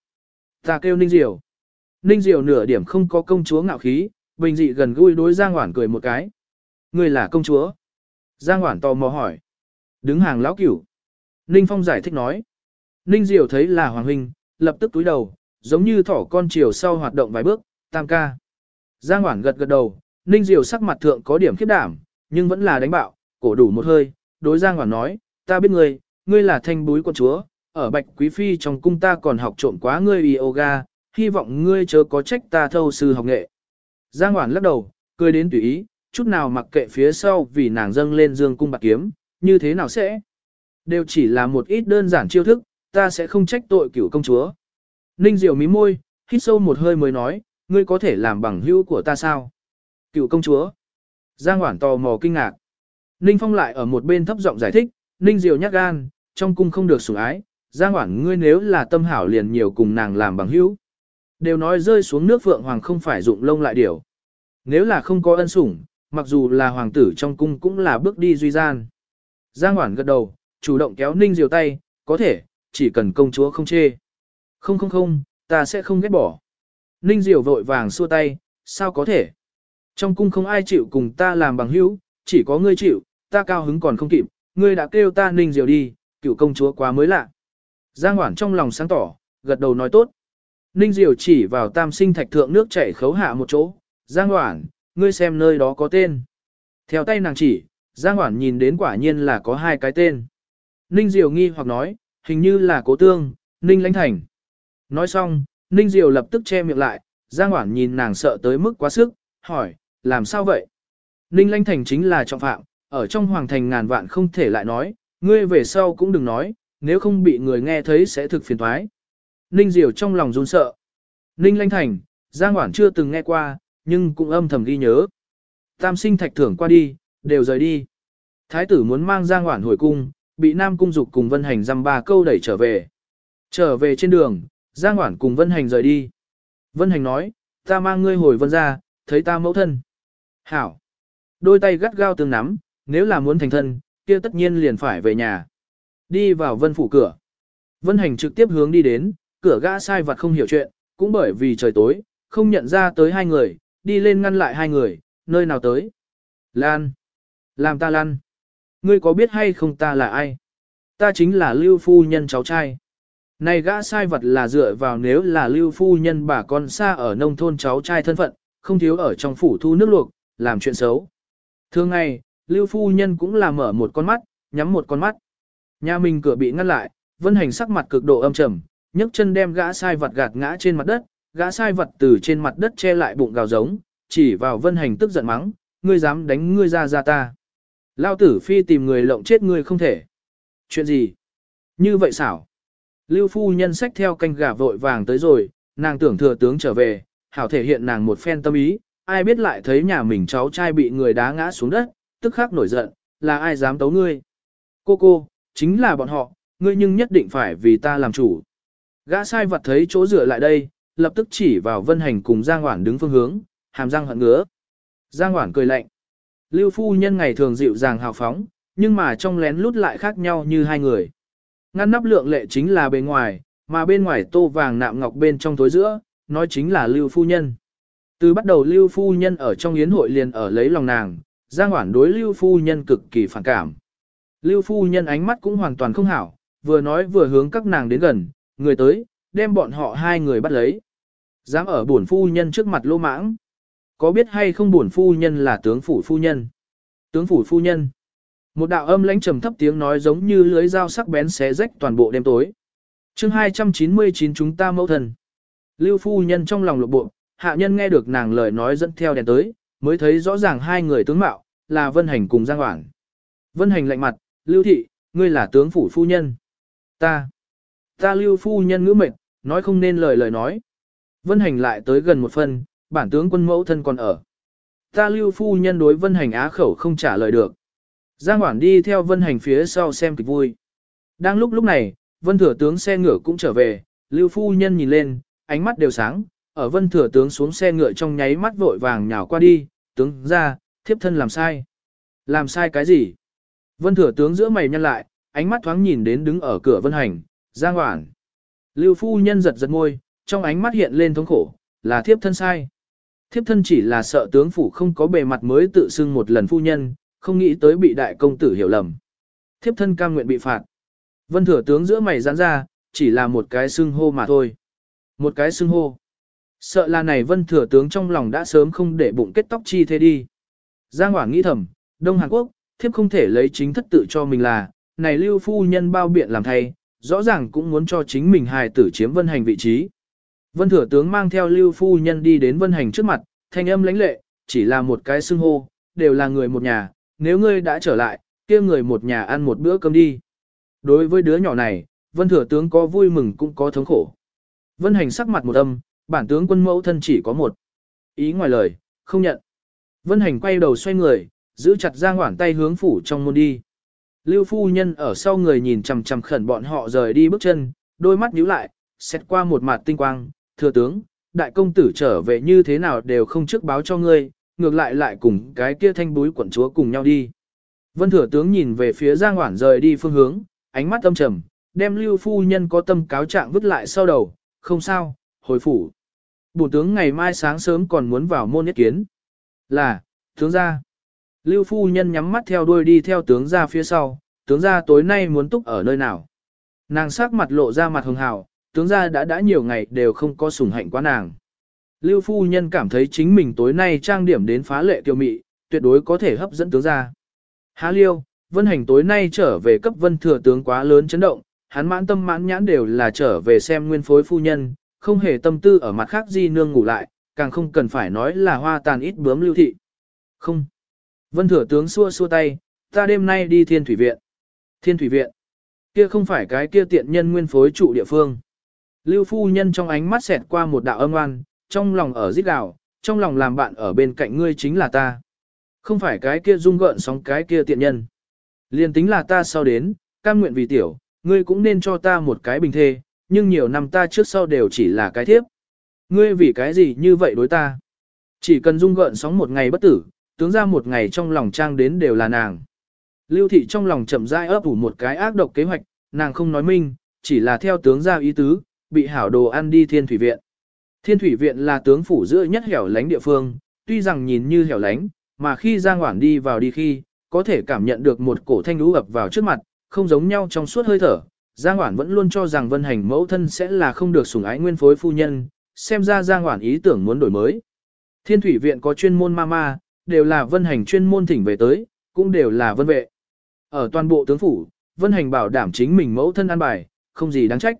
Ta kêu Ninh Diệu. Ninh Diệu nửa điểm không có công chúa ngạo khí, bình dị gần gũi đối Giang Hoản cười một cái. Ngươi là công chúa? Giang Hoản tò mò hỏi. Đứng hàng lão cửu. Ninh Phong giải thích nói. Ninh Diệu thấy là Hoàng Huynh, lập tức túi đầu, giống như thỏ con chiều sau hoạt động vài bước, tam ca. Giang Hoản gật gật đầu, Ninh Diệu sắc mặt thượng có điểm khiếp đảm, nhưng vẫn là đánh bạo, cổ đủ một hơi, đối Giang Hoản nói, ta biết ngươi, ngươi là thanh búi con chúa, ở Bạch Quý Phi trong cung ta còn học trộm quá ngươi yoga, hy vọng ngươi chớ có trách ta thâu sư học nghệ. Giang Hoản lắc đầu, cười đến tùy ý, chút nào mặc kệ phía sau vì nàng dâng lên dương cung bạc kiếm, như thế nào sẽ? Đều chỉ là một ít đơn giản chiêu thức, ta sẽ không trách tội cửu công chúa. Ninh Diệu mí môi, hít sâu một hơi mới nói, ngươi có thể làm bằng hữu của ta sao? Cửu công chúa. Giang Hoản tò mò kinh ngạc. Ninh Phong lại ở một bên thấp giọng giải thích, Ninh Diệu nhắc gan, trong cung không được sủng ái, Giang Hoản ngươi nếu là tâm hảo liền nhiều cùng nàng làm bằng hữu. Đều nói rơi xuống nước Phượng Hoàng không phải dụng lông lại điều nếu là không có ân sủng, mặc dù là hoàng tử trong cung cũng là bước đi duy gian. Giang Hoản gật đầu, chủ động kéo Ninh Diều tay, có thể, chỉ cần công chúa không chê. Không không không, ta sẽ không ghét bỏ. Ninh Diều vội vàng xua tay, sao có thể. Trong cung không ai chịu cùng ta làm bằng hữu, chỉ có ngươi chịu, ta cao hứng còn không kịp, ngươi đã kêu ta Ninh Diều đi, cựu công chúa quá mới lạ. Giang Hoản trong lòng sáng tỏ, gật đầu nói tốt. Ninh Diều chỉ vào tam sinh thạch thượng nước chảy khấu hạ một chỗ, Giang Hoản, ngươi xem nơi đó có tên. Theo tay nàng chỉ, Giang Hoản nhìn đến quả nhiên là có hai cái tên. Ninh Diều nghi hoặc nói, hình như là cố tương, Ninh lãnh thành. Nói xong, Ninh Diều lập tức che miệng lại, Giang Hoản nhìn nàng sợ tới mức quá sức, hỏi, làm sao vậy? Ninh lãnh thành chính là trọng phạm, ở trong hoàng thành ngàn vạn không thể lại nói, ngươi về sau cũng đừng nói, nếu không bị người nghe thấy sẽ thực phiền thoái. Ninh Diều trong lòng run sợ. Ninh lãnh thành, Giang Hoản chưa từng nghe qua, nhưng cũng âm thầm ghi nhớ. Tam sinh thạch thưởng qua đi, đều rời đi. Thái tử muốn mang Giang Hoản hồi cung, bị Nam Cung Dục cùng Vân Hành dăm ba câu đẩy trở về. Trở về trên đường, Giang Hoản cùng Vân Hành rời đi. Vân Hành nói, ta mang ngươi hồi Vân ra, thấy ta mẫu thân. Hảo. Đôi tay gắt gao tương nắm, nếu là muốn thành thân, kia tất nhiên liền phải về nhà. Đi vào Vân phủ cửa. Vân Hành trực tiếp hướng đi đến, cửa gã sai vặt không hiểu chuyện, cũng bởi vì trời tối, không nhận ra tới hai người, đi lên ngăn lại hai người, nơi nào tới. Lan. Làm ta lăn. Ngươi có biết hay không ta là ai? Ta chính là lưu phu nhân cháu trai. Này gã sai vật là dựa vào nếu là lưu phu nhân bà con xa ở nông thôn cháu trai thân phận, không thiếu ở trong phủ thu nước luộc, làm chuyện xấu. Thường ngày, lưu phu nhân cũng là mở một con mắt, nhắm một con mắt. Nhà mình cửa bị ngăn lại, vân hành sắc mặt cực độ âm trầm, nhấc chân đem gã sai vật gạt ngã trên mặt đất, gã sai vật từ trên mặt đất che lại bụng gào giống, chỉ vào vân hành tức giận mắng, ngươi dám đánh ngươi ra ra ta. Lao tử phi tìm người lộng chết ngươi không thể. Chuyện gì? Như vậy xảo. Lưu phu nhân sách theo canh gà vội vàng tới rồi, nàng tưởng thừa tướng trở về, hảo thể hiện nàng một phen tâm ý, ai biết lại thấy nhà mình cháu trai bị người đá ngã xuống đất, tức khắc nổi giận, là ai dám tấu ngươi? Cô cô, chính là bọn họ, ngươi nhưng nhất định phải vì ta làm chủ. Gã sai vật thấy chỗ rửa lại đây, lập tức chỉ vào vân hành cùng Giang Hoản đứng phương hướng, hàm răng hận ngứa. Giang Hoản cười lạnh. Lưu phu nhân ngày thường dịu dàng hào phóng, nhưng mà trong lén lút lại khác nhau như hai người. Ngăn nắp lượng lệ chính là bên ngoài, mà bên ngoài tô vàng nạm ngọc bên trong tối giữa, nói chính là Lưu phu nhân. Từ bắt đầu Lưu phu nhân ở trong yến hội liền ở lấy lòng nàng, Giang Hoản đối Lưu phu nhân cực kỳ phản cảm. Lưu phu nhân ánh mắt cũng hoàn toàn không hảo, vừa nói vừa hướng các nàng đến gần, người tới, đem bọn họ hai người bắt lấy. Dám ở bổn phu nhân trước mặt lô mãng. Có biết hay không bổn phu nhân là tướng phủ phu nhân? Tướng phủ phu nhân. Một đạo âm lãnh trầm thấp tiếng nói giống như lưới dao sắc bén xé rách toàn bộ đêm tối. chương 299 chúng ta mẫu thần. Lưu phu nhân trong lòng lộ bộ, hạ nhân nghe được nàng lời nói dẫn theo đèn tới, mới thấy rõ ràng hai người tướng mạo, là Vân Hành cùng Giang Hoảng. Vân Hành lạnh mặt, Lưu thị, ngươi là tướng phủ phu nhân. Ta, ta Lưu phu nhân ngữ mệt, nói không nên lời lời nói. Vân Hành lại tới gần một phần, bản tướng quân mẫu thân còn ở. Ta lưu phu nhân đối vân hành á khẩu không trả lời được. Giang Hoản đi theo vân hành phía sau xem kịch vui. Đang lúc lúc này, vân thừa tướng xe ngựa cũng trở về, lưu phu nhân nhìn lên, ánh mắt đều sáng, ở vân thừa tướng xuống xe ngựa trong nháy mắt vội vàng nhào qua đi, tướng ra, thiếp thân làm sai. Làm sai cái gì? Vân thừa tướng giữa mày nhăn lại, ánh mắt thoáng nhìn đến đứng ở cửa vân hành, Giang Hoản. Lưu phu nhân giật giật môi, trong ánh mắt hiện lên thống khổ, là thiếp thân sai. Thiếp thân chỉ là sợ tướng phủ không có bề mặt mới tự xưng một lần phu nhân, không nghĩ tới bị đại công tử hiểu lầm. Thiếp thân cam nguyện bị phạt. Vân thừa tướng giữa mày giãn ra, chỉ là một cái xưng hô mà thôi. Một cái xưng hô. Sợ là này vân thừa tướng trong lòng đã sớm không để bụng kết tóc chi thế đi. Giang Hoảng nghĩ thầm, Đông Hàn Quốc, thiếp không thể lấy chính thất tự cho mình là, này lưu phu nhân bao biện làm thay, rõ ràng cũng muốn cho chính mình hài tử chiếm vân hành vị trí. Vân thừa tướng mang theo lưu phu nhân đi đến vân hành trước mặt, thanh âm lãnh lệ, chỉ là một cái xưng hô, đều là người một nhà, nếu ngươi đã trở lại, kia người một nhà ăn một bữa cơm đi. Đối với đứa nhỏ này, vân thừa tướng có vui mừng cũng có thống khổ. Vân hành sắc mặt một âm, bản tướng quân mẫu thân chỉ có một. Ý ngoài lời, không nhận. Vân hành quay đầu xoay người, giữ chặt Giang ngoản tay hướng phủ trong môn đi. Lưu phu nhân ở sau người nhìn chằm chằm khẩn bọn họ rời đi bước chân, đôi mắt nhíu lại, xét qua một mặt tinh quang, thừa tướng, đại công tử trở về như thế nào đều không trước báo cho ngươi, ngược lại lại cùng cái kia thanh búi quận chúa cùng nhau đi. Vân thừa tướng nhìn về phía Giang Hoản rời đi phương hướng, ánh mắt âm trầm, đem lưu phu nhân có tâm cáo trạng vứt lại sau đầu, không sao, hồi phủ. Bổn tướng ngày mai sáng sớm còn muốn vào môn nhất kiến. Là, tướng gia. Lưu phu nhân nhắm mắt theo đuôi đi theo tướng gia phía sau, tướng gia tối nay muốn túc ở nơi nào. Nàng sắc mặt lộ ra mặt hường hào, tướng gia đã đã nhiều ngày đều không có sủng hạnh quá nàng. Lưu phu nhân cảm thấy chính mình tối nay trang điểm đến phá lệ kiều mị, tuyệt đối có thể hấp dẫn tướng gia. Há liêu, vân hành tối nay trở về cấp vân thừa tướng quá lớn chấn động, hắn mãn tâm mãn nhãn đều là trở về xem nguyên phối phu nhân, không hề tâm tư ở mặt khác di nương ngủ lại, càng không cần phải nói là hoa tàn ít bướm lưu thị. Không. Vân thừa tướng xua xua tay, ta đêm nay đi thiên thủy viện. Thiên thủy viện. Kia không phải cái kia tiện nhân nguyên phối trụ địa phương. Lưu phu nhân trong ánh mắt xẹt qua một đạo âm oan, trong lòng ở giết gào, trong lòng làm bạn ở bên cạnh ngươi chính là ta. Không phải cái kia rung gợn sóng cái kia tiện nhân. Liên tính là ta sau đến, cam nguyện vì tiểu, ngươi cũng nên cho ta một cái bình thê, nhưng nhiều năm ta trước sau đều chỉ là cái thiếp. Ngươi vì cái gì như vậy đối ta? Chỉ cần rung gợn sóng một ngày bất tử, tướng ra một ngày trong lòng trang đến đều là nàng. Lưu thị trong lòng chậm rãi ấp ủ một cái ác độc kế hoạch, nàng không nói minh, chỉ là theo tướng ra ý tứ, bị hảo đồ ăn đi thiên thủy viện. Thiên thủy viện là tướng phủ giữa nhất hẻo lánh địa phương, tuy rằng nhìn như hẻo lánh, mà khi Giang Hoản đi vào đi khi, có thể cảm nhận được một cổ thanh lũ ập vào trước mặt, không giống nhau trong suốt hơi thở. Giang Hoản vẫn luôn cho rằng Vân Hành mẫu thân sẽ là không được sủng ái nguyên phối phu nhân, xem ra Giang Hoản ý tưởng muốn đổi mới. Thiên thủy viện có chuyên môn mama, đều là Vân Hành chuyên môn thỉnh về tới, cũng đều là vân vệ. Ở toàn bộ tướng phủ, Vân Hành bảo đảm chính mình mẫu thân an bài, không gì đáng trách.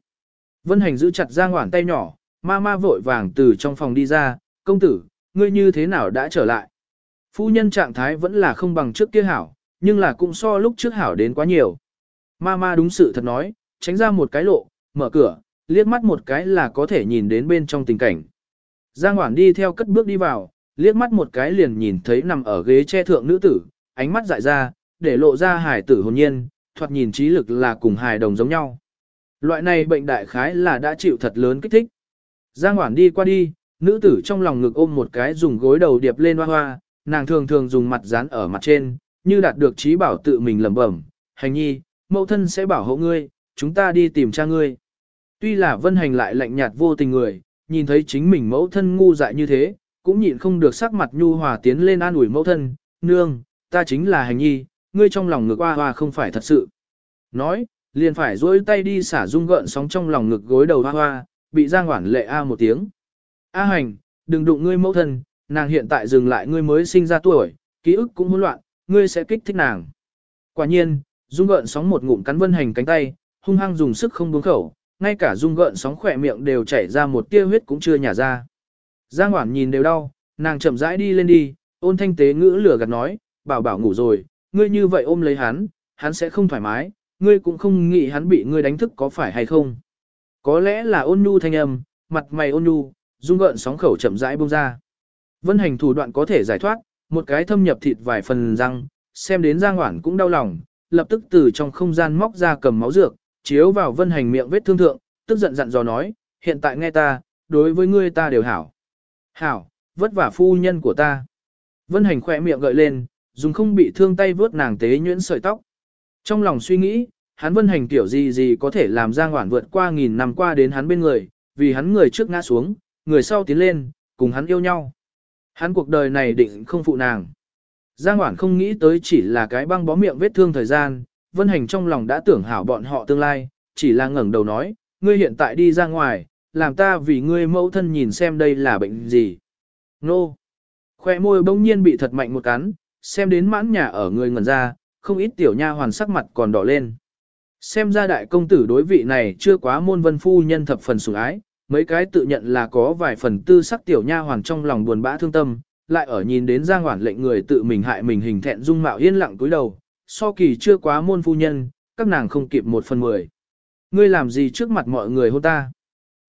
Vân Hành giữ chặt Giang Hoản tay nhỏ, mama vội vàng từ trong phòng đi ra, công tử, ngươi như thế nào đã trở lại? Phu nhân trạng thái vẫn là không bằng trước kia hảo, nhưng là cũng so lúc trước hảo đến quá nhiều. Mama đúng sự thật nói, tránh ra một cái lộ, mở cửa, liếc mắt một cái là có thể nhìn đến bên trong tình cảnh. Giang Hoản đi theo cất bước đi vào, liếc mắt một cái liền nhìn thấy nằm ở ghế che thượng nữ tử, ánh mắt dại ra, để lộ ra hài tử hồn nhiên, thoạt nhìn trí lực là cùng hài đồng giống nhau. Loại này bệnh đại khái là đã chịu thật lớn kích thích. Giang Hoản đi qua đi, nữ tử trong lòng ngực ôm một cái dùng gối đầu điệp lên hoa hoa, nàng thường thường dùng mặt dán ở mặt trên, như đạt được trí bảo tự mình lẩm bẩm, hành nhi, mẫu thân sẽ bảo hộ ngươi, chúng ta đi tìm cha ngươi. Tuy là vân hành lại lạnh nhạt vô tình người, nhìn thấy chính mình mẫu thân ngu dại như thế, cũng nhịn không được sắc mặt nhu hòa tiến lên an ủi mẫu thân, nương, ta chính là hành nhi, ngươi trong lòng ngực hoa hoa không phải thật sự. Nói, liền phải duỗi tay đi xả rung gợn sóng trong lòng ngực gối đầu hoa hoa, bị giang hoản lệ a một tiếng. A hành, đừng đụng ngươi mẫu thân, nàng hiện tại dừng lại ngươi mới sinh ra tuổi, ký ức cũng hỗn loạn, ngươi sẽ kích thích nàng. Quả nhiên, dung gợn sóng một ngụm cắn vân hành cánh tay, hung hăng dùng sức không buông khẩu, ngay cả dung gợn sóng khỏe miệng đều chảy ra một tia huyết cũng chưa nhả ra. Giang Hoản nhìn đều đau, nàng chậm rãi đi lên đi, ôn thanh tế ngữ lửa gạt nói, bảo bảo ngủ rồi, ngươi như vậy ôm lấy hắn, hắn sẽ không thoải mái, ngươi cũng không nghĩ hắn bị ngươi đánh thức có phải hay không. Có lẽ là ôn nhu thanh âm, mặt mày ôn nhu, dung gợn sóng khẩu chậm rãi buông ra. Vân hành thủ đoạn có thể giải thoát, một cái thâm nhập thịt vài phần răng, xem đến Giang Hoản cũng đau lòng, lập tức từ trong không gian móc ra cầm máu dược, chiếu vào vân hành miệng vết thương thượng, tức giận dặn dò nói, hiện tại nghe ta, đối với ngươi ta đều hảo. Hảo, vất vả phu nhân của ta. Vân hành khỏe miệng gợi lên, dùng không bị thương tay vớt nàng tế nhuyễn sợi tóc. Trong lòng suy nghĩ, hắn vân hành tiểu gì gì có thể làm Giang Hoản vượt qua nghìn năm qua đến hắn bên người, vì hắn người trước ngã xuống, người sau tiến lên, cùng hắn yêu nhau. Hắn cuộc đời này định không phụ nàng. Giang Hoản không nghĩ tới chỉ là cái băng bó miệng vết thương thời gian, Vân Hành trong lòng đã tưởng hảo bọn họ tương lai, chỉ là ngẩng đầu nói, ngươi hiện tại đi ra ngoài, làm ta vì ngươi mẫu thân nhìn xem đây là bệnh gì. Nô! Khoe môi bỗng nhiên bị thật mạnh một cắn, xem đến mãn nhà ở người ngẩn ra, không ít tiểu nha hoàn sắc mặt còn đỏ lên. Xem ra đại công tử đối vị này chưa quá môn vân phu nhân thập phần sủng ái, mấy cái tự nhận là có vài phần tư sắc tiểu nha hoàn trong lòng buồn bã thương tâm, lại ở nhìn đến Giang Hoản lệnh người tự mình hại mình hình thẹn dung mạo yên lặng cúi đầu, so kỳ chưa quá môn phu nhân, các nàng không kịp một phần mười. Ngươi làm gì trước mặt mọi người hôn ta?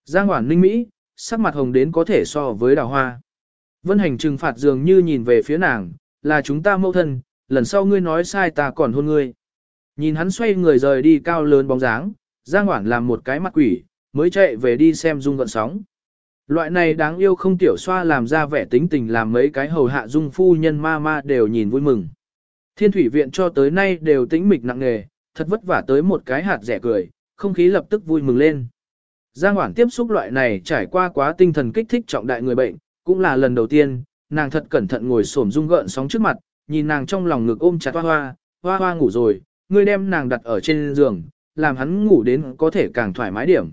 Giang Hoản ninh mỹ, sắc mặt hồng đến có thể so với đào hoa. Vân hành trừng phạt dường như nhìn về phía nàng, là chúng ta mâu thân, lần sau ngươi nói sai ta còn hôn ngươi. Nhìn hắn xoay người rời đi cao lớn bóng dáng, Giang Hoản làm một cái mặt quỷ, mới chạy về đi xem dung gợn sóng. Loại này đáng yêu không tiểu xoa làm ra vẻ tính tình làm mấy cái hầu hạ dung phu nhân ma ma đều nhìn vui mừng. Thiên thủy viện cho tới nay đều tĩnh mịch nặng nề, thật vất vả tới một cái hạt rẻ cười, không khí lập tức vui mừng lên. Giang Hoảng tiếp xúc loại này trải qua quá tinh thần kích thích trọng đại người bệnh, cũng là lần đầu tiên, nàng thật cẩn thận ngồi xổm dung gợn sóng trước mặt, nhìn nàng trong lòng ngực ôm chặt hoa hoa, hoa hoa ngủ rồi, ngươi đem nàng đặt ở trên giường, làm hắn ngủ đến có thể càng thoải mái điểm.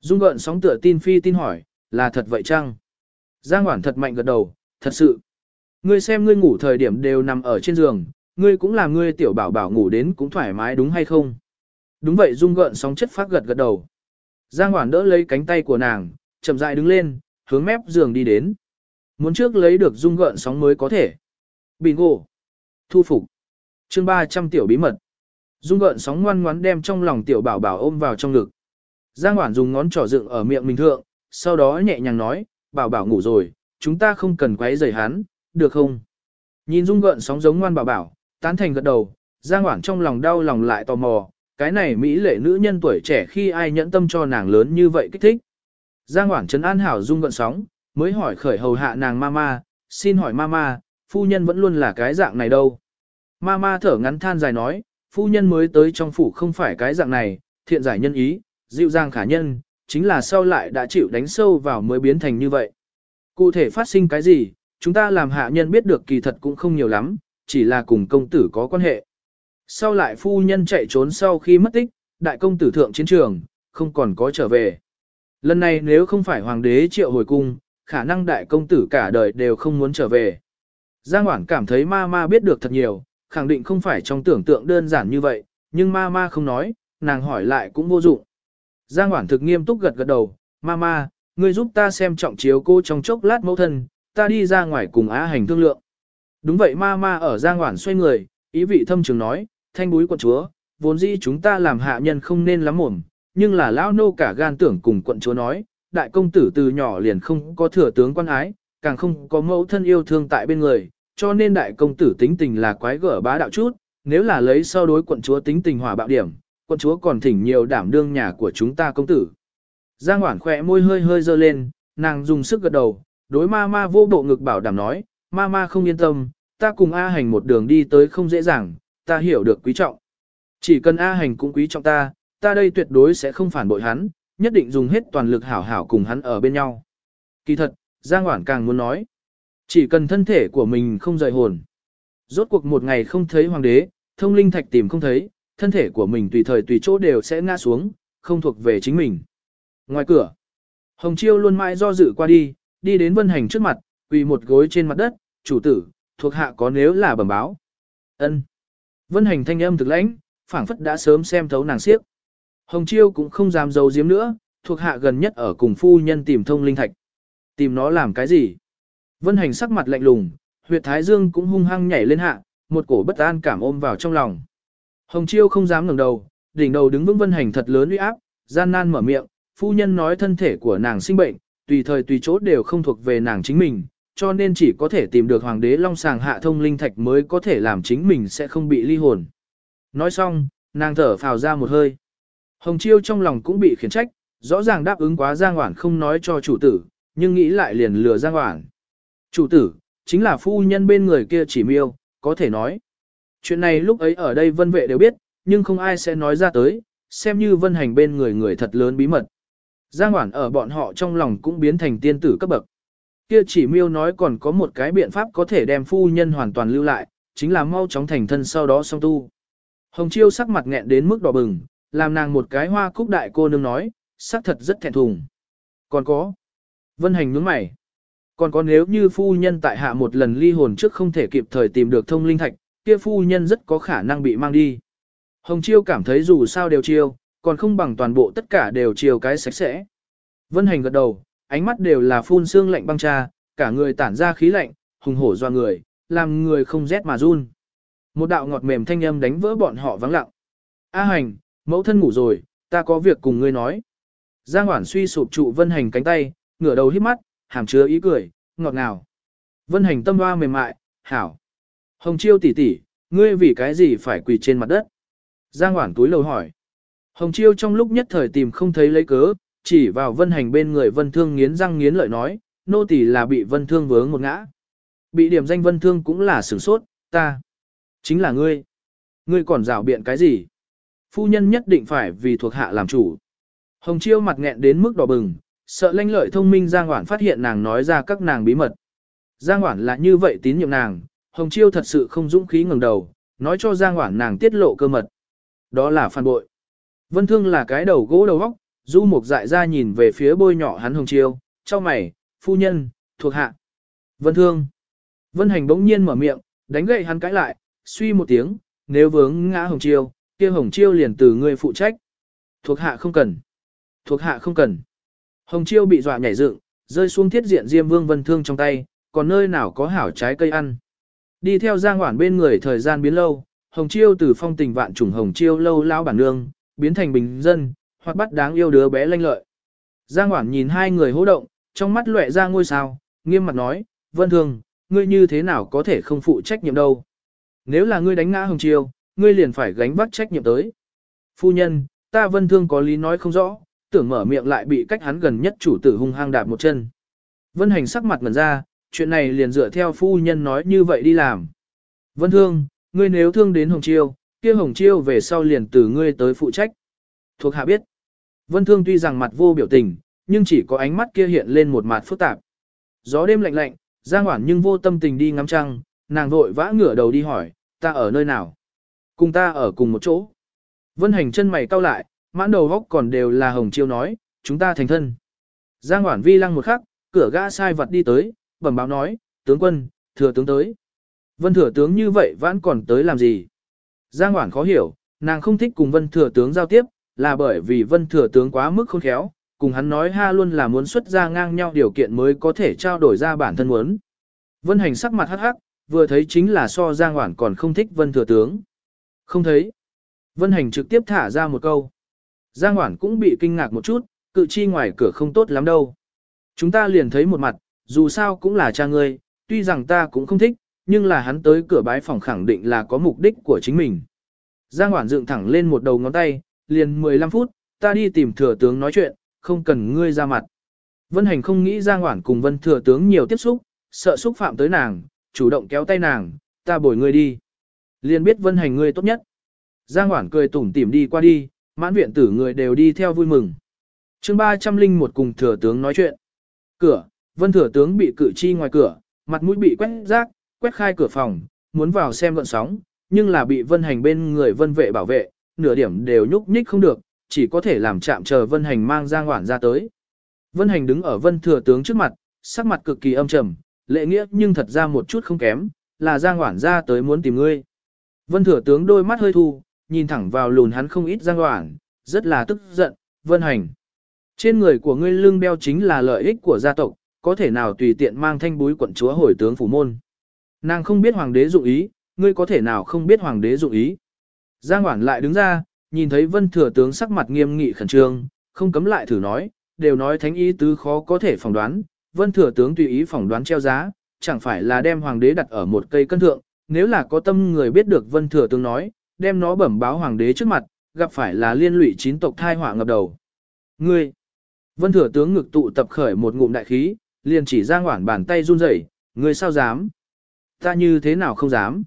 Dung gợn sóng tựa tin phi tin hỏi, là thật vậy chăng? Giang Hoản thật mạnh gật đầu, thật sự. Ngươi xem ngươi ngủ thời điểm đều nằm ở trên giường, ngươi cũng làm ngươi tiểu bảo bảo ngủ đến cũng thoải mái đúng hay không? Đúng vậy Dung gợn sóng chất phát gật gật đầu. Giang Hoản đỡ lấy cánh tay của nàng, chậm rãi đứng lên, hướng mép giường đi đến. Muốn trước lấy được Dung gợn sóng mới có thể. Bingo. Thu phục. Chương 300 tiểu bí mật. Dung gợn sóng ngoan ngoắn đem trong lòng tiểu bảo bảo ôm vào trong ngực. Giang Hoản dùng ngón trỏ dựng ở miệng mình thượng, sau đó nhẹ nhàng nói, bảo bảo ngủ rồi, chúng ta không cần quấy rầy hắn, được không? Nhìn Dung gợn sóng giống ngoan bảo bảo, tán thành gật đầu, Giang Hoản trong lòng đau lòng lại tò mò, cái này mỹ lệ nữ nhân tuổi trẻ khi ai nhẫn tâm cho nàng lớn như vậy kích thích. Giang Hoản trấn an hảo Dung gợn sóng, mới hỏi khởi hầu hạ nàng mama, xin hỏi mama, phu nhân vẫn luôn là cái dạng này đâu. Mama thở ngắn than dài nói, phu nhân mới tới trong phủ không phải cái dạng này, thiện giải nhân ý, dịu dàng khả nhân, chính là sau lại đã chịu đánh sâu vào mới biến thành như vậy. Cụ thể phát sinh cái gì, chúng ta làm hạ nhân biết được kỳ thật cũng không nhiều lắm, chỉ là cùng công tử có quan hệ. Sau lại phu nhân chạy trốn sau khi mất tích, đại công tử thượng chiến trường, không còn có trở về. Lần này nếu không phải hoàng đế triệu hồi cung, khả năng đại công tử cả đời đều không muốn trở về. Giang Hoảng cảm thấy ma ma biết được thật nhiều, khẳng định không phải trong tưởng tượng đơn giản như vậy, nhưng ma ma không nói, nàng hỏi lại cũng vô dụng. Giang Hoảng thực nghiêm túc gật gật đầu, ma ma, ngươi giúp ta xem trọng chiếu cô trong chốc lát mẫu thân, ta đi ra ngoài cùng á hành thương lượng. Đúng vậy ma ma ở Giang Hoảng xoay người, ý vị thâm trường nói, thanh búi quận chúa, vốn dĩ chúng ta làm hạ nhân không nên lắm mồm, nhưng là lão nô cả gan tưởng cùng quận chúa nói, đại công tử từ nhỏ liền không có thừa tướng quan ái, càng không có mẫu thân yêu thương tại bên người, cho nên đại công tử tính tình là quái gở bá đạo chút, nếu là lấy so đối quận chúa tính tình hòa bạo điểm, quận chúa còn thỉnh nhiều đảm đương nhà của chúng ta công tử. Giang Hoản khỏe môi hơi hơi dơ lên, nàng dùng sức gật đầu, đối ma ma vô bộ ngực bảo đảm nói, ma ma không yên tâm, ta cùng A hành một đường đi tới không dễ dàng, ta hiểu được quý trọng. Chỉ cần A hành cũng quý trọng ta, ta đây tuyệt đối sẽ không phản bội hắn, nhất định dùng hết toàn lực hảo hảo cùng hắn ở bên nhau. Kỳ thật, Giang Hoản càng muốn nói, chỉ cần thân thể của mình không rời hồn. Rốt cuộc một ngày không thấy hoàng đế, thông linh thạch tìm không thấy, thân thể của mình tùy thời tùy chỗ đều sẽ ngã xuống, không thuộc về chính mình. Ngoài cửa, Hồng Chiêu luôn mãi do dự qua đi, đi đến Vân Hành trước mặt, quỳ một gối trên mặt đất, chủ tử, thuộc hạ có nếu là bẩm báo. ân Vân Hành thanh âm thực lãnh, phảng phất đã sớm xem thấu nàng siếp. Hồng Chiêu cũng không dám giấu giếm nữa, thuộc hạ gần nhất ở cùng phu nhân tìm thông linh thạch. Tìm nó làm cái gì? Vân Hành sắc mặt lạnh lùng, huyệt thái dương cũng hung hăng nhảy lên hạ, một cổ bất an cảm ôm vào trong lòng. Hồng Chiêu không dám ngẩng đầu, đỉnh đầu đứng vững Vân Hành thật lớn uy áp, gian nan mở miệng, phu nhân nói thân thể của nàng sinh bệnh, tùy thời tùy chỗ đều không thuộc về nàng chính mình, cho nên chỉ có thể tìm được hoàng đế long sàng hạ thông linh thạch mới có thể làm chính mình sẽ không bị ly hồn. Nói xong, nàng thở phào ra một hơi. Hồng Chiêu trong lòng cũng bị khiển trách, rõ ràng đáp ứng quá Giang hoảng không nói cho chủ tử, nhưng nghĩ lại liền lừa Giang Hoảng. Chủ tử, chính là phu nhân bên người kia chỉ miêu, có thể nói. Chuyện này lúc ấy ở đây vân vệ đều biết, nhưng không ai sẽ nói ra tới, xem như vân hành bên người người thật lớn bí mật. Giang Hoảng ở bọn họ trong lòng cũng biến thành tiên tử cấp bậc. Kia chỉ miêu nói còn có một cái biện pháp có thể đem phu nhân hoàn toàn lưu lại, chính là mau chóng thành thân sau đó song tu. Hồng Chiêu sắc mặt nghẹn đến mức đỏ bừng, làm nàng một cái hoa cúc đại cô nương nói, sắc thật rất thẹn thùng. Còn có. Vân hành nhướng mày. Còn có nếu như phu nhân tại hạ một lần ly hồn trước không thể kịp thời tìm được thông linh thạch, kia phu nhân rất có khả năng bị mang đi. Hồng Chiêu cảm thấy dù sao đều chiêu, còn không bằng toàn bộ tất cả đều chiều cái sạch sẽ. Vân Hành gật đầu, ánh mắt đều là phun xương lạnh băng cha, cả người tản ra khí lạnh, hùng hổ doa người, làm người không rét mà run. Một đạo ngọt mềm thanh âm đánh vỡ bọn họ vắng lặng. A Hành, mẫu thân ngủ rồi, ta có việc cùng ngươi nói. Giang Hoản suy sụp trụ Vân Hành cánh tay, ngửa đầu hít mắt, hàm chứa ý cười, ngọt ngào. Vân Hành tâm hoa mềm mại, hảo. Hồng Chiêu tỷ tỷ, ngươi vì cái gì phải quỳ trên mặt đất? Giang hoảng túi lầu hỏi. Hồng Chiêu trong lúc nhất thời tìm không thấy lấy cớ, chỉ vào vân hành bên người vân thương nghiến răng nghiến lợi nói, nô tỳ là bị vân thương vướng một ngã. Bị điểm danh vân thương cũng là sửng sốt, ta. Chính là ngươi. Ngươi còn rào biện cái gì? Phu nhân nhất định phải vì thuộc hạ làm chủ. Hồng Chiêu mặt nghẹn đến mức đỏ bừng, sợ lanh lợi thông minh Giang Hoản phát hiện nàng nói ra các nàng bí mật. Giang Hoản là như vậy tín nhiệm nàng, Hồng Chiêu thật sự không dũng khí ngẩng đầu, nói cho Giang Hoản nàng tiết lộ cơ mật. Đó là phản bội. Vân Thương là cái đầu gỗ đầu góc, Du Mục dại ra nhìn về phía bôi nhỏ hắn Hồng Chiêu, cho mày, phu nhân, thuộc hạ. Vân Thương. Vân Hành bỗng nhiên mở miệng, đánh gậy hắn cãi lại, suy một tiếng, nếu vướng ngã Hồng Chiêu, kia Hồng Chiêu liền từ ngươi phụ trách. Thuộc hạ không cần. Thuộc hạ không cần. Hồng Chiêu bị dọa nhảy dựng, rơi xuống thiết diện Diêm Vương Vân Thương trong tay, còn nơi nào có hảo trái cây ăn. Đi theo Giang Hoản bên người thời gian biến lâu, Hồng Chiêu từ phong tình vạn trùng Hồng Chiêu lâu lao bản nương, biến thành bình dân, hoặc bắt đáng yêu đứa bé lanh lợi. Giang Hoản nhìn hai người hô động, trong mắt lóe ra ngôi sao, nghiêm mặt nói, Vân Thương, ngươi như thế nào có thể không phụ trách nhiệm đâu. Nếu là ngươi đánh ngã Hồng Chiêu, ngươi liền phải gánh vác trách nhiệm tới. Phu nhân, ta Vân Thương có lý nói không rõ, tưởng mở miệng lại bị cách hắn gần nhất chủ tử hung hăng đạp một chân. Vân Hành sắc mặt ngẩn ra, chuyện này liền dựa theo phu nhân nói như vậy đi làm. Vân Thương, ngươi nếu thương đến Hồng Chiêu, kia Hồng Chiêu về sau liền từ ngươi tới phụ trách. Thuộc hạ biết. Vân Thương tuy rằng mặt vô biểu tình, nhưng chỉ có ánh mắt kia hiện lên một mặt phức tạp. Gió đêm lạnh lạnh, Giang Hoản nhưng vô tâm tình đi ngắm trăng, nàng vội vã ngửa đầu đi hỏi, ta ở nơi nào? Cùng ta ở cùng một chỗ. Vân Hành chân mày cau lại, mãn đầu góc còn đều là Hồng Chiêu nói, chúng ta thành thân. Giang Hoản vi lăng một khắc, cửa gã sai vật đi tới, bẩm báo nói, tướng quân, thừa tướng tới. Vân thừa tướng như vậy vẫn còn tới làm gì? Giang Hoản khó hiểu, nàng không thích cùng vân thừa tướng giao tiếp, là bởi vì vân thừa tướng quá mức khôn khéo, cùng hắn nói ha luôn là muốn xuất ra ngang nhau điều kiện mới có thể trao đổi ra bản thân muốn. Vân hành sắc mặt hắc hắc, vừa thấy chính là so Giang Hoản còn không thích vân thừa tướng. Không thấy. Vân hành trực tiếp thả ra một câu. Giang Hoản cũng bị kinh ngạc một chút, cự chi ngoài cửa không tốt lắm đâu. Chúng ta liền thấy một mặt, dù sao cũng là cha ngươi, tuy rằng ta cũng không thích, nhưng là hắn tới cửa bái phòng khẳng định là có mục đích của chính mình. Giang Hoản dựng thẳng lên một đầu ngón tay, liền 15 phút, ta đi tìm thừa tướng nói chuyện, không cần ngươi ra mặt. Vân Hành không nghĩ Giang Hoản cùng Vân thừa tướng nhiều tiếp xúc, sợ xúc phạm tới nàng, chủ động kéo tay nàng, ta bồi ngươi đi. Liền biết Vân Hành ngươi tốt nhất. Giang Hoản cười tủm tỉm đi qua đi, mãn viện tử người đều đi theo vui mừng. chương 301 cùng thừa tướng nói chuyện. Cửa, Vân thừa tướng bị cử chi ngoài cửa, mặt mũi bị quét rác, quét khai cửa phòng, muốn vào xem gọn sóng, nhưng là bị vân hành bên người vân vệ bảo vệ, nửa điểm đều nhúc nhích không được, chỉ có thể làm chạm chờ vân hành mang Giang ngoản ra tới. Vân hành đứng ở vân thừa tướng trước mặt, sắc mặt cực kỳ âm trầm, lệ nghĩa nhưng thật ra một chút không kém, là Giang ngoản ra tới muốn tìm ngươi. Vân thừa tướng đôi mắt hơi thu, nhìn thẳng vào lùn hắn không ít Giang Hoản, rất là tức giận, vân hành. Trên người của ngươi lưng đeo chính là lợi ích của gia tộc, có thể nào tùy tiện mang thanh búi quận chúa hồi tướng phủ môn. Nàng không biết hoàng đế dụng ý, ngươi có thể nào không biết hoàng đế dụng ý. Giang Hoản lại đứng ra, nhìn thấy vân thừa tướng sắc mặt nghiêm nghị khẩn trương, không cấm lại thử nói, đều nói thánh ý tứ khó có thể phỏng đoán, vân thừa tướng tùy ý phỏng đoán treo giá, chẳng phải là đem hoàng đế đặt ở một cây cân thượng, nếu là có tâm người biết được vân thừa tướng nói, đem nó bẩm báo hoàng đế trước mặt, gặp phải là liên lụy chín tộc thai họa ngập đầu. Ngươi, vân thừa tướng ngực tụ tập khởi một ngụm đại khí, liền chỉ Giang ngoản bàn tay run rẩy, ngươi sao dám? Ta như thế nào không dám?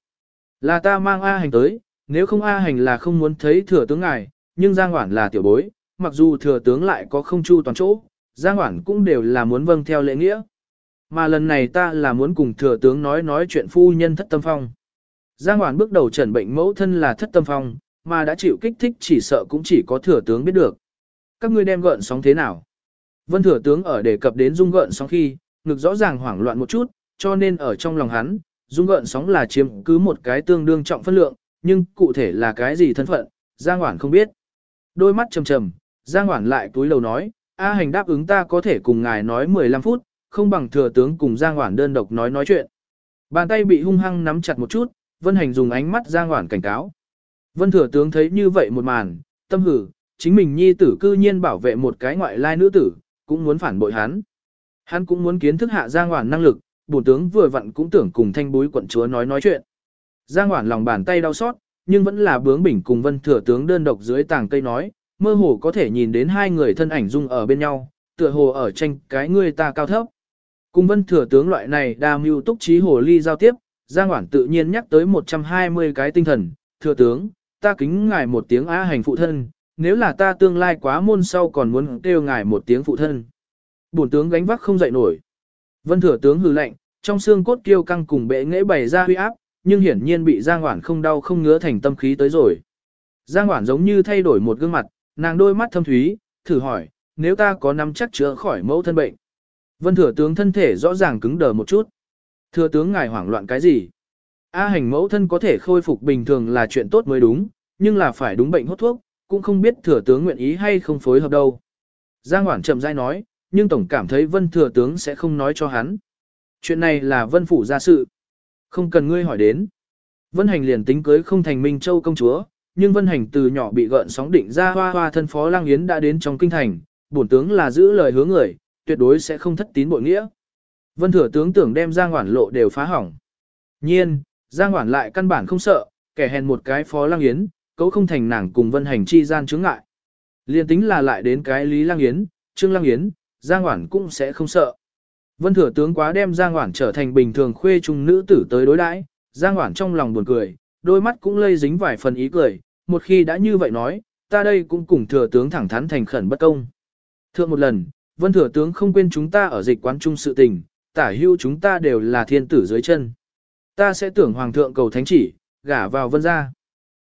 Là ta mang A hành tới, nếu không A hành là không muốn thấy thừa tướng ngài, nhưng Giang Hoản là tiểu bối, mặc dù thừa tướng lại có không chu toàn chỗ, Giang Hoản cũng đều là muốn vâng theo lễ nghĩa. Mà lần này ta là muốn cùng thừa tướng nói nói chuyện phu nhân thất tâm phong. Giang Hoàn bước đầu trần bệnh mẫu thân là thất tâm phong, mà đã chịu kích thích chỉ sợ cũng chỉ có thừa tướng biết được. Các ngươi đem gợn sóng thế nào? Vân thừa tướng ở đề cập đến dung gợn sóng khi, ngực rõ ràng hoảng loạn một chút, cho nên ở trong lòng hắn, dung gợn sóng là chiếm cứ một cái tương đương trọng phân lượng, nhưng cụ thể là cái gì thân phận, Giang Hoản không biết. Đôi mắt trầm trầm, Giang Hoản lại túi lầu nói, A hành đáp ứng ta có thể cùng ngài nói 15 phút, không bằng thừa tướng cùng Giang Hoản đơn độc nói nói chuyện. Bàn tay bị hung hăng nắm chặt một chút, Vân Hành dùng ánh mắt Giang ngoản cảnh cáo. Vân thừa tướng thấy như vậy một màn, tâm hử, chính mình nhi tử cư nhiên bảo vệ một cái ngoại lai nữ tử, cũng muốn phản bội hắn. Hắn cũng muốn kiến thức hạ Giang Hoản năng lực, bổn tướng vừa vặn cũng tưởng cùng thanh bối quận chúa nói nói chuyện. Giang Hoản lòng bàn tay đau xót, nhưng vẫn là bướng bỉnh cùng vân thừa tướng đơn độc dưới tàng cây nói, mơ hồ có thể nhìn đến hai người thân ảnh dung ở bên nhau, tựa hồ ở tranh cái người ta cao thấp. Cùng vân thừa tướng loại này đa mưu túc trí hồ ly giao tiếp, Giang Hoản tự nhiên nhắc tới 120 cái tinh thần, thừa tướng, ta kính ngài một tiếng á hành phụ thân, nếu là ta tương lai quá môn sau còn muốn kêu ngài một tiếng phụ thân. Bổn tướng gánh vác không dậy nổi. Vân thừa tướng hừ lạnh, trong xương cốt kiêu căng cùng bệ nghệ bày ra huy áp, nhưng hiển nhiên bị Giang Hoản không đau không ngứa thành tâm khí tới rồi. Giang Hoản giống như thay đổi một gương mặt, nàng đôi mắt thâm thúy, thử hỏi, nếu ta có nắm chắc chữa khỏi mẫu thân bệnh. Vân thừa tướng thân thể rõ ràng cứng đờ một chút. Thừa tướng ngài hoảng loạn cái gì? A hành mẫu thân có thể khôi phục bình thường là chuyện tốt mới đúng, nhưng là phải đúng bệnh hốt thuốc, cũng không biết thừa tướng nguyện ý hay không phối hợp đâu. Giang Hoảng chậm rãi nói, nhưng tổng cảm thấy vân thừa tướng sẽ không nói cho hắn. Chuyện này là vân phủ gia sự. Không cần ngươi hỏi đến. Vân hành liền tính cưới không thành Minh Châu công chúa, nhưng vân hành từ nhỏ bị gợn sóng định ra hoa hoa thân phó lang yến đã đến trong kinh thành, bổn tướng là giữ lời hứa người, tuyệt đối sẽ không thất tín bội nghĩa. Vân thừa tướng tưởng đem Giang Hoản lộ đều phá hỏng. Nhiên, Giang Hoản lại căn bản không sợ, kẻ hèn một cái phó lang yến, cấu không thành nàng cùng vân hành chi gian chướng ngại. Liên tính là lại đến cái Lý Lang Yến, Trương Lang Yến, Giang Hoản cũng sẽ không sợ. Vân thừa tướng quá đem Giang Hoản trở thành bình thường khuê trung nữ tử tới đối đãi, Giang Hoản trong lòng buồn cười, đôi mắt cũng lây dính vài phần ý cười, một khi đã như vậy nói, ta đây cũng cùng thừa tướng thẳng thắn thành khẩn bất công. Thượng một lần, Vân thừa tướng không quên chúng ta ở dịch quán trung sự tình, tả hưu chúng ta đều là thiên tử dưới chân. Ta sẽ tưởng hoàng thượng cầu thánh chỉ, gả vào vân gia.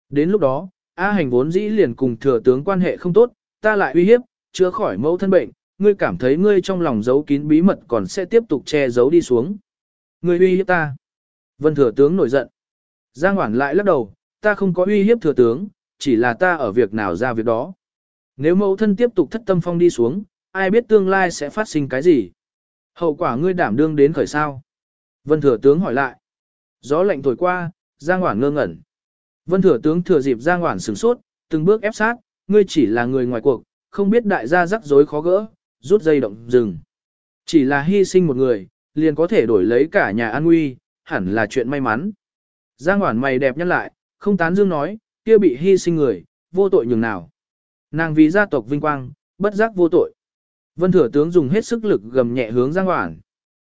Đến lúc đó, A hành vốn dĩ liền cùng thừa tướng quan hệ không tốt, ta lại uy hiếp, chữa khỏi mẫu thân bệnh, ngươi cảm thấy ngươi trong lòng giấu kín bí mật còn sẽ tiếp tục che giấu đi xuống. Ngươi uy hiếp ta. Vân thừa tướng nổi giận. Giang Hoản lại lắc đầu, ta không có uy hiếp thừa tướng, chỉ là ta ở việc nào ra việc đó. Nếu mẫu thân tiếp tục thất tâm phong đi xuống, ai biết tương lai sẽ phát sinh cái gì. Hậu quả ngươi đảm đương đến khởi sao. Vân thừa tướng hỏi lại. Gió lạnh thổi qua, Giang Hoản ngơ ngẩn. Vân thừa tướng thừa dịp Giang Hoản sửng sốt, từng bước ép sát, ngươi chỉ là người ngoài cuộc, không biết đại gia rắc rối khó gỡ, rút dây động rừng. Chỉ là hy sinh một người, liền có thể đổi lấy cả nhà an nguy, hẳn là chuyện may mắn. Giang Hoản mày đẹp nhắc lại, không tán dương nói, kia bị hy sinh người, vô tội nhường nào. Nàng vì gia tộc vinh quang, bất giác vô tội. Vân thừa tướng dùng hết sức lực gầm nhẹ hướng Giang Hoản.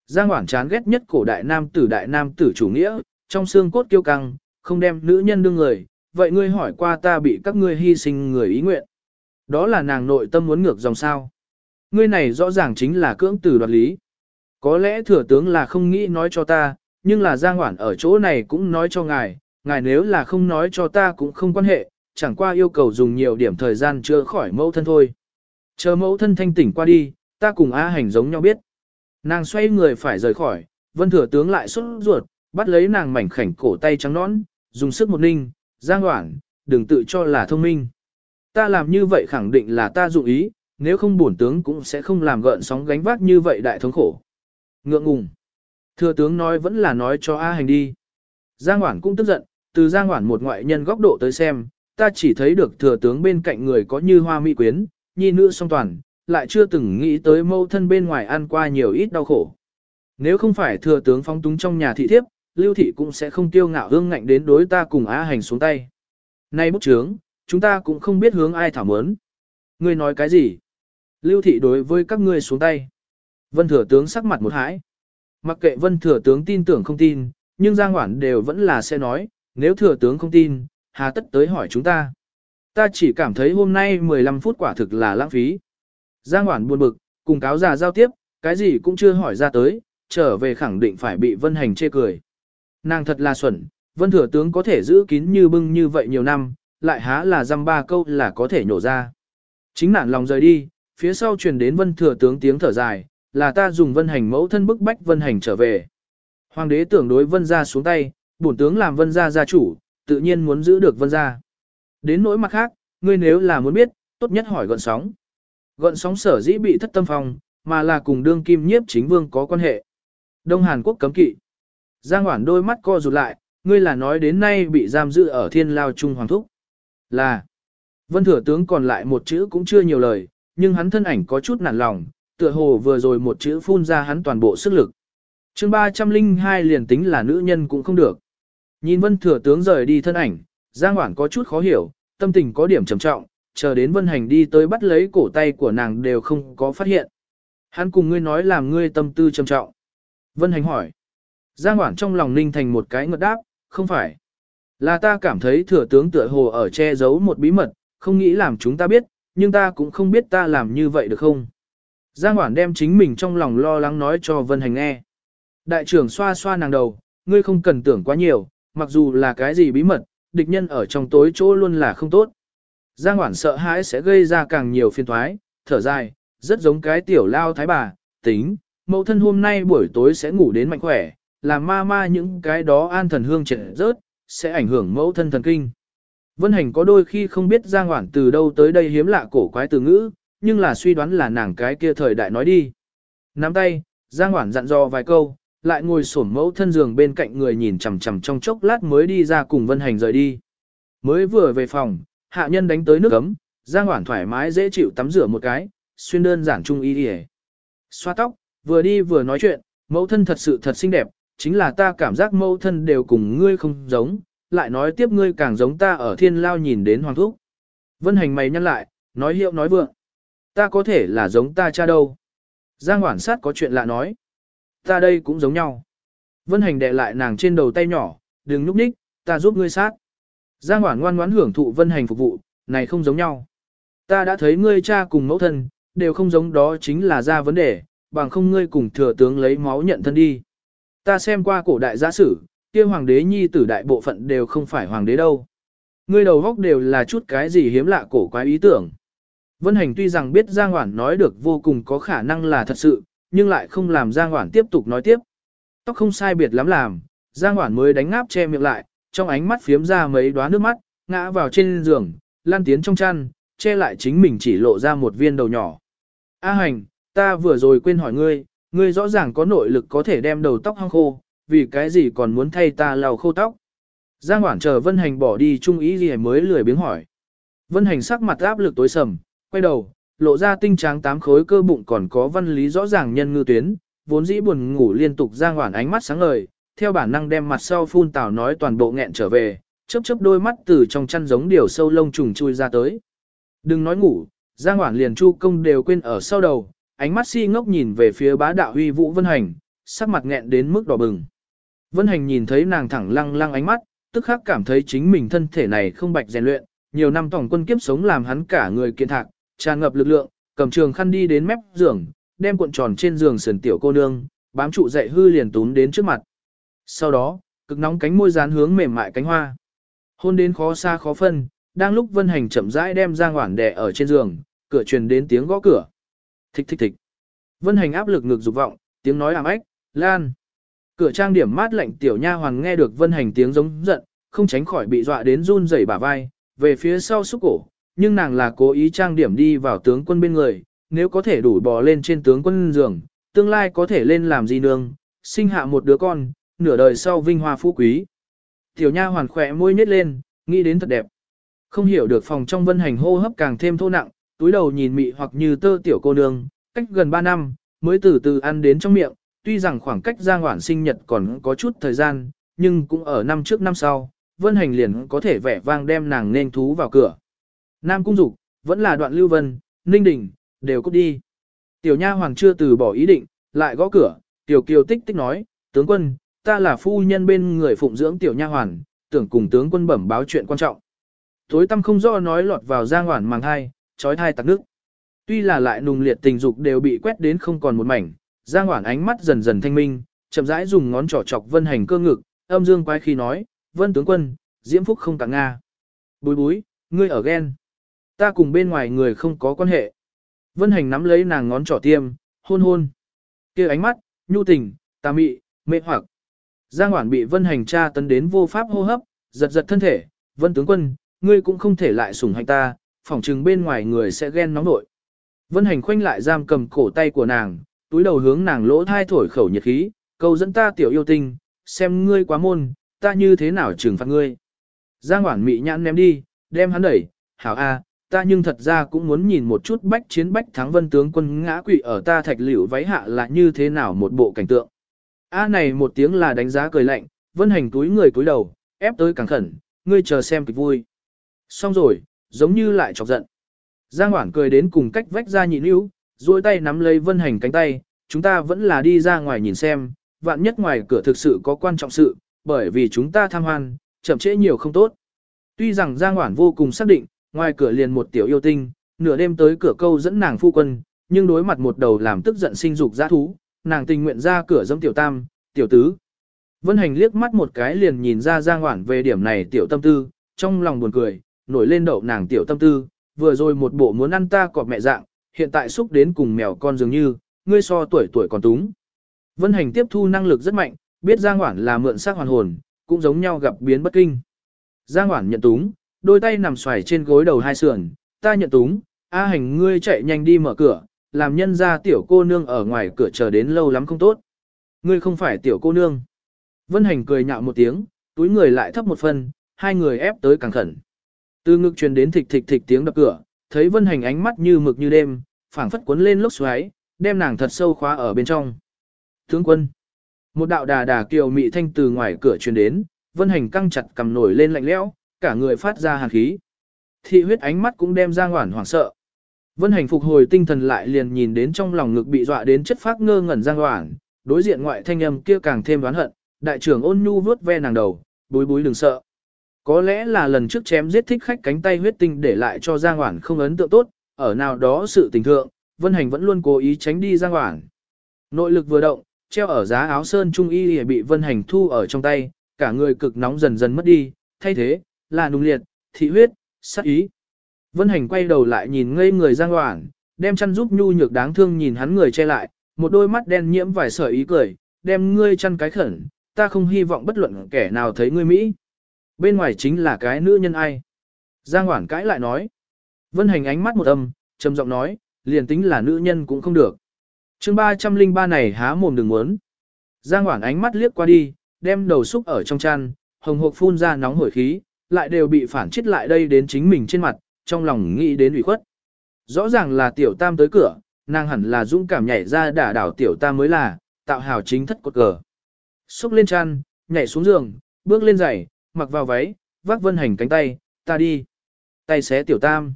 Giang Hoản chán ghét nhất cổ đại nam tử đại nam tử chủ nghĩa, trong xương cốt kiêu căng, không đem nữ nhân đương người, vậy ngươi hỏi qua ta bị các ngươi hy sinh người ý nguyện. Đó là nàng nội tâm muốn ngược dòng sao. Ngươi này rõ ràng chính là cưỡng tử đoạt lý. Có lẽ thừa tướng là không nghĩ nói cho ta, nhưng là Giang Hoản ở chỗ này cũng nói cho ngài, ngài nếu là không nói cho ta cũng không quan hệ, chẳng qua yêu cầu dùng nhiều điểm thời gian chưa khỏi mẫu thân thôi. Chờ mẫu thân thanh tỉnh qua đi, ta cùng A hành giống nhau biết. Nàng xoay người phải rời khỏi, vân thừa tướng lại xuất ruột, bắt lấy nàng mảnh khảnh cổ tay trắng nõn, dùng sức một ninh, giang hoảng, đừng tự cho là thông minh. Ta làm như vậy khẳng định là ta dụng ý, nếu không bổn tướng cũng sẽ không làm gợn sóng gánh vác như vậy đại thống khổ. Ngượng ngùng. Thừa tướng nói vẫn là nói cho A hành đi. Giang hoảng cũng tức giận, từ Giang hoảng một ngoại nhân góc độ tới xem, ta chỉ thấy được thừa tướng bên cạnh người có như hoa mỹ quyến, nhi nữ song toàn, lại chưa từng nghĩ tới mâu thân bên ngoài ăn qua nhiều ít đau khổ. Nếu không phải thừa tướng phong túng trong nhà thị thiếp, lưu thị cũng sẽ không tiêu ngạo hương ngạnh đến đối ta cùng á hành xuống tay. Nay bút trướng, chúng ta cũng không biết hướng ai thảo mớn. Ngươi nói cái gì? Lưu thị đối với các ngươi xuống tay. Vân thừa tướng sắc mặt một hãi. Mặc kệ vân thừa tướng tin tưởng không tin, nhưng Giang Hoản đều vẫn là sẽ nói, nếu thừa tướng không tin, hà tất tới hỏi chúng ta. Ta chỉ cảm thấy hôm nay 15 phút quả thực là lãng phí. Giang Hoản buồn bực, cùng cáo già giao tiếp, cái gì cũng chưa hỏi ra tới, trở về khẳng định phải bị vân hành chê cười. Nàng thật là xuẩn, vân thừa tướng có thể giữ kín như bưng như vậy nhiều năm, lại há là dăm ba câu là có thể nhổ ra. Chính nản lòng rời đi, phía sau truyền đến vân thừa tướng tiếng thở dài, là ta dùng vân hành mẫu thân bức bách vân hành trở về. Hoàng đế tưởng đối vân gia xuống tay, bổn tướng làm vân gia gia chủ, tự nhiên muốn giữ được vân gia. Đến nỗi mặt khác, ngươi nếu là muốn biết, tốt nhất hỏi gọn sóng. Gọn sóng sở dĩ bị thất tâm phòng, mà là cùng đương kim nhiếp chính vương có quan hệ. Đông Hàn Quốc cấm kỵ. Giang Hoản đôi mắt co rụt lại, ngươi là nói đến nay bị giam giữ ở thiên lao trung hoàng thúc. Là. Vân thừa tướng còn lại một chữ cũng chưa nhiều lời, nhưng hắn thân ảnh có chút nản lòng, tựa hồ vừa rồi một chữ phun ra hắn toàn bộ sức lực. chương 302 liền tính là nữ nhân cũng không được. Nhìn vân thừa tướng rời đi thân ảnh, Giang Hoảng có chút khó hiểu, tâm tình có điểm trầm trọng, chờ đến Vân Hành đi tới bắt lấy cổ tay của nàng đều không có phát hiện. Hắn cùng ngươi nói làm ngươi tâm tư trầm trọng. Vân Hành hỏi. Giang Hoảng trong lòng ninh thành một cái ngợt đáp, không phải. Là ta cảm thấy thừa tướng tựa hồ ở che giấu một bí mật, không nghĩ làm chúng ta biết, nhưng ta cũng không biết ta làm như vậy được không. Giang Hoảng đem chính mình trong lòng lo lắng nói cho Vân Hành nghe. Đại trưởng xoa xoa nàng đầu, ngươi không cần tưởng quá nhiều, mặc dù là cái gì bí mật, địch nhân ở trong tối chỗ luôn là không tốt. Giang Hoản sợ hãi sẽ gây ra càng nhiều phiền thoái, thở dài, rất giống cái tiểu lao thái bà, tính, mẫu thân hôm nay buổi tối sẽ ngủ đến mạnh khỏe, làm ma ma những cái đó an thần hương trẻ rớt, sẽ ảnh hưởng mẫu thân thần kinh. Vân Hành có đôi khi không biết Giang Hoản từ đâu tới đây hiếm lạ cổ quái từ ngữ, nhưng là suy đoán là nàng cái kia thời đại nói đi. Nắm tay, Giang Hoản dặn dò vài câu, lại ngồi xổm mẫu thân giường bên cạnh người nhìn chằm chằm trong chốc lát mới đi ra cùng Vân Hành rời đi. Mới vừa về phòng, hạ nhân đánh tới nước ấm, Giang Hoản thoải mái dễ chịu tắm rửa một cái, xuyên đơn giản trung y đi Xoa tóc, vừa đi vừa nói chuyện, mẫu thân thật sự thật xinh đẹp, chính là ta cảm giác mẫu thân đều cùng ngươi không giống, lại nói tiếp ngươi càng giống ta ở thiên lao nhìn đến hoàng thúc. Vân hành mày nhăn lại, nói hiệu nói vượng. Ta có thể là giống ta cha đâu. Giang Hoản sát có chuyện lạ nói. Ta đây cũng giống nhau. Vân hành đè lại nàng trên đầu tay nhỏ, đừng núp ních, ta giúp ngươi sát. Giang Hoản ngoan ngoãn hưởng thụ Vân hành phục vụ, này không giống nhau. Ta đã thấy ngươi cha cùng mẫu thân, đều không giống đó chính là ra vấn đề, bằng không ngươi cùng thừa tướng lấy máu nhận thân đi. Ta xem qua cổ đại giả sử, kia hoàng đế nhi tử đại bộ phận đều không phải hoàng đế đâu. Ngươi đầu góc đều là chút cái gì hiếm lạ cổ quái ý tưởng. Vân Hành tuy rằng biết Giang Hoản nói được vô cùng có khả năng là thật sự, nhưng lại không làm Giang Hoản tiếp tục nói tiếp. Tóc không sai biệt lắm làm, Giang Hoản mới đánh ngáp che miệng lại, trong ánh mắt phiếm ra mấy đóa nước mắt, ngã vào trên giường, lan tiến trong chăn, che lại chính mình chỉ lộ ra một viên đầu nhỏ. A hành, ta vừa rồi quên hỏi ngươi, ngươi rõ ràng có nội lực có thể đem đầu tóc hong khô, vì cái gì còn muốn thay ta lau khô tóc. Giang Hoản chờ Vân Hành bỏ đi trung ý gì mới lười biếng hỏi. Vân Hành sắc mặt áp lực tối sầm, quay đầu, lộ ra tinh tráng tám khối cơ bụng còn có văn lý rõ ràng nhân ngư tuyến, vốn dĩ buồn ngủ liên tục Giang Hoản ánh mắt sáng ngời, theo bản năng đem mặt sau phun tảo nói toàn bộ nghẹn trở về, chớp chớp đôi mắt từ trong chăn giống điều sâu lông trùng chui ra tới. Đừng nói ngủ, Giang Hoản liền chu công đều quên ở sau đầu, ánh mắt si ngốc nhìn về phía bá đạo huy vũ Vân Hành, sắc mặt nghẹn đến mức đỏ bừng. Vân Hành nhìn thấy nàng thẳng lăng lăng ánh mắt, tức khắc cảm thấy chính mình thân thể này không bạch rèn luyện, nhiều năm tổng quân kiếp sống làm hắn cả người kiện thạc, tràn ngập lực lượng, cầm trường khăn đi đến mép giường, đem cuộn tròn trên giường sườn tiểu cô nương, bám trụ dậy hư liền túm đến trước mặt. Sau đó, cực nóng cánh môi dán hướng mềm mại cánh hoa. Hôn đến khó xa khó phân, đang lúc Vân Hành chậm rãi đem Giang Hoản đè ở trên giường, cửa truyền đến tiếng gõ cửa. Thích thích thích. Vân Hành áp lực ngực dục vọng, tiếng nói ảm ách, "Lan." Cửa trang điểm mát lạnh tiểu nha hoàng nghe được Vân Hành tiếng giống giận, không tránh khỏi bị dọa đến run rẩy bả vai, về phía sau xúc cổ, nhưng nàng là cố ý trang điểm đi vào tướng quân bên người, nếu có thể đủ bò lên trên tướng quân giường, tương lai có thể lên làm gì nương, sinh hạ một đứa con, nửa đời sau vinh hoa phú quý. Tiểu nha hoàn khỏe môi nhếch lên, nghĩ đến thật đẹp. Không hiểu được phòng trong vân hành hô hấp càng thêm thô nặng, túi đầu nhìn mị hoặc như tơ tiểu cô nương, cách gần 3 năm, mới từ từ ăn đến trong miệng, tuy rằng khoảng cách Giang Hoản sinh nhật còn có chút thời gian, nhưng cũng ở năm trước năm sau, Vân Hành liền có thể vẻ vang đem nàng nên thú vào cửa. Nam Cung Dục, vẫn là đoạn Lưu Vân, Ninh Đình, đều cút đi. Tiểu Nha Hoàng chưa từ bỏ ý định, lại gõ cửa, Tiểu Kiều tích tích nói, tướng quân, ta là phu nhân bên người phụng dưỡng Tiểu Nha hoàn, tưởng cùng tướng quân bẩm báo chuyện quan trọng. Thối tâm không rõ nói lọt vào Giang hoàn màng hai, trói thai tạc nước. Tuy là lại nùng liệt tình dục đều bị quét đến không còn một mảnh, Giang hoàn ánh mắt dần dần thanh minh, chậm rãi dùng ngón trỏ chọc Vân Hành cơ ngực, âm dương quái khi nói, "Vân tướng quân, Diễm Phúc không tặng nga." Búi búi, ngươi ở ghen. Ta cùng bên ngoài người không có quan hệ. Vân Hành nắm lấy nàng ngón trỏ tiêm, hôn hôn. kia ánh mắt, nhu tình, tà mị, mê hoặc. Giang Hoản bị Vân Hành tra tấn đến vô pháp hô hấp, giật giật thân thể. Vân tướng quân, ngươi cũng không thể lại sủng hành ta, phỏng chừng bên ngoài người sẽ ghen nóng nội. Vân Hành khoanh lại giam cầm cổ tay của nàng, túi đầu hướng nàng lỗ thai thổi khẩu nhiệt khí, cầu dẫn ta tiểu yêu tinh, xem ngươi quá môn, ta như thế nào trừng phạt ngươi. Giang Hoản mị nhãn ném đi, đem hắn đẩy, hảo a, ta nhưng thật ra cũng muốn nhìn một chút bách chiến bách thắng vân tướng quân ngã quỵ ở ta thạch liễu váy hạ là như thế nào một bộ cảnh tượng. A này một tiếng là đánh giá cười lạnh, vân hành túi người túi đầu, ép tới càng khẩn, ngươi chờ xem kịch vui. Xong rồi, giống như lại chọc giận. Giang Hoảng cười đến cùng cách vách ra nhịn yếu duỗi tay nắm lấy Vân Hành cánh tay, chúng ta vẫn là đi ra ngoài nhìn xem, vạn nhất ngoài cửa thực sự có quan trọng sự, bởi vì chúng ta tham hoan, chậm trễ nhiều không tốt. Tuy rằng Giang Hoảng vô cùng xác định, ngoài cửa liền một tiểu yêu tinh, nửa đêm tới cửa câu dẫn nàng phu quân, nhưng đối mặt một đầu làm tức giận sinh dục dã thú, nàng tình nguyện ra cửa giống tiểu tam, tiểu tứ. Vân Hành liếc mắt một cái liền nhìn ra Giang Hoản về điểm này tiểu tâm tư, trong lòng buồn cười, nổi lên đậu nàng tiểu tâm tư, vừa rồi một bộ muốn ăn ta cọp mẹ dạng, hiện tại xúc đến cùng mèo con dường như, ngươi so tuổi tuổi còn túng. Vân Hành tiếp thu năng lực rất mạnh, biết Giang Hoản là mượn xác hoàn hồn, cũng giống nhau gặp biến bất kinh. Giang Hoản nhận túng, đôi tay nằm xoài trên gối đầu hai sườn, ta nhận túng, A hành ngươi chạy nhanh đi mở cửa, làm nhân ra tiểu cô nương ở ngoài cửa chờ đến lâu lắm không tốt. Ngươi không phải tiểu cô nương. Vân hành cười nhạo một tiếng, túi người lại thấp một phần, hai người ép tới càng khẩn. Từ ngực truyền đến thịch thịch thịch tiếng đập cửa, thấy vân hành ánh mắt như mực như đêm, phảng phất cuốn lên lốc xoáy, đem nàng thật sâu khóa ở bên trong. Tướng quân. Một đạo đà đà kiều mị thanh từ ngoài cửa truyền đến, vân hành căng chặt cầm nổi lên lạnh lẽo, cả người phát ra hàn khí. Thị huyết ánh mắt cũng đem ra ngoản hoảng sợ. Vân hành phục hồi tinh thần lại liền nhìn đến trong lòng ngực bị dọa đến chất phát ngơ ngẩn giang ngoản, đối diện ngoại thanh âm kia càng thêm đoán hận, đại trưởng ôn nhu vuốt ve nàng đầu, bối bối đừng sợ. Có lẽ là lần trước chém giết thích khách cánh tay huyết tinh để lại cho Giang Hoản không ấn tượng tốt, ở nào đó sự tình thượng, Vân Hành vẫn luôn cố ý tránh đi Giang Hoản. Nội lực vừa động, treo ở giá áo sơn trung y bị Vân Hành thu ở trong tay, cả người cực nóng dần dần mất đi, thay thế, là nung liệt, thị huyết, sát ý. Vân Hành quay đầu lại nhìn ngây người Giang Hoản, đem chăn giúp nhu nhược đáng thương nhìn hắn người che lại, một đôi mắt đen nhiễm vài sợi ý cười, đem ngươi chăn cái khẩn, ta không hy vọng bất luận kẻ nào thấy ngươi Mỹ. Bên ngoài chính là cái nữ nhân ai. Giang Hoản cãi lại nói. Vân Hành ánh mắt một âm, trầm giọng nói, liền tính là nữ nhân cũng không được. chương 303 này há mồm đừng muốn. Giang Hoản ánh mắt liếc qua đi, đem đầu xúc ở trong chăn, hồng hộc phun ra nóng hổi khí, lại đều bị phản chết lại đây đến chính mình trên mặt, trong lòng nghĩ đến ủy khuất. Rõ ràng là tiểu tam tới cửa, nàng hẳn là dũng cảm nhảy ra đả đảo tiểu tam mới là, tạo hào chính thất cột cờ. Xúc lên chăn, nhảy xuống giường, bước lên giày, mặc vào váy, vác vân hành cánh tay, ta đi. Tay xé tiểu tam.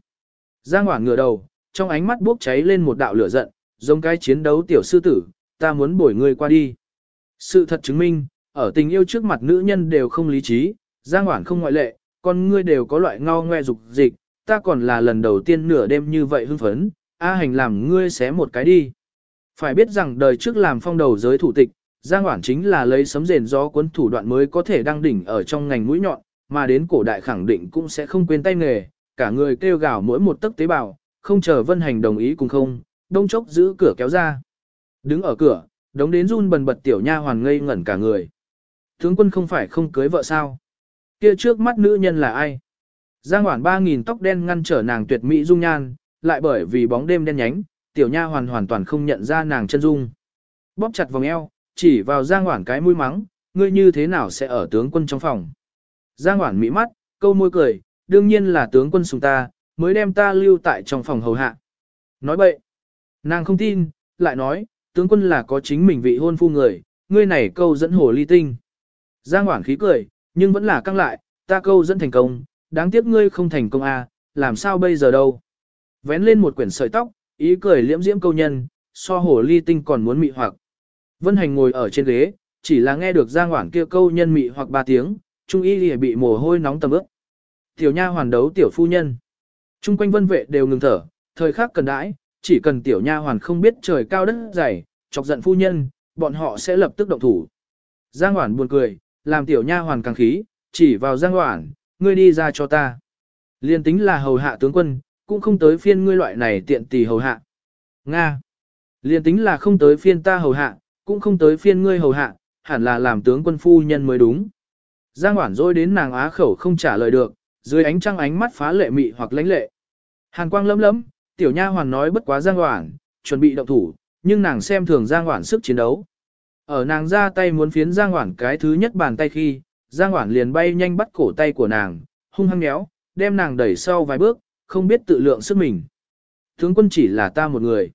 Giang Hoảng ngửa đầu, trong ánh mắt bốc cháy lên một đạo lửa giận, giống cái chiến đấu tiểu sư tử, ta muốn bổi người qua đi. Sự thật chứng minh, ở tình yêu trước mặt nữ nhân đều không lý trí, Giang Hoảng không ngoại lệ, con ngươi đều có loại ngao ngoe dục dịch, ta còn là lần đầu tiên nửa đêm như vậy hưng phấn, A hành làm ngươi xé một cái đi. Phải biết rằng đời trước làm phong đầu giới thủ tịch, Giang Hoản chính là lấy sấm rền gió cuốn thủ đoạn mới có thể đăng đỉnh ở trong ngành mũi nhọn, mà đến cổ đại khẳng định cũng sẽ không quên tay nghề, cả người kêu gào mỗi một tấc tế bào, không chờ vân hành đồng ý cùng không, đông chốc giữ cửa kéo ra. Đứng ở cửa, đống đến run bần bật tiểu nha hoàn ngây ngẩn cả người. Tướng quân không phải không cưới vợ sao? Kia trước mắt nữ nhân là ai? Giang Hoản ba nghìn tóc đen ngăn trở nàng tuyệt mỹ dung nhan, lại bởi vì bóng đêm đen nhánh, tiểu nha hoàn hoàn toàn không nhận ra nàng chân dung. Bóp chặt vòng eo, chỉ vào Giang Hoản cái mũi mắng, ngươi như thế nào sẽ ở tướng quân trong phòng. Giang Hoản mỹ mắt, câu môi cười, đương nhiên là tướng quân sùng ta, mới đem ta lưu tại trong phòng hầu hạ. Nói bậy, nàng không tin, lại nói, tướng quân là có chính mình vị hôn phu người, ngươi này câu dẫn hồ ly tinh. Giang Hoản khí cười, nhưng vẫn là căng lại, ta câu dẫn thành công, đáng tiếc ngươi không thành công à, làm sao bây giờ đâu. Vén lên một quyển sợi tóc, ý cười liễm diễm câu nhân, so hồ ly tinh còn muốn mị hoặc. Vân Hành ngồi ở trên ghế, chỉ là nghe được Giang Hoảng kia câu nhân mị hoặc ba tiếng, trung y lìa bị mồ hôi nóng tầm ướp. Tiểu nha hoàn đấu tiểu phu nhân. Trung quanh vân vệ đều ngừng thở, thời khắc cần đãi, chỉ cần tiểu nha hoàn không biết trời cao đất dày, chọc giận phu nhân, bọn họ sẽ lập tức động thủ. Giang Hoảng buồn cười, làm tiểu nha hoàn càng khí, chỉ vào Giang Hoản, ngươi đi ra cho ta. Liên tính là hầu hạ tướng quân, cũng không tới phiên ngươi loại này tiện tỷ hầu hạ. Nga. Liên tính là không tới phiên ta hầu hạ, cũng không tới phiên ngươi hầu hạ, hẳn là làm tướng quân phu nhân mới đúng. Giang Hoản dối đến nàng á khẩu không trả lời được, dưới ánh trăng ánh mắt phá lệ mị hoặc lãnh lệ. Hàn quang lấm lấm, tiểu nha hoàn nói bất quá Giang Hoản, chuẩn bị động thủ, nhưng nàng xem thường Giang Hoản sức chiến đấu. Ở nàng ra tay muốn phiến Giang Hoản cái thứ nhất bàn tay khi, Giang Hoản liền bay nhanh bắt cổ tay của nàng, hung hăng nhéo, đem nàng đẩy sau vài bước, không biết tự lượng sức mình. Tướng quân chỉ là ta một người.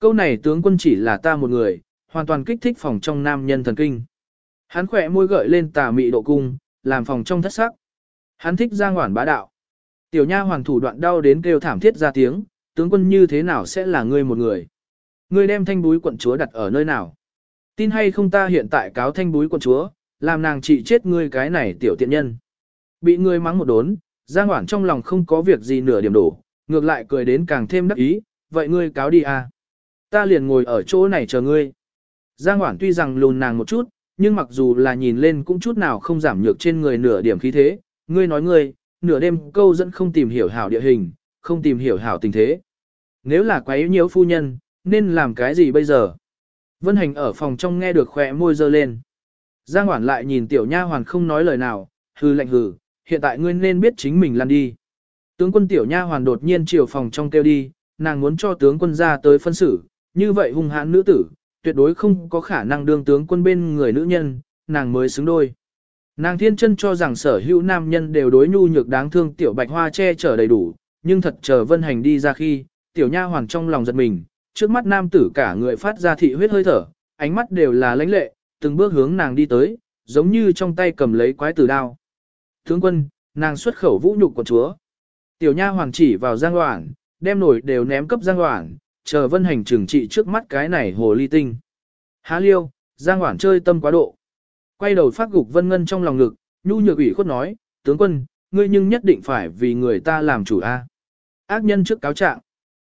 Câu này tướng quân chỉ là ta một người, hoàn toàn kích thích phòng trong nam nhân thần kinh. Hắn khỏe môi gợi lên tà mị độ cung, làm phòng trong thất sắc. Hắn thích giang hoản bá đạo. Tiểu nha hoàng thủ đoạn đau đến kêu thảm thiết ra tiếng, tướng quân như thế nào sẽ là ngươi một người? Ngươi đem thanh búi quận chúa đặt ở nơi nào? Tin hay không ta hiện tại cáo thanh búi quận chúa, làm nàng trị chết ngươi cái này tiểu tiện nhân. Bị ngươi mắng một đốn, Giang Hoảng trong lòng không có việc gì nửa điểm đổ, ngược lại cười đến càng thêm đắc ý, vậy ngươi cáo đi à? Ta liền ngồi ở chỗ này chờ ngươi. Giang Hoảng tuy rằng lùn nàng một chút, nhưng mặc dù là nhìn lên cũng chút nào không giảm nhược trên người nửa điểm khí thế, ngươi nói ngươi, nửa đêm câu dẫn không tìm hiểu hảo địa hình, không tìm hiểu hảo tình thế. Nếu là quấy nhiễu phu nhân, nên làm cái gì bây giờ? Vân Hành ở phòng trong nghe được khỏe môi dơ lên. Giang Hoản lại nhìn tiểu nha hoàn không nói lời nào, hư lạnh hừ, hiện tại ngươi nên biết chính mình lăn đi. Tướng quân tiểu nha hoàn đột nhiên chiều phòng trong kêu đi, nàng muốn cho tướng quân ra tới phân xử, như vậy hung hãn nữ tử, tuyệt đối không có khả năng đương tướng quân bên người nữ nhân, nàng mới xứng đôi. Nàng thiên chân cho rằng sở hữu nam nhân đều đối nhu nhược đáng thương tiểu bạch hoa che chở đầy đủ, nhưng thật chờ vân hành đi ra khi, tiểu nha hoàng trong lòng giật mình, trước mắt nam tử cả người phát ra thị huyết hơi thở, ánh mắt đều là lãnh lệ, từng bước hướng nàng đi tới, giống như trong tay cầm lấy quái tử đao. Tướng quân, nàng xuất khẩu vũ nhục của chúa. Tiểu nha hoàng chỉ vào giang hoảng, đem nổi đều ném cấp giang hoảng, chờ vân hành trừng trị trước mắt cái này hồ ly tinh. Há liêu, giang hoảng chơi tâm quá độ. Quay đầu phát gục vân ngân trong lòng ngực, nhu nhược ủy khuất nói, tướng quân, ngươi nhưng nhất định phải vì người ta làm chủ a. Ác nhân trước cáo trạng.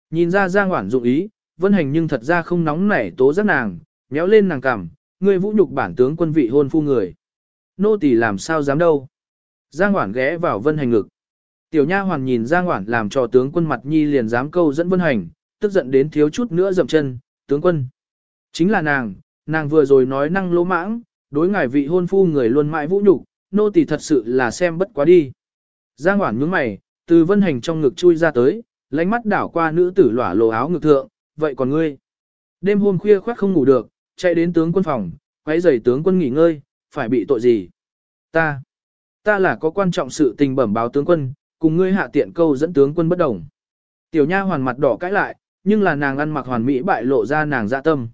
Nhìn ra giang hoảng dụng ý, vân hành nhưng thật ra không nóng nảy tố giác nàng, nhéo lên nàng cằm, ngươi vũ nhục bản tướng quân vị hôn phu người. Nô tỳ làm sao dám đâu. Giang Hoản ghé vào vân hành ngực. Tiểu nha hoàn nhìn Giang Hoản làm cho tướng quân mặt nhi liền dám câu dẫn vân hành, tức giận đến thiếu chút nữa dậm chân, tướng quân. Chính là nàng, nàng vừa rồi nói năng lỗ mãng, đối ngài vị hôn phu người luôn mãi vũ nhục, nô tỳ thật sự là xem bất quá đi. Giang Hoản nhướng mày, từ vân hành trong ngực chui ra tới, lánh mắt đảo qua nữ tử lỏa lộ áo ngực thượng, vậy còn ngươi? Đêm hôm khuya khoác không ngủ được, chạy đến tướng quân phòng, quấy giày tướng quân nghỉ ngơi, phải bị tội gì? Ta, ta là có quan trọng sự tình bẩm báo tướng quân, cùng ngươi hạ tiện câu dẫn tướng quân bất đồng. Tiểu nha hoàn mặt đỏ cãi lại, nhưng là nàng ăn mặc hoàn mỹ bại lộ ra nàng dạ tâm.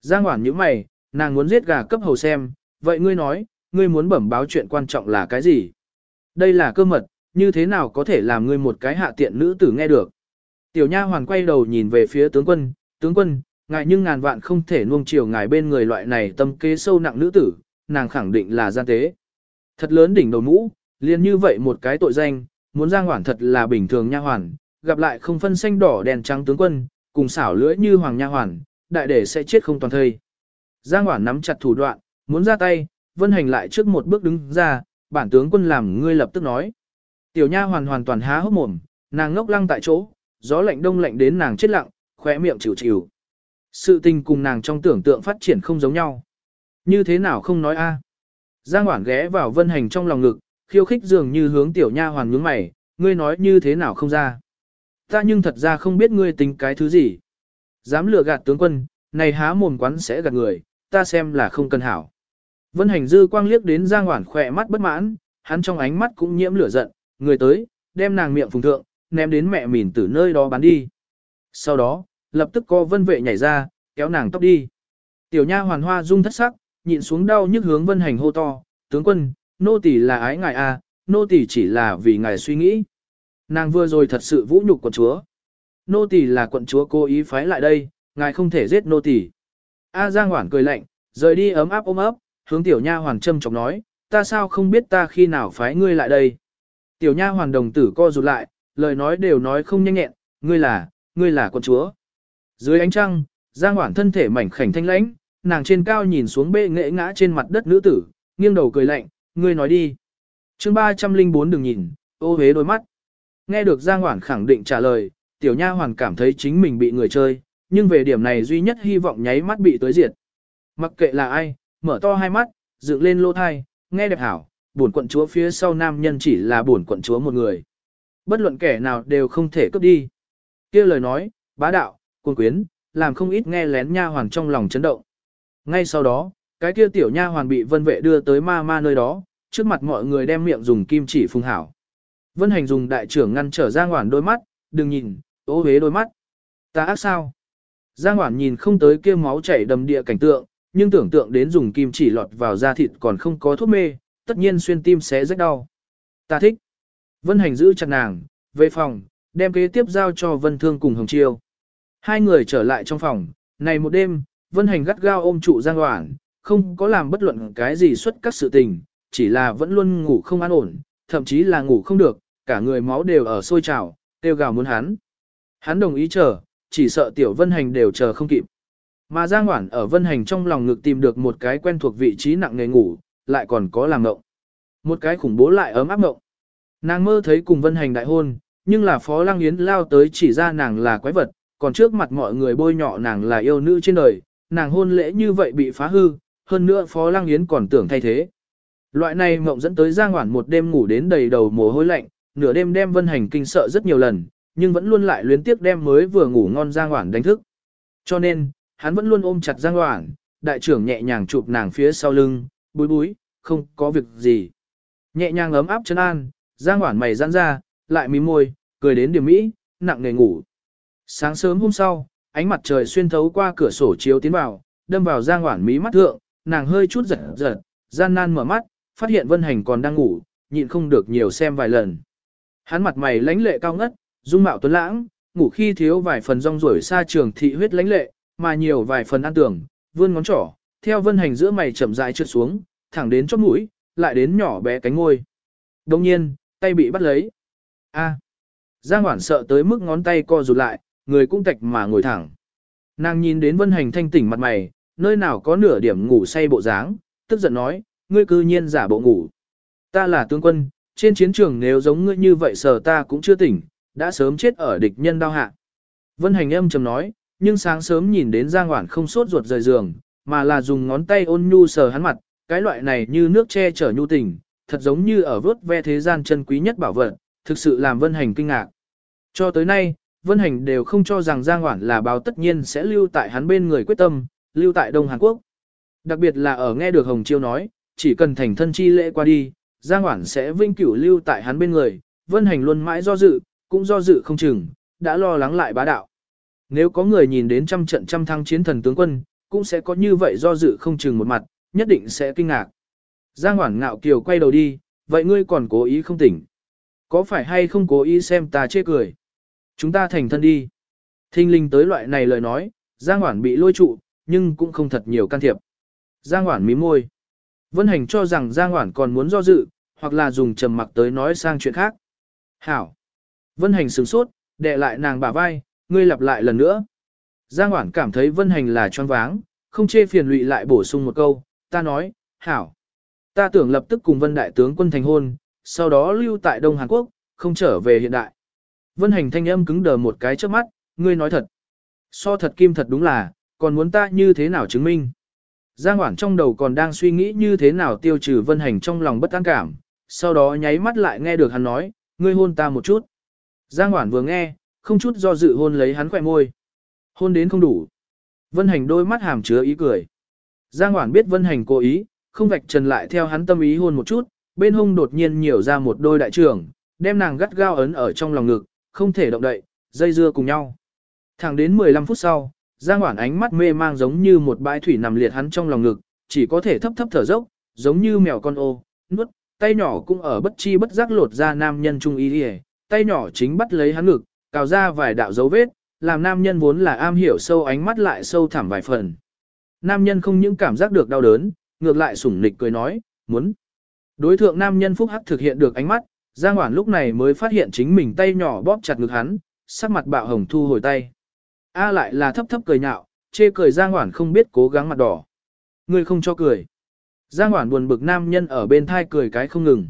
Giang Hoản như mày, nàng muốn giết gà cấp hầu xem, vậy ngươi nói, ngươi muốn bẩm báo chuyện quan trọng là cái gì? Đây là cơ mật, như thế nào có thể làm ngươi một cái hạ tiện nữ tử nghe được? Tiểu nha hoàn quay đầu nhìn về phía tướng quân, tướng quân, ngài nhưng ngàn vạn không thể nuông chiều ngài bên người loại này tâm kế sâu nặng nữ tử, nàng khẳng định là gian tế. Thật lớn đỉnh đầu mũ, liền như vậy một cái tội danh, muốn giang hoàn thật là bình thường nha hoàn, gặp lại không phân xanh đỏ đèn trắng tướng quân, cùng xảo lưỡi như hoàng nha hoàn, đại để sẽ chết không toàn thây. Giang Hoản nắm chặt thủ đoạn, muốn ra tay, Vân Hành lại trước một bước đứng ra, bản tướng quân làm ngươi lập tức nói. Tiểu Nha hoàn hoàn toàn há hốc mồm, nàng ngốc lăng tại chỗ, gió lạnh đông lạnh đến nàng chết lặng, khóe miệng chịu chịu. Sự tình cùng nàng trong tưởng tượng phát triển không giống nhau. Như thế nào không nói a? Giang Hoản ghé vào Vân Hành trong lòng ngực, khiêu khích dường như hướng tiểu nha hoàn nhướng mày, ngươi nói như thế nào không ra. Ta nhưng thật ra không biết ngươi tính cái thứ gì. Dám lừa gạt tướng quân, này há mồm quán sẽ gạt người, ta xem là không cần hảo. Vân hành dư quang liếc đến Giang Hoản khỏe mắt bất mãn, hắn trong ánh mắt cũng nhiễm lửa giận, người tới, đem nàng miệng phùng thượng, ném đến mẹ mìn từ nơi đó bán đi. Sau đó, lập tức có vân vệ nhảy ra, kéo nàng tóc đi. Tiểu nha hoàn hoa rung thất sắc, nhịn xuống đau nhức hướng vân hành hô to, tướng quân, nô tỳ là ái ngài a, nô tỳ chỉ là vì ngài suy nghĩ. Nàng vừa rồi thật sự vũ nhục quận chúa. Nô tỳ là quận chúa cố ý phái lại đây, ngài không thể giết nô tỳ. A Giang Hoản cười lạnh, rời đi ấm áp ôm ấp, hướng tiểu nha hoàn châm chọc nói, ta sao không biết ta khi nào phái ngươi lại đây. Tiểu nha hoàn đồng tử co rụt lại, lời nói đều nói không nhanh nhẹn, ngươi là, ngươi là con chúa. Dưới ánh trăng, Giang Hoản thân thể mảnh khảnh thanh lãnh, nàng trên cao nhìn xuống bệ nghệ ngã trên mặt đất nữ tử, nghiêng đầu cười lạnh, ngươi nói đi. chương 304 đừng nhìn, ô hế đôi mắt. Nghe được Giang Hoản khẳng định trả lời, tiểu nha hoàn cảm thấy chính mình bị người chơi, nhưng về điểm này duy nhất hy vọng nháy mắt bị tới diệt. Mặc kệ là ai, mở to hai mắt, dựng lên lô thai, nghe đẹp hảo, bổn quận chúa phía sau nam nhân chỉ là bổn quận chúa một người. Bất luận kẻ nào đều không thể cướp đi. kia lời nói, bá đạo, cuồng quyến, làm không ít nghe lén nha hoàn trong lòng chấn động. Ngay sau đó, cái kia tiểu nha hoàn bị vân vệ đưa tới ma ma nơi đó, trước mặt mọi người đem miệng dùng kim chỉ phung hảo. Vân hành dùng đại trưởng ngăn trở giang ngoản đôi mắt, đừng nhìn, ố hế đôi mắt. Ta ác sao? Giang Hoản nhìn không tới kia máu chảy đầm địa cảnh tượng, nhưng tưởng tượng đến dùng kim chỉ lọt vào da thịt còn không có thuốc mê, tất nhiên xuyên tim sẽ rất đau. Ta thích. Vân Hành giữ chặt nàng, về phòng, đem kế tiếp giao cho Vân Thương cùng Hồng Chiêu. Hai người trở lại trong phòng, này một đêm, Vân Hành gắt gao ôm trụ Giang Hoảng, không có làm bất luận cái gì xuất các sự tình, chỉ là vẫn luôn ngủ không an ổn, thậm chí là ngủ không được, cả người máu đều ở sôi trào, tiêu gào muốn hắn. Hắn đồng ý chờ, chỉ sợ Tiểu Vân Hành đều chờ không kịp. Mà Giang Hoảng ở Vân Hành trong lòng ngực tìm được một cái quen thuộc vị trí nặng nề ngủ, lại còn có làm ngộng. Một cái khủng bố lại ấm áp ngộng. Nàng mơ thấy cùng Vân Hành đại hôn, nhưng là Phó Lăng Yến lao tới chỉ ra nàng là quái vật, còn trước mặt mọi người bôi nhọ nàng là yêu nữ trên đời, nàng hôn lễ như vậy bị phá hư, hơn nữa Phó Lăng Yến còn tưởng thay thế. Loại này mộng dẫn tới Giang Hoản một đêm ngủ đến đầy đầu mồ hôi lạnh, nửa đêm đem Vân Hành kinh sợ rất nhiều lần, nhưng vẫn luôn lại luyến tiếc đem mới vừa ngủ ngon Giang Hoản đánh thức. Cho nên, hắn vẫn luôn ôm chặt Giang Hoản, đại trưởng nhẹ nhàng chụp nàng phía sau lưng, búi búi, không có việc gì. Nhẹ nhàng ấm áp chân an, Giang Hoản mày giãn ra, lại mím môi, cười đến điểm mỹ, nặng nề ngủ. Sáng sớm hôm sau, ánh mặt trời xuyên thấu qua cửa sổ chiếu tiến vào, đâm vào Giang Hoản mí mắt thượng, nàng hơi chút giật giật, gian nan mở mắt, phát hiện Vân Hành còn đang ngủ, nhịn không được nhiều xem vài lần. Hắn mặt mày lãnh lệ cao ngất, dung mạo tuấn lãng, ngủ khi thiếu vài phần rong ruổi xa trường thị huyết lãnh lệ, mà nhiều vài phần an tưởng, vươn ngón trỏ, theo Vân Hành giữa mày chậm rãi trượt xuống, thẳng đến chóp mũi, lại đến nhỏ bé cánh ngôi. Đồng nhiên, tay bị bắt lấy. A. Giang Hoản sợ tới mức ngón tay co rụt lại, người cũng tạch mà ngồi thẳng. Nàng nhìn đến Vân Hành thanh tỉnh mặt mày, nơi nào có nửa điểm ngủ say bộ dáng, tức giận nói, ngươi cư nhiên giả bộ ngủ. Ta là tướng quân, trên chiến trường nếu giống ngươi như vậy sờ ta cũng chưa tỉnh, đã sớm chết ở địch nhân đau hạ. Vân Hành âm trầm nói, nhưng sáng sớm nhìn đến Giang Hoản không sốt ruột rời giường, mà là dùng ngón tay ôn nhu sờ hắn mặt, cái loại này như nước che chở nhu tình, thật giống như ở vớt ve thế gian chân quý nhất bảo vật, thực sự làm Vân Hành kinh ngạc. Cho tới nay, Vân Hành đều không cho rằng Giang Hoản là báo tất nhiên sẽ lưu tại hắn bên người quyết tâm, lưu tại Đông Hàn Quốc. Đặc biệt là ở nghe được Hồng Chiêu nói, chỉ cần thành thân chi lễ qua đi, Giang Hoản sẽ vinh cửu lưu tại hắn bên người, Vân Hành luôn mãi do dự, cũng do dự không chừng, đã lo lắng lại bá đạo. Nếu có người nhìn đến trăm trận trăm thăng chiến thần tướng quân, cũng sẽ có như vậy do dự không chừng một mặt, nhất định sẽ kinh ngạc. Giang Hoản ngạo kiều quay đầu đi, vậy ngươi còn cố ý không tỉnh. Có phải hay không cố ý xem ta chê cười? Chúng ta thành thân đi. Thinh linh tới loại này lời nói, Giang Hoản bị lôi trụ, nhưng cũng không thật nhiều can thiệp. Giang Hoản mím môi. Vân Hành cho rằng Giang Hoản còn muốn do dự, hoặc là dùng trầm mặc tới nói sang chuyện khác. Hảo. Vân Hành sửng sốt, đệ lại nàng bả vai, ngươi lặp lại lần nữa. Giang Hoản cảm thấy Vân Hành là choáng váng, không chê phiền lụy lại bổ sung một câu, ta nói, hảo. Ta tưởng lập tức cùng Vân Đại tướng quân thành hôn, sau đó lưu tại Đông Hàn Quốc, không trở về hiện đại. Vân Hành thanh âm cứng đờ một cái trước mắt, ngươi nói thật. So thật kim thật đúng là, còn muốn ta như thế nào chứng minh. Giang Hoảng trong đầu còn đang suy nghĩ như thế nào tiêu trừ Vân Hành trong lòng bất an cảm, sau đó nháy mắt lại nghe được hắn nói, ngươi hôn ta một chút. Giang Hoảng vừa nghe, không chút do dự hôn lấy hắn khỏe môi. Hôn đến không đủ. Vân Hành đôi mắt hàm chứa ý cười. Giang Hoảng biết Vân Hành cố ý, không vạch trần lại theo hắn tâm ý hôn một chút, bên hông đột nhiên nhiều ra một đôi đại trưởng, đem nàng gắt gao ấn ở trong lòng ngực, không thể động đậy, dây dưa cùng nhau. Thẳng đến 15 phút sau, Giang Hoản ánh mắt mê mang giống như một bãi thủy nằm liệt hắn trong lòng ngực, chỉ có thể thấp thấp thở dốc, giống như mèo con ô, nuốt, tay nhỏ cũng ở bất chi bất giác lột ra nam nhân trung ý đi tay nhỏ chính bắt lấy hắn ngực, cào ra vài đạo dấu vết, làm nam nhân vốn là am hiểu sâu ánh mắt lại sâu thẳm vài phần. Nam nhân không những cảm giác được đau đớn, ngược lại sủng nịch cười nói, muốn. Đối thượng nam nhân phúc hắc thực hiện được ánh mắt, Giang Hoản lúc này mới phát hiện chính mình tay nhỏ bóp chặt ngực hắn, sắc mặt bạo hồng thu hồi tay. A lại là thấp thấp cười nhạo, chê cười Giang Hoản không biết cố gắng mặt đỏ. Ngươi không cho cười. Giang Hoản buồn bực nam nhân ở bên thai cười cái không ngừng.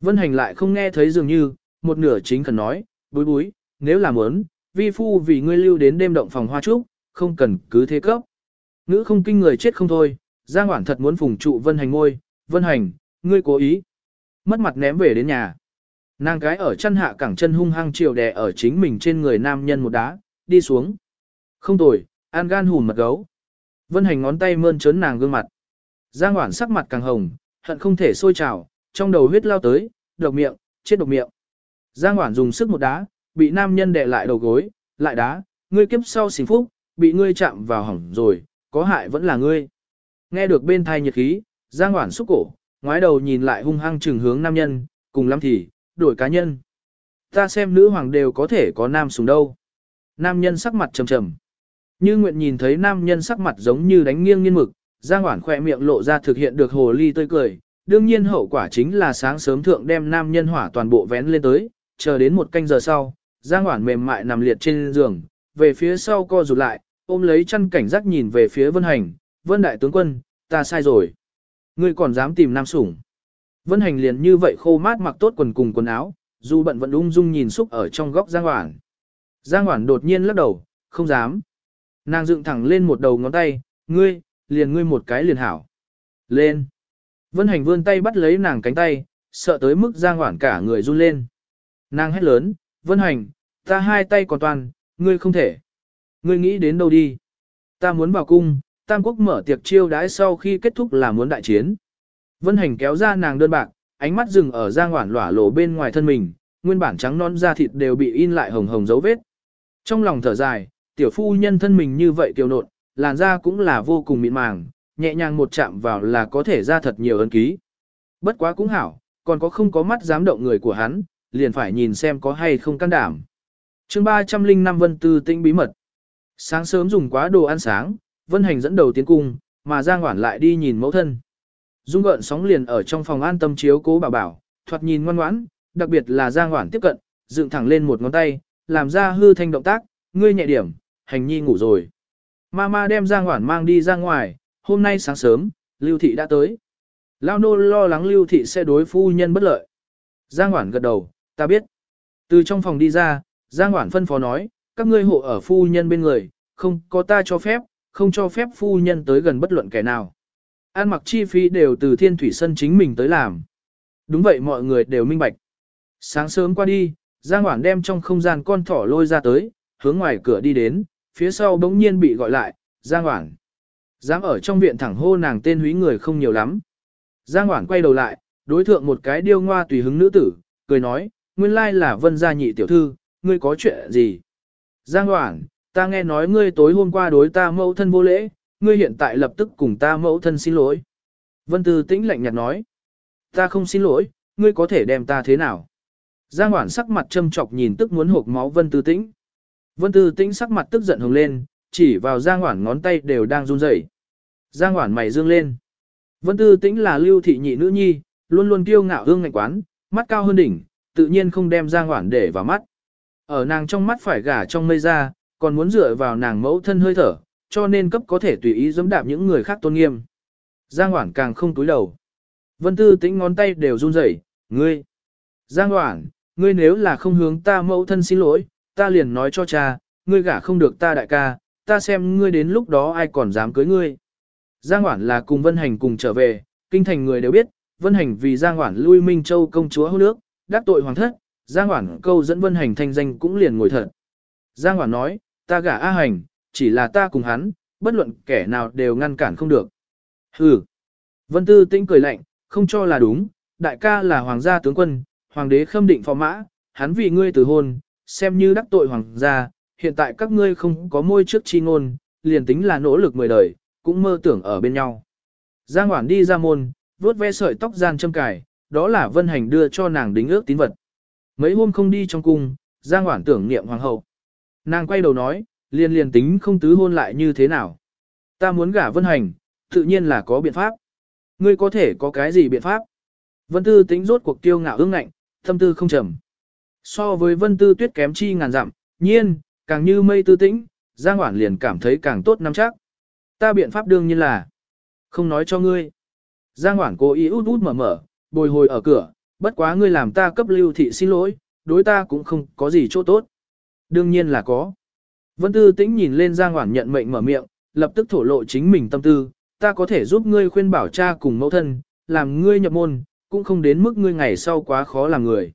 Vân Hành lại không nghe thấy dường như, một nửa chính cần nói, búi búi, nếu làm muốn, vi phu vì ngươi lưu đến đêm động phòng hoa trúc, không cần cứ thế cấp. Ngữ không kinh người chết không thôi, Giang Hoản thật muốn phùng trụ Vân Hành ngôi, Vân Hành, ngươi cố ý. Mất mặt ném về đến nhà. Nàng cái ở chân hạ cẳng chân hung hăng chiều đè ở chính mình trên người nam nhân một đá, đi xuống. Không tồi, an gan hùn mật gấu. Vân hành ngón tay mơn trớn nàng gương mặt. Giang Hoản sắc mặt càng hồng, hận không thể sôi trào, trong đầu huyết lao tới, độc miệng, chết độc miệng. Giang Hoản dùng sức một đá, bị nam nhân đè lại đầu gối, lại đá, ngươi kiếp sau xỉn phúc, bị ngươi chạm vào hỏng rồi, có hại vẫn là ngươi. Nghe được bên thai nhiệt khí, Giang Hoản xúc cổ, ngoái đầu nhìn lại hung hăng trừng hướng nam nhân, cùng lắm thì, đổi cá nhân. Ta xem nữ hoàng đều có thể có nam sùng đâu. Nam nhân sắc mặt trầm trầm. Như nguyện nhìn thấy nam nhân sắc mặt giống như đánh nghiêng nghiên mực, Giang Hoản khỏe miệng lộ ra thực hiện được hồ ly tươi cười. Đương nhiên hậu quả chính là sáng sớm thượng đem nam nhân hỏa toàn bộ vén lên tới, chờ đến một canh giờ sau, Giang Hoản mềm mại nằm liệt trên giường, về phía sau co rụt lại, ôm lấy chăn cảnh giác nhìn về phía Vân Hành, Vân Đại Tướng Quân, ta sai rồi. Ngươi còn dám tìm nam sủng. Vân Hành liền như vậy khô mát mặc tốt quần cùng quần áo, dù bận vẫn ung dung nhìn xúc ở trong góc Giang Hoảng. Giang Hoảng đột nhiên lắc đầu, không dám. Nàng dựng thẳng lên một đầu ngón tay, ngươi, liền ngươi một cái liền hảo. Lên. Vân Hành vươn tay bắt lấy nàng cánh tay, sợ tới mức Giang Hoảng cả người run lên. Nàng hét lớn, Vân Hành, ta hai tay còn toàn, ngươi không thể. Ngươi nghĩ đến đâu đi? Ta muốn vào cung, Tam Quốc mở tiệc chiêu đãi sau khi kết thúc là muốn đại chiến. Vân Hành kéo ra nàng đơn bạc, ánh mắt dừng ở Giang Hoản lỏa lộ bên ngoài thân mình, nguyên bản trắng non da thịt đều bị in lại hồng hồng dấu vết. Trong lòng thở dài, tiểu phu nhân thân mình như vậy kiều nộn, làn da cũng là vô cùng mịn màng, nhẹ nhàng một chạm vào là có thể ra thật nhiều ấn ký. Bất quá cũng hảo, còn có không có mắt dám động người của hắn, liền phải nhìn xem có hay không can đảm. chương 305 Vân Tư Tĩnh bí mật. Sáng sớm dùng quá đồ ăn sáng, Vân Hành dẫn đầu tiến cung, mà Giang Hoản lại đi nhìn mẫu thân. Dung gợn sóng liền ở trong phòng an tâm chiếu cố bảo bảo, thoạt nhìn ngoan ngoãn, đặc biệt là Giang Hoản tiếp cận, dựng thẳng lên một ngón tay, làm ra hư thanh động tác, ngươi nhẹ điểm, hành nhi ngủ rồi. Mama đem Giang Hoản mang đi ra ngoài, hôm nay sáng sớm, Lưu Thị đã tới. Lao nô lo lắng Lưu Thị sẽ đối phu nhân bất lợi. Giang Hoản gật đầu, ta biết. Từ trong phòng đi ra, Giang Hoản phân phó nói, các ngươi hộ ở phu nhân bên người, không có ta cho phép, không cho phép phu nhân tới gần bất luận kẻ nào. An mặc chi phí đều từ thiên thủy sân chính mình tới làm. Đúng vậy mọi người đều minh bạch. Sáng sớm qua đi, Giang Hoảng đem trong không gian con thỏ lôi ra tới, hướng ngoài cửa đi đến, phía sau bỗng nhiên bị gọi lại, Giang Hoảng. Dám ở trong viện thẳng hô nàng tên húy người không nhiều lắm. Giang Hoảng quay đầu lại, đối thượng một cái điêu ngoa tùy hứng nữ tử, cười nói, nguyên lai là vân gia nhị tiểu thư, ngươi có chuyện gì? Giang Hoảng, ta nghe nói ngươi tối hôm qua đối ta mẫu thân vô lễ, ngươi hiện tại lập tức cùng ta mẫu thân xin lỗi. Vân Tư Tĩnh lạnh nhạt nói, ta không xin lỗi, ngươi có thể đem ta thế nào? Giang Hoản sắc mặt châm chọc nhìn tức muốn hộp máu Vân Tư Tĩnh. Vân Tư Tĩnh sắc mặt tức giận hồng lên, chỉ vào Giang Hoản ngón tay đều đang run rẩy. Giang Hoản mày dương lên. Vân Tư Tĩnh là lưu thị nhị nữ nhi, luôn luôn kiêu ngạo hương ngạnh quán, mắt cao hơn đỉnh, tự nhiên không đem Giang Hoản để vào mắt. Ở nàng trong mắt phải gả trong mây ra, còn muốn dựa vào nàng mẫu thân hơi thở, cho nên cấp có thể tùy ý dẫm đạp những người khác tôn nghiêm. Giang Hoản càng không túi đầu. Vân Tư Tĩnh ngón tay đều run rẩy, ngươi. Giang Hoản, ngươi nếu là không hướng ta mẫu thân xin lỗi, ta liền nói cho cha, ngươi gả không được ta đại ca, ta xem ngươi đến lúc đó ai còn dám cưới ngươi. Giang Hoản là cùng Vân Hành cùng trở về, kinh thành người đều biết, Vân Hành vì Giang Hoản lui Minh Châu công chúa hôn nước, đắc tội hoàng thất, Giang Hoản câu dẫn Vân Hành thanh danh cũng liền ngồi thật. Giang Hoản nói, ta gả A Hành, chỉ là ta cùng hắn, bất luận kẻ nào đều ngăn cản không được. Hừ. Vân Tư Tĩnh cười lạnh, không cho là đúng, đại ca là hoàng gia tướng quân, hoàng đế khâm định phò mã, hắn vì ngươi từ hôn, xem như đắc tội hoàng gia, hiện tại các ngươi không có môi trước chi ngôn, liền tính là nỗ lực mười đời, cũng mơ tưởng ở bên nhau. Giang Hoản đi ra môn, vuốt ve sợi tóc gian châm cài, đó là Vân Hành đưa cho nàng đính ước tín vật. Mấy hôm không đi trong cung, Giang Hoản tưởng niệm hoàng hậu. Nàng quay đầu nói, liền liền tính không tứ hôn lại như thế nào. Ta muốn gả Vân Hành, tự nhiên là có biện pháp. Ngươi có thể có cái gì biện pháp? Vân Tư tính rốt cuộc tiêu ngạo ương ngạnh, thâm tư không trầm. So với Vân Tư tuyết kém chi ngàn dặm, nhiên, càng như mây tư tĩnh, Giang Hoản liền cảm thấy càng tốt nắm chắc. Ta biện pháp đương nhiên là không nói cho ngươi. Giang Hoản cố ý út út mở mở, bồi hồi ở cửa, bất quá ngươi làm ta cấp lưu thị xin lỗi, đối ta cũng không có gì chỗ tốt. Đương nhiên là có. Vân Tư Tĩnh nhìn lên Giang Hoản nhận mệnh mở miệng, lập tức thổ lộ chính mình tâm tư, ta có thể giúp ngươi khuyên bảo cha cùng mẫu thân, làm ngươi nhập môn, cũng không đến mức ngươi ngày sau quá khó làm người.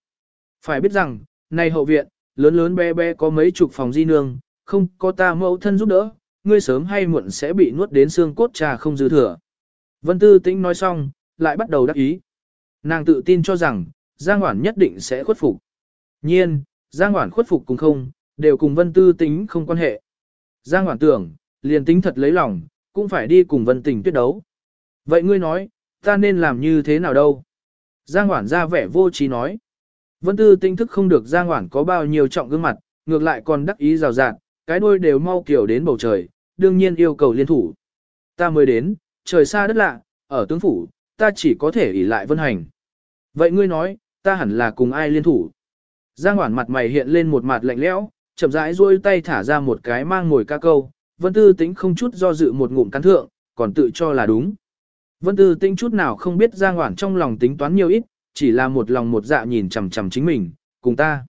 Phải biết rằng, này hậu viện, lớn lớn bé bé có mấy chục phòng di nương, không có ta mẫu thân giúp đỡ, ngươi sớm hay muộn sẽ bị nuốt đến xương cốt trà không dư thừa. Vân Tư Tĩnh nói xong, lại bắt đầu đắc ý. Nàng tự tin cho rằng, Giang Hoản nhất định sẽ khuất phục. Nhiên, Giang Hoản khuất phục cũng không, đều cùng Vân Tư Tĩnh không quan hệ. Giang Hoản tưởng, liền tính thật lấy lòng, cũng phải đi cùng Vân Tình tuyết đấu. Vậy ngươi nói, ta nên làm như thế nào đâu? Giang Hoản ra vẻ vô trí nói. Vân Tư tinh thức không được Giang Hoản có bao nhiêu trọng gương mặt, ngược lại còn đắc ý rào rạt, cái đuôi đều mau kiểu đến bầu trời, đương nhiên yêu cầu liên thủ. Ta mới đến, trời xa đất lạ, ở tướng phủ, ta chỉ có thể ỷ lại vân hành. Vậy ngươi nói, ta hẳn là cùng ai liên thủ? Giang Hoản mặt mày hiện lên một mặt lạnh lẽo, chậm rãi duỗi tay thả ra một cái mang ngồi ca câu, Vân Tư Tĩnh không chút do dự một ngụm cắn thượng, còn tự cho là đúng. Vân Tư Tĩnh chút nào không biết Giang Hoản trong lòng tính toán nhiều ít, chỉ là một lòng một dạ nhìn chằm chằm chính mình, cùng ta.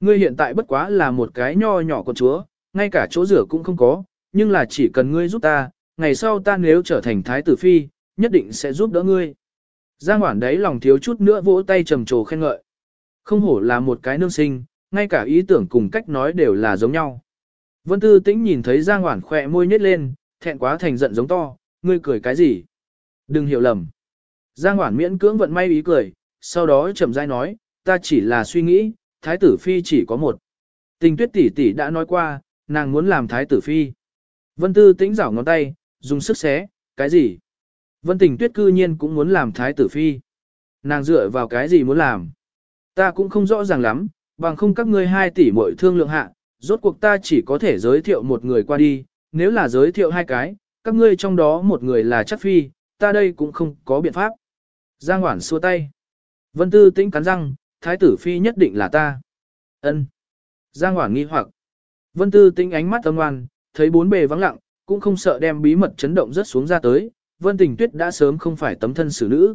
Ngươi hiện tại bất quá là một cái nho nhỏ con chúa, ngay cả chỗ rửa cũng không có, nhưng là chỉ cần ngươi giúp ta, ngày sau ta nếu trở thành thái tử phi, nhất định sẽ giúp đỡ ngươi. Giang Hoản đấy lòng thiếu chút nữa vỗ tay trầm trồ khen ngợi. Không hổ là một cái nương sinh, ngay cả ý tưởng cùng cách nói đều là giống nhau. Vân Tư Tĩnh nhìn thấy Giang Hoản khỏe môi nhếch lên, thẹn quá thành giận giống to, ngươi cười cái gì? Đừng hiểu lầm. Giang Hoản miễn cưỡng vận may ý cười, sau đó chậm rãi nói, ta chỉ là suy nghĩ, thái tử phi chỉ có một. Tình tuyết tỷ tỷ đã nói qua, nàng muốn làm thái tử phi. Vân Tư Tĩnh giảo ngón tay, dùng sức xé, cái gì? Vân Tình Tuyết cư nhiên cũng muốn làm thái tử phi. Nàng dựa vào cái gì muốn làm? Ta cũng không rõ ràng lắm, bằng không các ngươi hai tỷ muội thương lượng hạ, rốt cuộc ta chỉ có thể giới thiệu một người qua đi, nếu là giới thiệu hai cái, các ngươi trong đó một người là chắc phi, ta đây cũng không có biện pháp. Giang Hoản xua tay. Vân Tư tĩnh cắn răng, thái tử phi nhất định là ta. Ân. Giang Hoản nghi hoặc. Vân Tư tĩnh ánh mắt âm ngoan, thấy bốn bề vắng lặng, cũng không sợ đem bí mật chấn động rất xuống ra tới. Vân Tình Tuyết đã sớm không phải tấm thân xử nữ.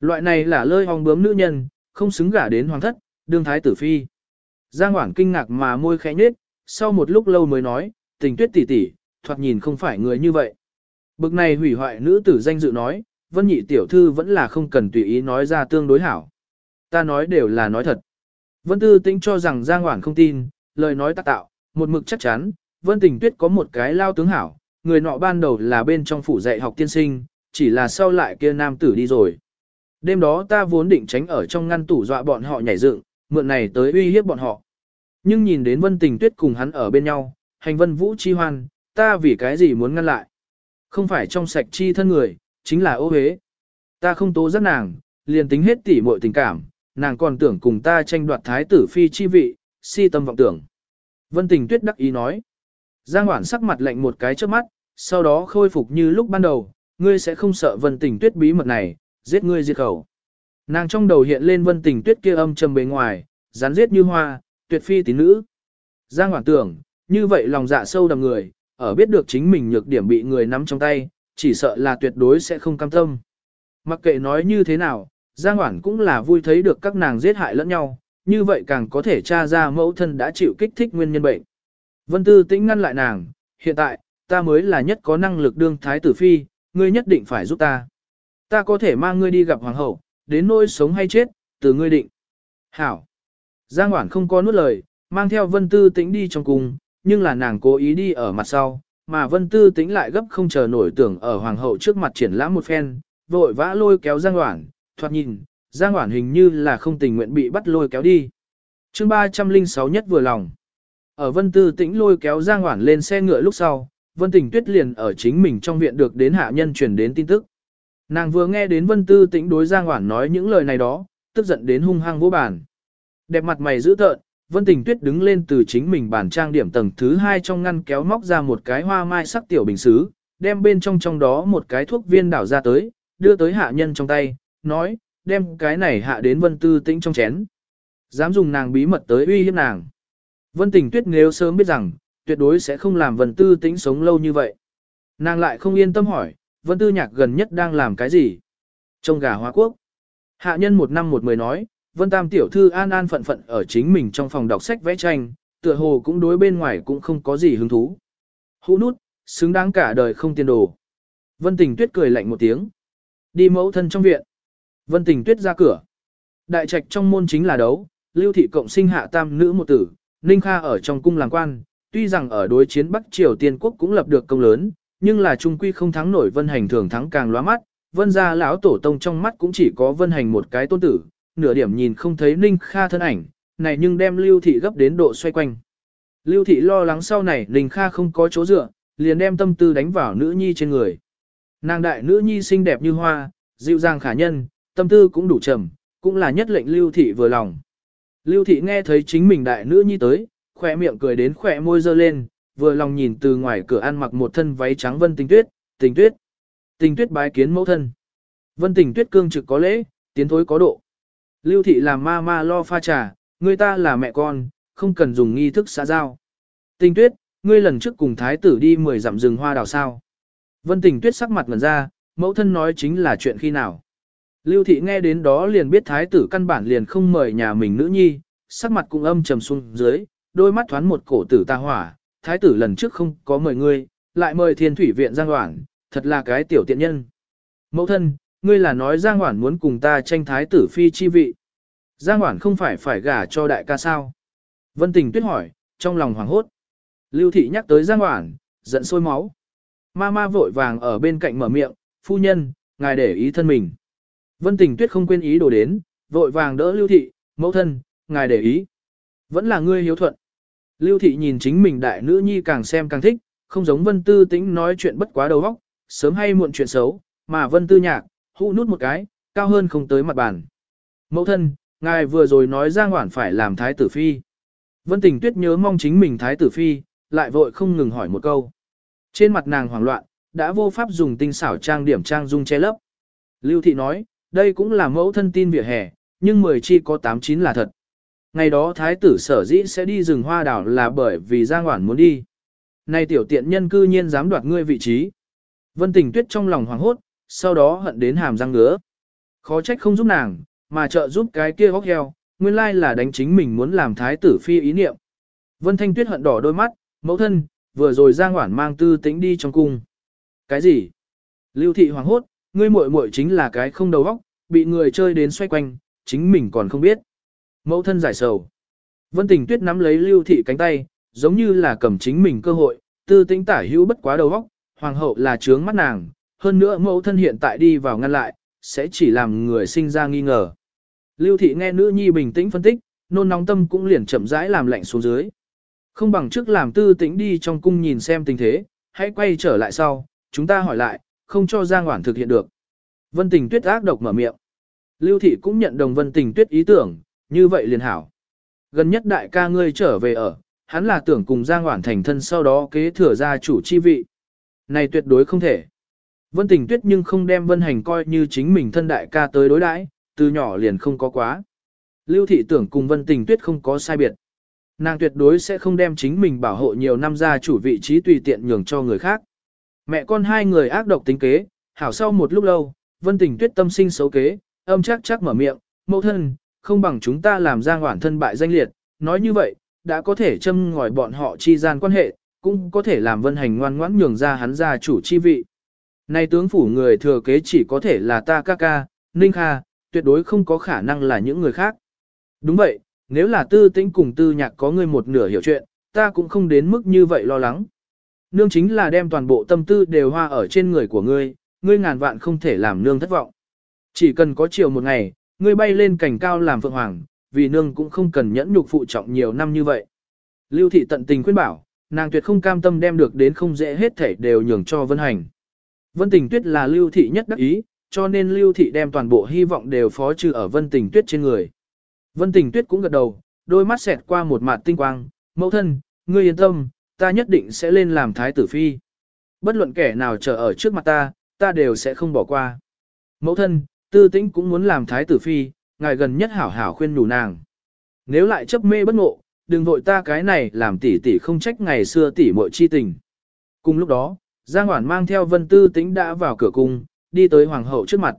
Loại này là lơi hong bướm nữ nhân, không xứng gả đến hoàng thất, đương thái tử phi. Giang Hoảng kinh ngạc mà môi khẽ nhếch, sau một lúc lâu mới nói, tình tuyết tỷ tỷ, thoạt nhìn không phải người như vậy. Bực này hủy hoại nữ tử danh dự nói, vân nhị tiểu thư vẫn là không cần tùy ý nói ra tương đối hảo. Ta nói đều là nói thật. Vân tư tĩnh cho rằng Giang Hoảng không tin, lời nói tác tạo, một mực chắc chắn, vân tình tuyết có một cái lao tướng hảo, người nọ ban đầu là bên trong phủ dạy học tiên sinh, chỉ là sau lại kia nam tử đi rồi. Đêm đó ta vốn định tránh ở trong ngăn tủ dọa bọn họ nhảy dựng, mượn này tới uy hiếp bọn họ. Nhưng nhìn đến vân tình tuyết cùng hắn ở bên nhau, hành vân vũ chi hoan, ta vì cái gì muốn ngăn lại. Không phải trong sạch chi thân người, chính là ô hế. Ta không tố giác nàng, liền tính hết tỉ muội tình cảm, nàng còn tưởng cùng ta tranh đoạt thái tử phi chi vị, si tâm vọng tưởng. Vân tình tuyết đắc ý nói. Giang Hoản sắc mặt lạnh một cái trước mắt, sau đó khôi phục như lúc ban đầu, ngươi sẽ không sợ vân tình tuyết bí mật này, giết ngươi diệt khẩu. Nàng trong đầu hiện lên vân tình tuyết kia âm trầm bề ngoài, rắn giết như hoa, tuyệt phi tín nữ. Giang Hoảng tưởng, như vậy lòng dạ sâu đầm người, ở biết được chính mình nhược điểm bị người nắm trong tay, chỉ sợ là tuyệt đối sẽ không cam tâm. Mặc kệ nói như thế nào, Giang Hoảng cũng là vui thấy được các nàng giết hại lẫn nhau, như vậy càng có thể tra ra mẫu thân đã chịu kích thích nguyên nhân bệnh. Vân Tư tĩnh ngăn lại nàng, hiện tại, ta mới là nhất có năng lực đương thái tử phi, ngươi nhất định phải giúp ta. Ta có thể mang ngươi đi gặp hoàng hậu, đến nỗi sống hay chết, từ ngươi định. Hảo. Giang Hoản không có nuốt lời, mang theo Vân Tư Tĩnh đi trong cùng, nhưng là nàng cố ý đi ở mặt sau, mà Vân Tư Tĩnh lại gấp không chờ nổi tưởng ở hoàng hậu trước mặt triển lãm một phen, vội vã lôi kéo Giang Hoản, thoạt nhìn, Giang Hoản hình như là không tình nguyện bị bắt lôi kéo đi. Chương 306 nhất vừa lòng. Ở Vân Tư Tĩnh lôi kéo Giang Hoản lên xe ngựa lúc sau, Vân Tình Tuyết liền ở chính mình trong viện được đến hạ nhân truyền đến tin tức. Nàng vừa nghe đến Vân Tư Tĩnh đối Giang Hoản nói những lời này đó, tức giận đến hung hăng vô bản, Đẹp mặt mày dữ tợn, Vân Tình Tuyết đứng lên từ chính mình bàn trang điểm tầng thứ hai trong ngăn kéo móc ra một cái hoa mai sắc tiểu bình xứ, đem bên trong trong đó một cái thuốc viên đảo ra tới, đưa tới hạ nhân trong tay, nói, đem cái này hạ đến Vân Tư Tĩnh trong chén. Dám dùng nàng bí mật tới uy hiếp nàng. Vân Tình Tuyết nếu sớm biết rằng, tuyệt đối sẽ không làm Vân Tư Tĩnh sống lâu như vậy. Nàng lại không yên tâm hỏi, Vân Tư Nhạc gần nhất đang làm cái gì? Trông gà hoa quốc. Hạ nhân một năm một mười nói, Vân Tam tiểu thư an an phận phận ở chính mình trong phòng đọc sách vẽ tranh, tựa hồ cũng đối bên ngoài cũng không có gì hứng thú. Hũ nút, xứng đáng cả đời không tiền đồ. Vân Tình Tuyết cười lạnh một tiếng. Đi mẫu thân trong viện. Vân Tình Tuyết ra cửa. Đại trạch trong môn chính là đấu, lưu thị cộng sinh hạ tam nữ một tử, Ninh Kha ở trong cung làng quan, tuy rằng ở đối chiến Bắc Triều Tiên quốc cũng lập được công lớn, nhưng là trung quy không thắng nổi Vân Hành thường thắng càng lóa mắt, Vân gia lão tổ tông trong mắt cũng chỉ có Vân Hành một cái tôn tử, nửa điểm nhìn không thấy Ninh Kha thân ảnh, này nhưng đem Lưu Thị gấp đến độ xoay quanh. Lưu Thị lo lắng sau này Ninh Kha không có chỗ dựa, liền đem tâm tư đánh vào nữ nhi trên người. Nàng đại nữ nhi xinh đẹp như hoa, dịu dàng khả nhân, tâm tư cũng đủ trầm, cũng là nhất lệnh Lưu Thị vừa lòng. Lưu thị nghe thấy chính mình đại nữ nhi tới, khỏe miệng cười đến khỏe môi dơ lên, vừa lòng nhìn từ ngoài cửa ăn mặc một thân váy trắng vân tình tuyết, tình tuyết. Tình tuyết bái kiến mẫu thân. Vân tình tuyết cương trực có lễ, tiến thối có độ. Lưu thị làm ma ma lo pha trà, người ta là mẹ con, không cần dùng nghi thức xã giao. Tình tuyết, ngươi lần trước cùng thái tử đi mười dặm rừng hoa đào sao. Vân tình tuyết sắc mặt ngẩn ra, mẫu thân nói chính là chuyện khi nào. Lưu thị nghe đến đó liền biết thái tử căn bản liền không mời nhà mình nữ nhi, sắc mặt cũng âm trầm xuống dưới, đôi mắt thoáng một cổ tử ta hỏa, thái tử lần trước không có mời ngươi, lại mời thiên thủy viện Giang Hoảng, thật là cái tiểu tiện nhân. Mẫu thân, ngươi là nói Giang Hoảng muốn cùng ta tranh thái tử phi chi vị. Giang Hoảng không phải phải gả cho đại ca sao? Vân Tình tuyết hỏi, trong lòng hoảng hốt. Lưu thị nhắc tới Giang Hoảng, giận sôi máu. Ma ma vội vàng ở bên cạnh mở miệng, phu nhân, ngài để ý thân mình. Vân Tình tuyết không quên ý đồ đến, vội vàng đỡ Lưu thị, mẫu thân, ngài để ý. Vẫn là ngươi hiếu thuận. Lưu thị nhìn chính mình đại nữ nhi càng xem càng thích, không giống Vân Tư Tĩnh nói chuyện bất quá đầu óc, sớm hay muộn chuyện xấu, mà Vân Tư Nhạc, hũ nút một cái, cao hơn không tới mặt bàn. Mẫu thân, ngài vừa rồi nói Giang Hoản phải làm thái tử phi. Vân Tình Tuyết nhớ mong chính mình thái tử phi, lại vội không ngừng hỏi một câu. Trên mặt nàng hoảng loạn, đã vô pháp dùng tinh xảo trang điểm trang dung che lấp. Lưu thị nói, đây cũng là mẫu thân tin vỉa hè, nhưng mười chi có tám chín là thật. Ngày đó thái tử sở dĩ sẽ đi rừng hoa đảo là bởi vì Giang Hoản muốn đi. Nay tiểu tiện nhân cư nhiên dám đoạt ngươi vị trí. Vân Tình Tuyết trong lòng hoảng hốt, sau đó hận đến hàm răng ngứa. Khó trách không giúp nàng, mà trợ giúp cái kia góc heo, nguyên lai là đánh chính mình muốn làm thái tử phi ý niệm. Vân Thanh Tuyết hận đỏ đôi mắt, mẫu thân, vừa rồi Giang Hoản mang tư tĩnh đi trong cung. Cái gì? Lưu thị hoàng hốt, ngươi muội muội chính là cái không đầu óc, bị người chơi đến xoay quanh, chính mình còn không biết. Mẫu thân giải sầu. Vân Tình Tuyết nắm lấy Lưu thị cánh tay, giống như là cầm chính mình cơ hội, tư tĩnh tả hữu bất quá đầu óc, hoàng hậu là trướng mắt nàng, hơn nữa mẫu thân hiện tại đi vào ngăn lại, sẽ chỉ làm người sinh ra nghi ngờ. Lưu thị nghe nữ nhi bình tĩnh phân tích, nôn nóng tâm cũng liền chậm rãi làm lạnh xuống dưới. Không bằng trước làm tư tĩnh đi trong cung nhìn xem tình thế, hãy quay trở lại sau, chúng ta hỏi lại, không cho Giang Hoản thực hiện được. Vân Tình Tuyết ác độc mở miệng. Lưu thị cũng nhận đồng Vân Tình Tuyết ý tưởng, như vậy liền hảo. Gần nhất đại ca ngươi trở về ở, hắn là tưởng cùng Giang Hoản thành thân sau đó kế thừa gia chủ chi vị. Này tuyệt đối không thể. Vân Tình Tuyết nhưng không đem Vân Hành coi như chính mình thân đại ca tới đối đãi, từ nhỏ liền không có quá. Lưu thị tưởng cùng Vân Tình Tuyết không có sai biệt. Nàng tuyệt đối sẽ không đem chính mình bảo hộ nhiều năm ra chủ vị trí tùy tiện nhường cho người khác. Mẹ con hai người ác độc tính kế, hảo sau một lúc lâu, Vân Tình Tuyết tâm sinh xấu kế, âm chắc chắc mở miệng, mẫu thân, không bằng chúng ta làm ra ngoản thân bại danh liệt, nói như vậy, đã có thể châm ngòi bọn họ chi gian quan hệ, cũng có thể làm Vân Hành ngoan ngoãn nhường ra hắn ra chủ chi vị. Nay tướng phủ người thừa kế chỉ có thể là ta ca ca, Ninh Kha, tuyệt đối không có khả năng là những người khác. Đúng vậy, nếu là tư tĩnh cùng tư nhạc có người một nửa hiểu chuyện, ta cũng không đến mức như vậy lo lắng. Nương chính là đem toàn bộ tâm tư đều hoa ở trên người của ngươi, ngươi ngàn vạn không thể làm nương thất vọng. Chỉ cần có chiều một ngày, ngươi bay lên cảnh cao làm phượng hoàng, vì nương cũng không cần nhẫn nhục phụ trọng nhiều năm như vậy. Lưu thị tận tình khuyên bảo, nàng tuyệt không cam tâm đem được đến không dễ hết thể đều nhường cho Vân Hành. Vân Tình Tuyết là Lưu thị nhất đắc ý, cho nên Lưu thị đem toàn bộ hy vọng đều phó trừ ở Vân Tình Tuyết trên người. Vân Tình Tuyết cũng gật đầu, đôi mắt xẹt qua một mặt tinh quang, mẫu thân, ngươi yên tâm, ta nhất định sẽ lên làm thái tử phi. Bất luận kẻ nào chờ ở trước mặt ta, ta đều sẽ không bỏ qua. Mẫu thân, tư tĩnh cũng muốn làm thái tử phi, ngài gần nhất hảo hảo khuyên đủ nàng. Nếu lại chấp mê bất ngộ, đừng vội ta cái này làm tỷ tỷ không trách ngày xưa tỷ muội chi tình. Cùng lúc đó, Giang Hoản mang theo Vân Tư Tĩnh đã vào cửa cung, đi tới hoàng hậu trước mặt.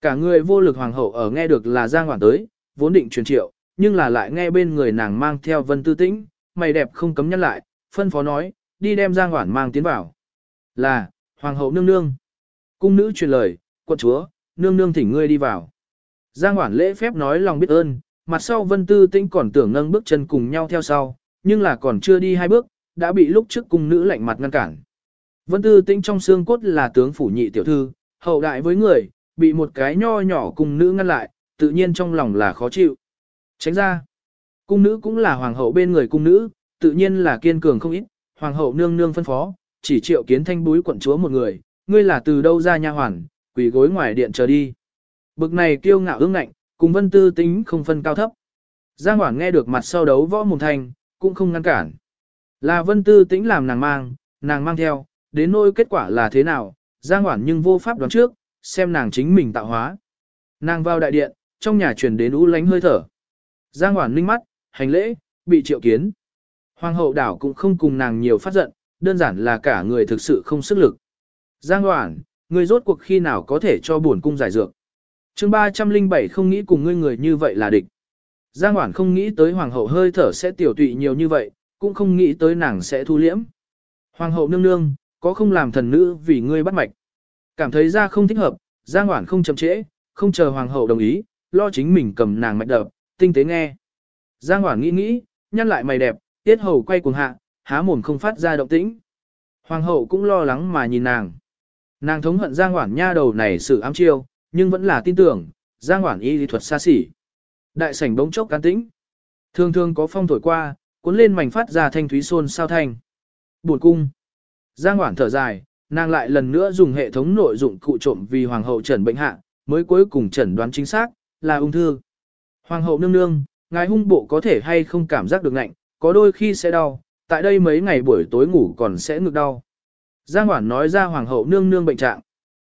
Cả người vô lực hoàng hậu ở nghe được là Giang Hoản tới, vốn định truyền triệu, nhưng là lại nghe bên người nàng mang theo Vân Tư Tĩnh, mày đẹp không cấm nhăn lại, phân phó nói, đi đem Giang Hoản mang tiến vào. Là, hoàng hậu nương nương. Cung nữ truyền lời, quận chúa, nương nương thỉnh ngươi đi vào. Giang Hoản lễ phép nói lòng biết ơn, mặt sau Vân Tư Tĩnh còn tưởng nâng bước chân cùng nhau theo sau, nhưng là còn chưa đi hai bước, đã bị lúc trước cung nữ lạnh mặt ngăn cản. Vân Tư Tĩnh trong xương cốt là tướng phủ nhị tiểu thư, hậu đại với người, bị một cái nho nhỏ cung nữ ngăn lại, tự nhiên trong lòng là khó chịu. Tránh ra, cung nữ cũng là hoàng hậu bên người cung nữ, tự nhiên là kiên cường không ít, hoàng hậu nương nương phân phó, chỉ triệu kiến thanh búi quận chúa một người, ngươi là từ đâu ra nha hoàn, quỳ gối ngoài điện chờ đi. Bực này kiêu ngạo ương ngạnh, cùng vân tư tính không phân cao thấp. Giang Hoảng nghe được mặt sau đấu võ mồm thanh, cũng không ngăn cản. Là vân tư tính làm nàng mang, nàng mang theo, đến nỗi kết quả là thế nào, Giang Hoảng nhưng vô pháp đoán trước, xem nàng chính mình tạo hóa. Nàng vào đại điện, trong nhà truyền đến u lánh hơi thở. Giang Hoảng ninh mắt, hành lễ, bị triệu kiến. Hoàng hậu đảo cũng không cùng nàng nhiều phát giận, đơn giản là cả người thực sự không sức lực. Giang Hoảng, Ngươi rốt cuộc khi nào có thể cho bổn cung giải dược. chương 307 không nghĩ cùng ngươi người như vậy là địch. Giang Hoản không nghĩ tới hoàng hậu hơi thở sẽ tiểu tụy nhiều như vậy, cũng không nghĩ tới nàng sẽ thu liễm. Hoàng hậu nương nương, có không làm thần nữ vì ngươi bắt mạch. Cảm thấy ra không thích hợp, Giang Hoản không chậm trễ, không chờ hoàng hậu đồng ý, lo chính mình cầm nàng mạch đập, tinh tế nghe. Giang Hoản nghĩ nghĩ, nhăn lại mày đẹp, tiết hầu quay cuồng hạ, há mồm không phát ra động tĩnh. Hoàng hậu cũng lo lắng mà nhìn nàng. Nàng thống hận Giang Hoản nha đầu này sự ám chiêu, nhưng vẫn là tin tưởng, Giang Hoản y lý thuật xa xỉ. Đại sảnh bỗng chốc can tĩnh. Thường thường có phong thổi qua, cuốn lên mảnh phát ra thanh thúy xôn sao thanh. Buồn cung. Giang Hoản thở dài, nàng lại lần nữa dùng hệ thống nội dụng cụ trộm vì hoàng hậu trần bệnh hạ, mới cuối cùng chẩn đoán chính xác, là ung thư. Hoàng hậu nương nương, ngài hung bộ có thể hay không cảm giác được ngạnh, có đôi khi sẽ đau, tại đây mấy ngày buổi tối ngủ còn sẽ ngực đau. Giang Hoản nói ra hoàng hậu nương nương bệnh trạng.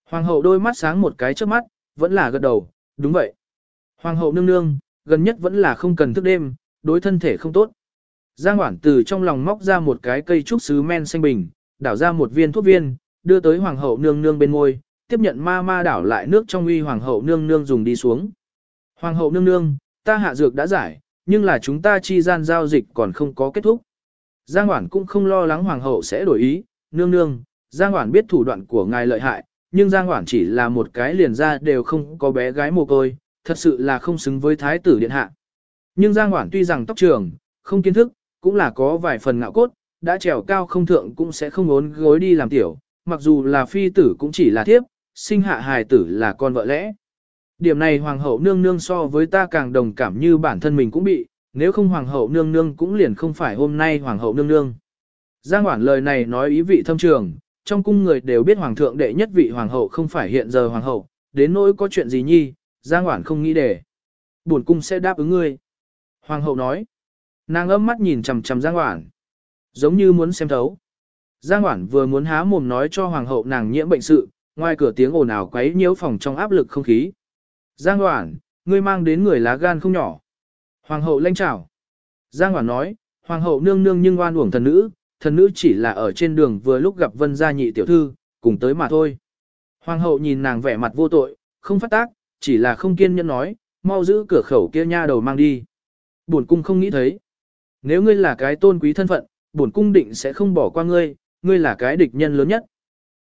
Hoàng hậu đôi mắt sáng một cái trước mắt, vẫn là gật đầu, đúng vậy. Hoàng hậu nương nương, gần nhất vẫn là không cần thức đêm, đối thân thể không tốt. Giang Hoản từ trong lòng móc ra một cái cây trúc sứ men xanh bình, đảo ra một viên thuốc viên, đưa tới hoàng hậu nương nương bên ngôi, tiếp nhận ma ma đảo lại nước trong uy hoàng hậu nương nương dùng đi xuống. Hoàng hậu nương nương, ta hạ dược đã giải, nhưng là chúng ta chi gian giao dịch còn không có kết thúc. Giang Hoản cũng không lo lắng hoàng hậu sẽ đổi ý, nương nương, Giang Hoản biết thủ đoạn của ngài lợi hại, nhưng Giang Hoản chỉ là một cái liền ra đều không có bé gái mồ côi, thật sự là không xứng với thái tử điện hạ. Nhưng Giang Hoản tuy rằng tóc trường, không kiến thức, cũng là có vài phần ngạo cốt, đã trèo cao không thượng cũng sẽ không ốn gối đi làm tiểu, mặc dù là phi tử cũng chỉ là thiếp, sinh hạ hài tử là con vợ lẽ. Điểm này hoàng hậu nương nương so với ta càng đồng cảm như bản thân mình cũng bị, nếu không hoàng hậu nương nương cũng liền không phải hôm nay hoàng hậu nương nương. Giang Hoản lời này nói ý vị thâm trường, trong cung người đều biết hoàng thượng đệ nhất vị hoàng hậu không phải hiện giờ hoàng hậu, đến nỗi có chuyện gì nhi, Giang Hoản không nghĩ để. Buồn cung sẽ đáp ứng ngươi. Hoàng hậu nói. Nàng ấm mắt nhìn chằm chằm Giang Hoản. Giống như muốn xem thấu. Giang Hoản vừa muốn há mồm nói cho hoàng hậu nàng nhiễm bệnh sự, ngoài cửa tiếng ồn ào quấy nhiễu phòng trong áp lực không khí. Giang Hoản, ngươi mang đến người lá gan không nhỏ. Hoàng hậu lanh chào. Giang Hoản nói, hoàng hậu nương nương nhưng oan uổng thần nữ, thần nữ chỉ là ở trên đường vừa lúc gặp vân gia nhị tiểu thư, cùng tới mà thôi. Hoàng hậu nhìn nàng vẻ mặt vô tội, không phát tác, chỉ là không kiên nhẫn nói, mau giữ cửa khẩu kia nha đầu mang đi. Bổn cung không nghĩ thấy. Nếu ngươi là cái tôn quý thân phận, bổn cung định sẽ không bỏ qua ngươi, ngươi là cái địch nhân lớn nhất.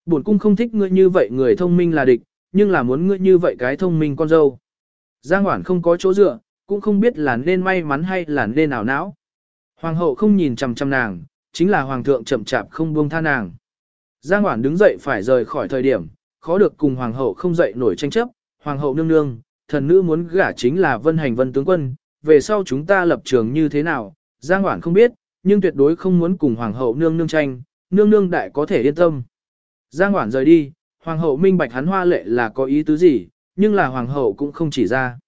Bổn cung không thích ngươi như vậy người thông minh là địch, nhưng là muốn ngươi như vậy cái thông minh con dâu. Giang Hoản không có chỗ dựa, cũng không biết là nên may mắn hay là nên ảo não. Hoàng hậu không nhìn chằm chằm nàng, chính là hoàng thượng chậm chạp không buông tha nàng. Giang Hoản đứng dậy phải rời khỏi thời điểm, khó được cùng hoàng hậu không dậy nổi tranh chấp, hoàng hậu nương nương, thần nữ muốn gả chính là vân hành vân tướng quân, về sau chúng ta lập trường như thế nào, Giang Hoản không biết, nhưng tuyệt đối không muốn cùng hoàng hậu nương nương tranh, nương nương đại có thể yên tâm. Giang Hoản rời đi, hoàng hậu minh bạch hắn hoa lệ là có ý tứ gì, nhưng là hoàng hậu cũng không chỉ ra.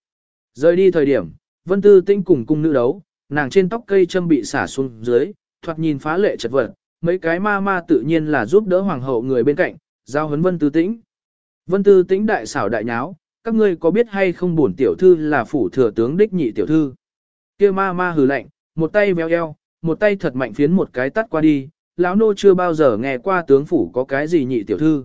Rời đi thời điểm, vân tư tinh cùng cung nữ đấu, nàng trên tóc cây châm bị xả xuống dưới, thoạt nhìn phá lệ chật vật, mấy cái ma ma tự nhiên là giúp đỡ hoàng hậu người bên cạnh, giao huấn vân tư tĩnh. Vân tư tĩnh đại xảo đại nháo, các ngươi có biết hay không bổn tiểu thư là phủ thừa tướng đích nhị tiểu thư. kia ma ma hừ lạnh, một tay véo eo, một tay thật mạnh phiến một cái tắt qua đi, lão nô chưa bao giờ nghe qua tướng phủ có cái gì nhị tiểu thư.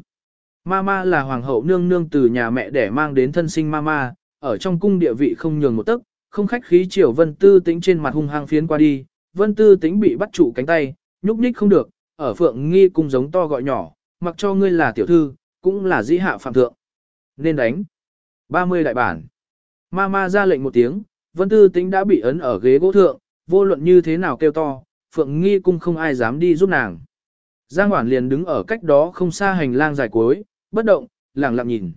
Mama là hoàng hậu nương nương từ nhà mẹ để mang đến thân sinh mama, ở trong cung địa vị không nhường một tấc, không khách khí chiều vân tư tĩnh trên mặt hung hăng phiến qua đi, vân tư tính bị bắt trụ cánh tay, nhúc nhích không được, ở phượng nghi cung giống to gọi nhỏ, mặc cho ngươi là tiểu thư, cũng là dĩ hạ phạm thượng. Nên đánh. 30 đại bản. Mama ra lệnh một tiếng, vân tư tính đã bị ấn ở ghế gỗ thượng, vô luận như thế nào kêu to, phượng nghi cung không ai dám đi giúp nàng. Giang Hoản liền đứng ở cách đó không xa hành lang dài cuối, bất động, lặng lặng nhìn.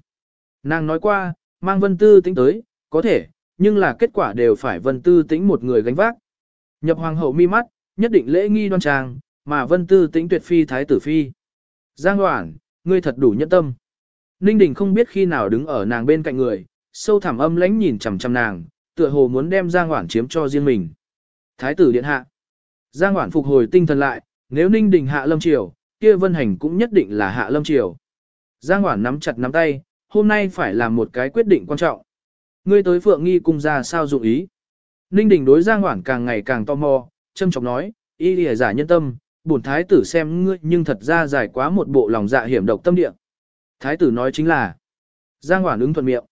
Nàng nói qua, mang vân tư tính tới, có thể, nhưng là kết quả đều phải vân tư tính một người gánh vác. Nhập hoàng hậu mi mắt, nhất định lễ nghi đoan trang, mà vân tư tĩnh tuyệt phi thái tử phi. Giang Hoản, ngươi thật đủ nhẫn tâm. Ninh Đình không biết khi nào đứng ở nàng bên cạnh người, sâu thẳm âm lãnh nhìn chằm chằm nàng, tựa hồ muốn đem Giang Hoản chiếm cho riêng mình. Thái tử điện hạ. Giang Hoản phục hồi tinh thần lại, nếu Ninh Đình hạ lâm triều, kia Vân Hành cũng nhất định là hạ lâm triều. Giang Hoản nắm chặt nắm tay, hôm nay phải làm một cái quyết định quan trọng. Ngươi tới Phượng Nghi cung ra sao dụng ý? Ninh Đình đối Giang Hoản càng ngày càng tò mò, châm trọng nói, y lìa giả nhân tâm, bổn thái tử xem ngươi nhưng thật ra giải quá một bộ lòng dạ hiểm độc tâm địa. Thái tử nói chính là, Giang Hoản ứng thuận miệng.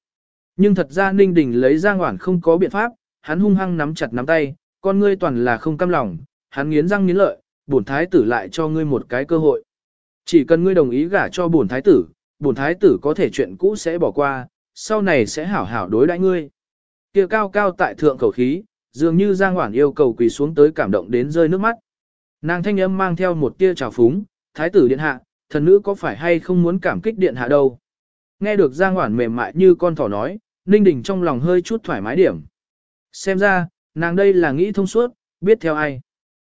Nhưng thật ra Ninh Đình lấy Giang Hoản không có biện pháp, hắn hung hăng nắm chặt nắm tay, con ngươi toàn là không cam lòng, hắn nghiến răng nghiến lợi, bổn thái tử lại cho ngươi một cái cơ hội. Chỉ cần ngươi đồng ý gả cho bổn thái tử, bổn thái tử có thể chuyện cũ sẽ bỏ qua, sau này sẽ hảo hảo đối đãi ngươi. Kia cao cao tại thượng khẩu khí, dường như Giang Hoản yêu cầu quỳ xuống tới cảm động đến rơi nước mắt. Nàng thanh âm mang theo một tia trào phúng, thái tử điện hạ, thần nữ có phải hay không muốn cảm kích điện hạ đâu. Nghe được Giang Hoản mềm mại như con thỏ nói, Ninh Đình trong lòng hơi chút thoải mái điểm. Xem ra, nàng đây là nghĩ thông suốt, biết theo ai.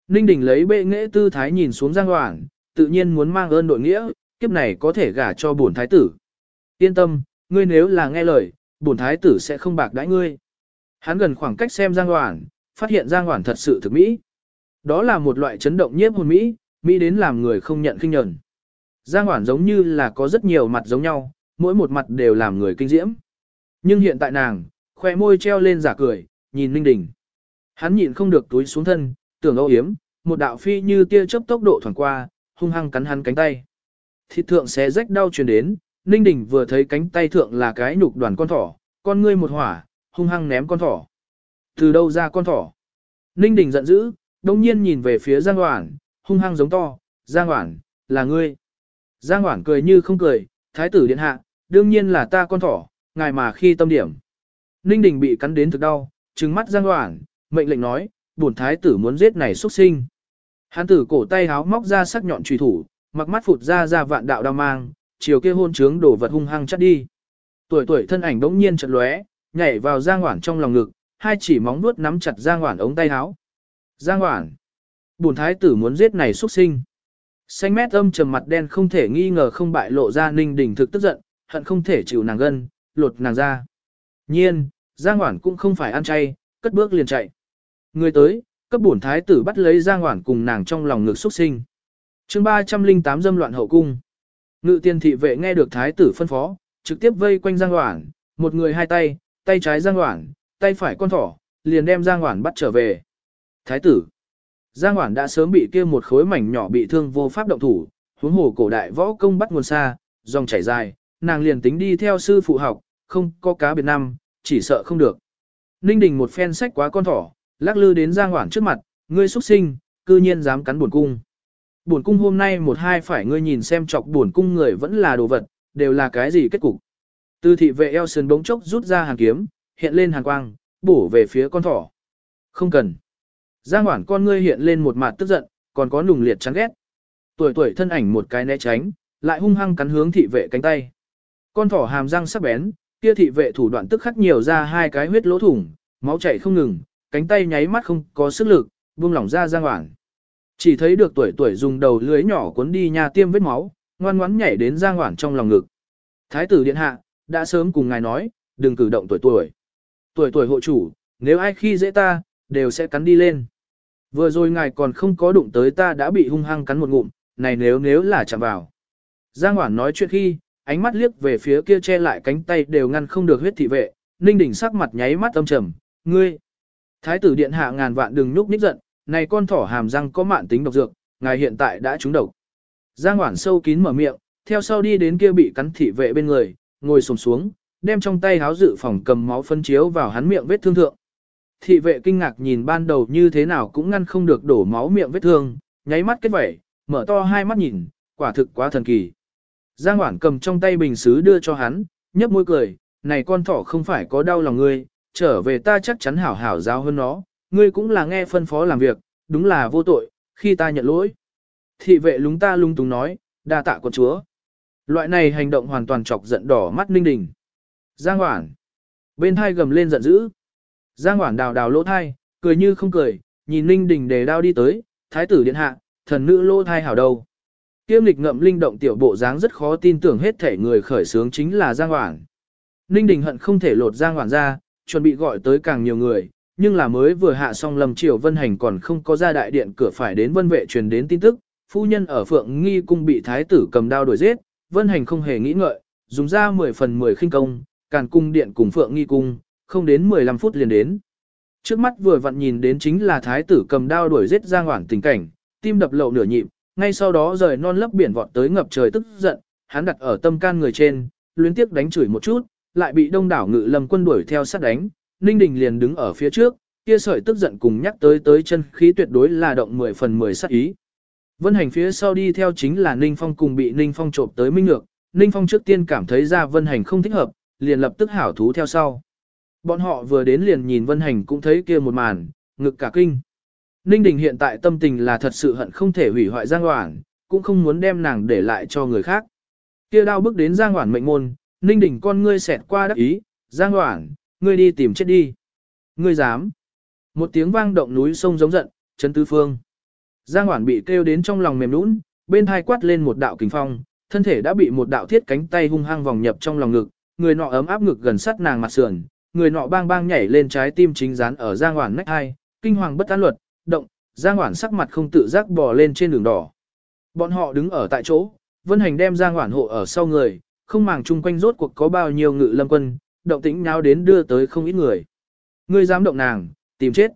Ninh Đình lấy bệ nghệ tư thái nhìn xuống Giang Hoản, tự nhiên muốn mang ơn đội nghĩa, kiếp này có thể gả cho bổn thái tử. Yên tâm, ngươi nếu là nghe lời, bổn thái tử sẽ không bạc đãi ngươi. Hắn gần khoảng cách xem Giang Hoản, phát hiện Giang Hoản thật sự thực mỹ. Đó là một loại chấn động nhiếp hồn mỹ, mỹ đến làm người không nhận kinh nhận. Giang Hoản giống như là có rất nhiều mặt giống nhau, mỗi một mặt đều làm người kinh diễm. Nhưng hiện tại nàng, khoe môi treo lên giả cười, nhìn Ninh Đình. Hắn nhịn không được túi xuống thân, tưởng âu yếm, một đạo phi như tia chớp tốc độ thoảng qua, hung hăng cắn hắn cánh tay. Thịt thượng xé rách đau truyền đến, Ninh Đình vừa thấy cánh tay thượng là cái nhục đoàn con thỏ, con ngươi một hỏa, hung hăng ném con thỏ. Từ đâu ra con thỏ? Ninh Đình giận dữ, đông nhiên nhìn về phía Giang Hoản, hung hăng giống to, Giang Hoản, là ngươi. Giang Hoản cười như không cười, thái tử điện hạ, đương nhiên là ta con thỏ, ngài mà khi tâm điểm. Ninh Đình bị cắn đến thực đau, trừng mắt Giang Hoản, mệnh lệnh nói, bổn thái tử muốn giết này xuất sinh. Hán tử cổ tay háo móc ra sắc nhọn trùy thủ, mặc mắt phụt ra ra vạn đạo đao mang, chiều kia hôn trướng đổ vật hung hăng chắt đi. Tuổi tuổi thân ảnh đống nhiên chợt lóe, nhảy vào Giang Hoản trong lòng ngực, hai chỉ móng nuốt nắm chặt Giang Hoản ống tay áo. Giang Hoản, bổn thái tử muốn giết này xuất sinh. Xanh mét âm trầm mặt đen không thể nghi ngờ không bại lộ ra Ninh Đình thực tức giận, hận không thể chịu nàng gân, lột nàng ra. Nhiên, Giang Hoản cũng không phải ăn chay, cất bước liền chạy. Người tới, cấp bổn thái tử bắt lấy Giang Hoản cùng nàng trong lòng ngực xuất sinh. chương 308 dâm loạn hậu cung. Ngự tiên thị vệ nghe được thái tử phân phó, trực tiếp vây quanh Giang Hoản, một người hai tay, tay trái Giang Hoản, tay phải con thỏ, liền đem Giang Hoản bắt trở về. Thái tử. Giang Hoản đã sớm bị kia một khối mảnh nhỏ bị thương vô pháp động thủ, huống hồ cổ đại võ công bắt nguồn xa, dòng chảy dài, nàng liền tính đi theo sư phụ học, không có cá biệt năm, chỉ sợ không được. Ninh Đình một phen sách quá con thỏ, lắc lư đến Giang Hoản trước mặt, ngươi xuất sinh, cư nhiên dám cắn buồn cung. Buồn cung hôm nay một hai phải ngươi nhìn xem chọc buồn cung người vẫn là đồ vật, đều là cái gì kết cục. Từ thị vệ eo sườn bỗng chốc rút ra hàng kiếm, hiện lên hàng quang, bổ về phía con thỏ. Không cần. Giang hoảng con ngươi hiện lên một mặt tức giận, còn có nùng liệt chán ghét. Tuổi tuổi thân ảnh một cái né tránh, lại hung hăng cắn hướng thị vệ cánh tay. Con thỏ hàm răng sắc bén, kia thị vệ thủ đoạn tức khắc nhiều ra hai cái huyết lỗ thủng, máu chảy không ngừng, cánh tay nháy mắt không có sức lực, buông lỏng ra Giang hoảng. Chỉ thấy được tuổi tuổi dùng đầu lưới nhỏ cuốn đi nhà tiêm vết máu, ngoan ngoãn nhảy đến Giang hoảng trong lòng ngực. Thái tử điện hạ, đã sớm cùng ngài nói, đừng cử động tuổi tuổi. Tuổi tuổi hộ chủ, nếu ai khi dễ ta, đều sẽ cắn đi lên. Vừa rồi ngài còn không có đụng tới ta đã bị hung hăng cắn một ngụm, này nếu nếu là chạm vào. Giang Hoản nói chuyện khi, ánh mắt liếc về phía kia che lại cánh tay đều ngăn không được huyết thị vệ, Ninh Đỉnh sắc mặt nháy mắt âm trầm, ngươi. Thái tử điện hạ ngàn vạn đừng nhúc nhích giận, này con thỏ hàm răng có mạn tính độc dược, ngài hiện tại đã trúng độc. Giang Hoản sâu kín mở miệng, theo sau đi đến kia bị cắn thị vệ bên người, ngồi xổm xuống, đem trong tay háo dự phòng cầm máu phân chiếu vào hắn miệng vết thương thượng. Thị vệ kinh ngạc nhìn ban đầu như thế nào cũng ngăn không được đổ máu miệng vết thương, nháy mắt kết vẩy, mở to hai mắt nhìn, quả thực quá thần kỳ. Giang Hoản cầm trong tay bình xứ đưa cho hắn, nhấp môi cười, này con thỏ không phải có đau lòng ngươi, trở về ta chắc chắn hảo hảo giáo hơn nó, ngươi cũng là nghe phân phó làm việc, đúng là vô tội, khi ta nhận lỗi. Thị vệ lúng ta lung túng nói, đa tạ con chúa. Loại này hành động hoàn toàn chọc giận đỏ mắt Ninh Đình. Giang Hoản. Bên thai gầm lên giận dữ. Giang Hoản đào đào lỗ thai, cười như không cười, nhìn Ninh Đình đề đao đi tới, thái tử điện hạ, thần nữ lỗ thai hảo đầu. Kiêm lịch ngậm linh động tiểu bộ dáng rất khó tin tưởng hết thể người khởi sướng chính là Giang Hoản. Ninh Đình hận không thể lột Giang Hoản ra, chuẩn bị gọi tới càng nhiều người, nhưng là mới vừa hạ xong lầm Triều Vân Hành còn không có ra đại điện cửa phải đến Vân Vệ truyền đến tin tức, phu nhân ở Phượng Nghi cung bị thái tử cầm đao đuổi giết, Vân Hành không hề nghĩ ngợi, dùng ra 10 phần 10 khinh công, càn cung điện cùng Phượng Nghi cung, không đến 15 phút liền đến. Trước mắt vừa vặn nhìn đến chính là thái tử cầm đao đuổi giết Giang Hoản tình cảnh, tim đập lậu nửa nhịp, ngay sau đó rời non lấp biển vọt tới ngập trời tức giận, hắn đặt ở tâm can người trên, luyến tiếc đánh chửi một chút, lại bị đông đảo ngự lâm quân đuổi theo sát đánh, Ninh Đình liền đứng ở phía trước, kia sợi tức giận cùng nhắc tới tới chân khí tuyệt đối là động 10 phần 10 sát ý. Vân hành phía sau đi theo chính là Ninh Phong cùng bị Ninh Phong trộm tới Minh Nhược, Ninh Phong trước tiên cảm thấy ra Vân hành không thích hợp, liền lập tức hảo thú theo sau. Bọn họ vừa đến liền nhìn Vân hành cũng thấy kia một màn, ngực cả kinh. Ninh Đình hiện tại tâm tình là thật sự hận không thể hủy hoại Giang Hoản, cũng không muốn đem nàng để lại cho người khác. Kia đao bước đến Giang Hoản mệnh môn, Ninh Đình con ngươi xẹt qua đắc ý, Giang Hoản, ngươi đi tìm chết đi. Ngươi dám. Một tiếng vang động núi sông giống giận, chân tứ phương. Giang Hoản bị kêu đến trong lòng mềm nũng, bên hai quát lên một đạo kình phong, thân thể đã bị một đạo thiết cánh tay hung hăng vòng nhập trong lòng ngực, người nọ ấm áp ngực gần sát nàng mặt sườn, người nọ bang bang nhảy lên trái tim chính dán ở Giang Hoản nách hai, kinh hoàng bất an luật, động, Giang Hoản sắc mặt không tự giác bò lên trên đường đỏ. Bọn họ đứng ở tại chỗ, Vân Hành đem Giang Hoản hộ ở sau người, không màng chung quanh rốt cuộc có bao nhiêu ngự lâm quân, động tĩnh nháo đến đưa tới không ít người. Ngươi dám động nàng, tìm chết.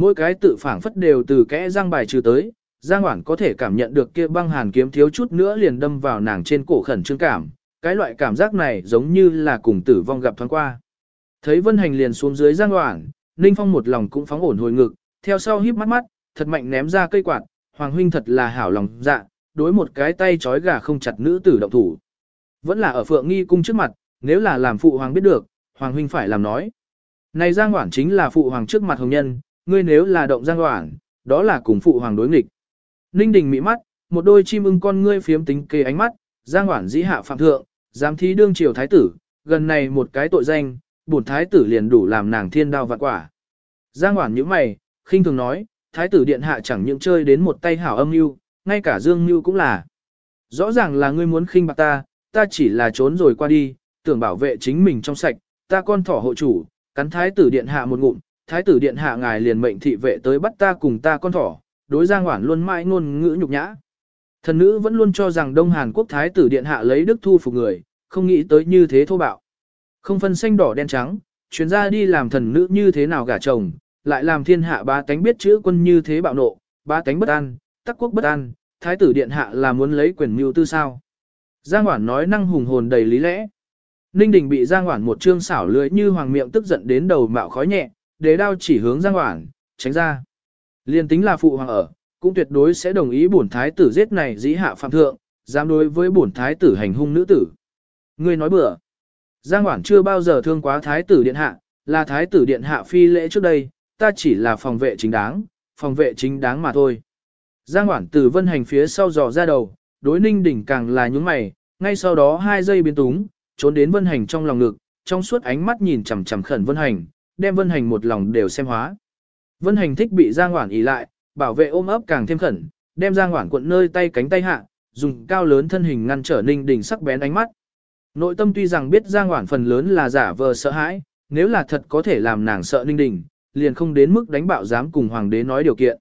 Mỗi cái tự phản phất đều từ kẽ răng bài trừ tới, Giang Hoảng có thể cảm nhận được kia băng hàn kiếm thiếu chút nữa liền đâm vào nàng trên cổ khẩn trương cảm, cái loại cảm giác này giống như là cùng tử vong gặp thoáng qua. Thấy Vân Hành liền xuống dưới Giang Hoảng, Ninh Phong một lòng cũng phóng ổn hồi ngực, theo sau híp mắt mắt, thật mạnh ném ra cây quạt, Hoàng huynh thật là hảo lòng dạ, đối một cái tay trói gà không chặt nữ tử động thủ. Vẫn là ở Phượng Nghi cung trước mặt, nếu là làm phụ hoàng biết được, hoàng huynh phải làm nói. Này Giang Hoảng chính là phụ hoàng trước mặt hồng nhân, ngươi nếu là động Giang hoảng, đó là cùng phụ hoàng đối nghịch. Ninh Đình mỹ mắt, một đôi chim ưng con ngươi phiếm tính kê ánh mắt, Giang hoảng dĩ hạ phạm thượng, giám thí đương triều thái tử, gần này một cái tội danh, bổn thái tử liền đủ làm nàng thiên đao vạn quả. Giang hoảng nhíu mày, khinh thường nói, thái tử điện hạ chẳng những chơi đến một tay hảo âm mưu, ngay cả dương mưu cũng là. Rõ ràng là ngươi muốn khinh bạc ta, ta chỉ là trốn rồi qua đi, tưởng bảo vệ chính mình trong sạch, ta con thỏ hộ chủ, cắn thái tử điện hạ một ngụm, thái tử điện hạ ngài liền mệnh thị vệ tới bắt ta cùng ta con thỏ, đối Giang Hoản luôn mãi ngôn ngữ nhục nhã. Thần nữ vẫn luôn cho rằng Đông Hàn Quốc thái tử điện hạ lấy đức thu phục người, không nghĩ tới như thế thô bạo. Không phân xanh đỏ đen trắng, chuyến ra đi làm thần nữ như thế nào gả chồng, lại làm thiên hạ ba tánh biết chữ quân như thế bạo nộ, ba tánh bất an, tắc quốc bất an, thái tử điện hạ là muốn lấy quyền mưu tư sao. Giang Hoản nói năng hùng hồn đầy lý lẽ. Ninh Đình bị Giang Hoản một trương xảo lưới như hoàng miệng tức giận đến đầu mạo khói nhẹ, đế đao chỉ hướng Giang Hoảng, tránh ra. Liên tính là phụ hoàng ở, cũng tuyệt đối sẽ đồng ý bổn thái tử giết này dĩ hạ phạm thượng, dám đối với bổn thái tử hành hung nữ tử. Ngươi nói bừa. Giang Hoảng chưa bao giờ thương quá thái tử điện hạ, là thái tử điện hạ phi lễ trước đây, ta chỉ là phòng vệ chính đáng, phòng vệ chính đáng mà thôi. Giang Hoảng từ vân hành phía sau dò ra đầu, đối ninh đỉnh càng là nhúng mày, ngay sau đó hai giây biến túng, trốn đến vân hành trong lòng ngực, trong suốt ánh mắt nhìn chằm chằm khẩn vân hành, đem vân hành một lòng đều xem hóa. Vân hành thích bị Giang Hoản ỉ lại, bảo vệ ôm ấp càng thêm khẩn, đem Giang Hoản cuộn nơi tay cánh tay hạ, dùng cao lớn thân hình ngăn trở ninh Đình sắc bén ánh mắt. Nội tâm tuy rằng biết Giang Hoản phần lớn là giả vờ sợ hãi, nếu là thật có thể làm nàng sợ ninh Đình, liền không đến mức đánh bạo dám cùng hoàng đế nói điều kiện.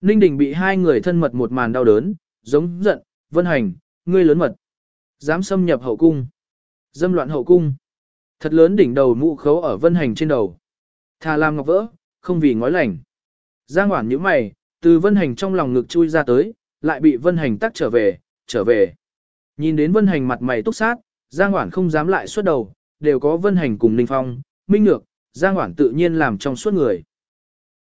Ninh Đình bị hai người thân mật một màn đau đớn, giống giận, vân hành, ngươi lớn mật. Dám xâm nhập hậu cung. Dâm loạn hậu cung. Thật lớn đỉnh đầu mũ khấu ở vân hành trên đầu. Thà làm ngọc vỡ, không vì ngói lành. Giang Hoản như mày, từ vân hành trong lòng ngực chui ra tới, lại bị vân hành tắt trở về, trở về. Nhìn đến vân hành mặt mày túc sát, Giang Hoản không dám lại xuất đầu, đều có vân hành cùng Ninh Phong, Minh Nhược, Giang Hoản tự nhiên làm trong suốt người.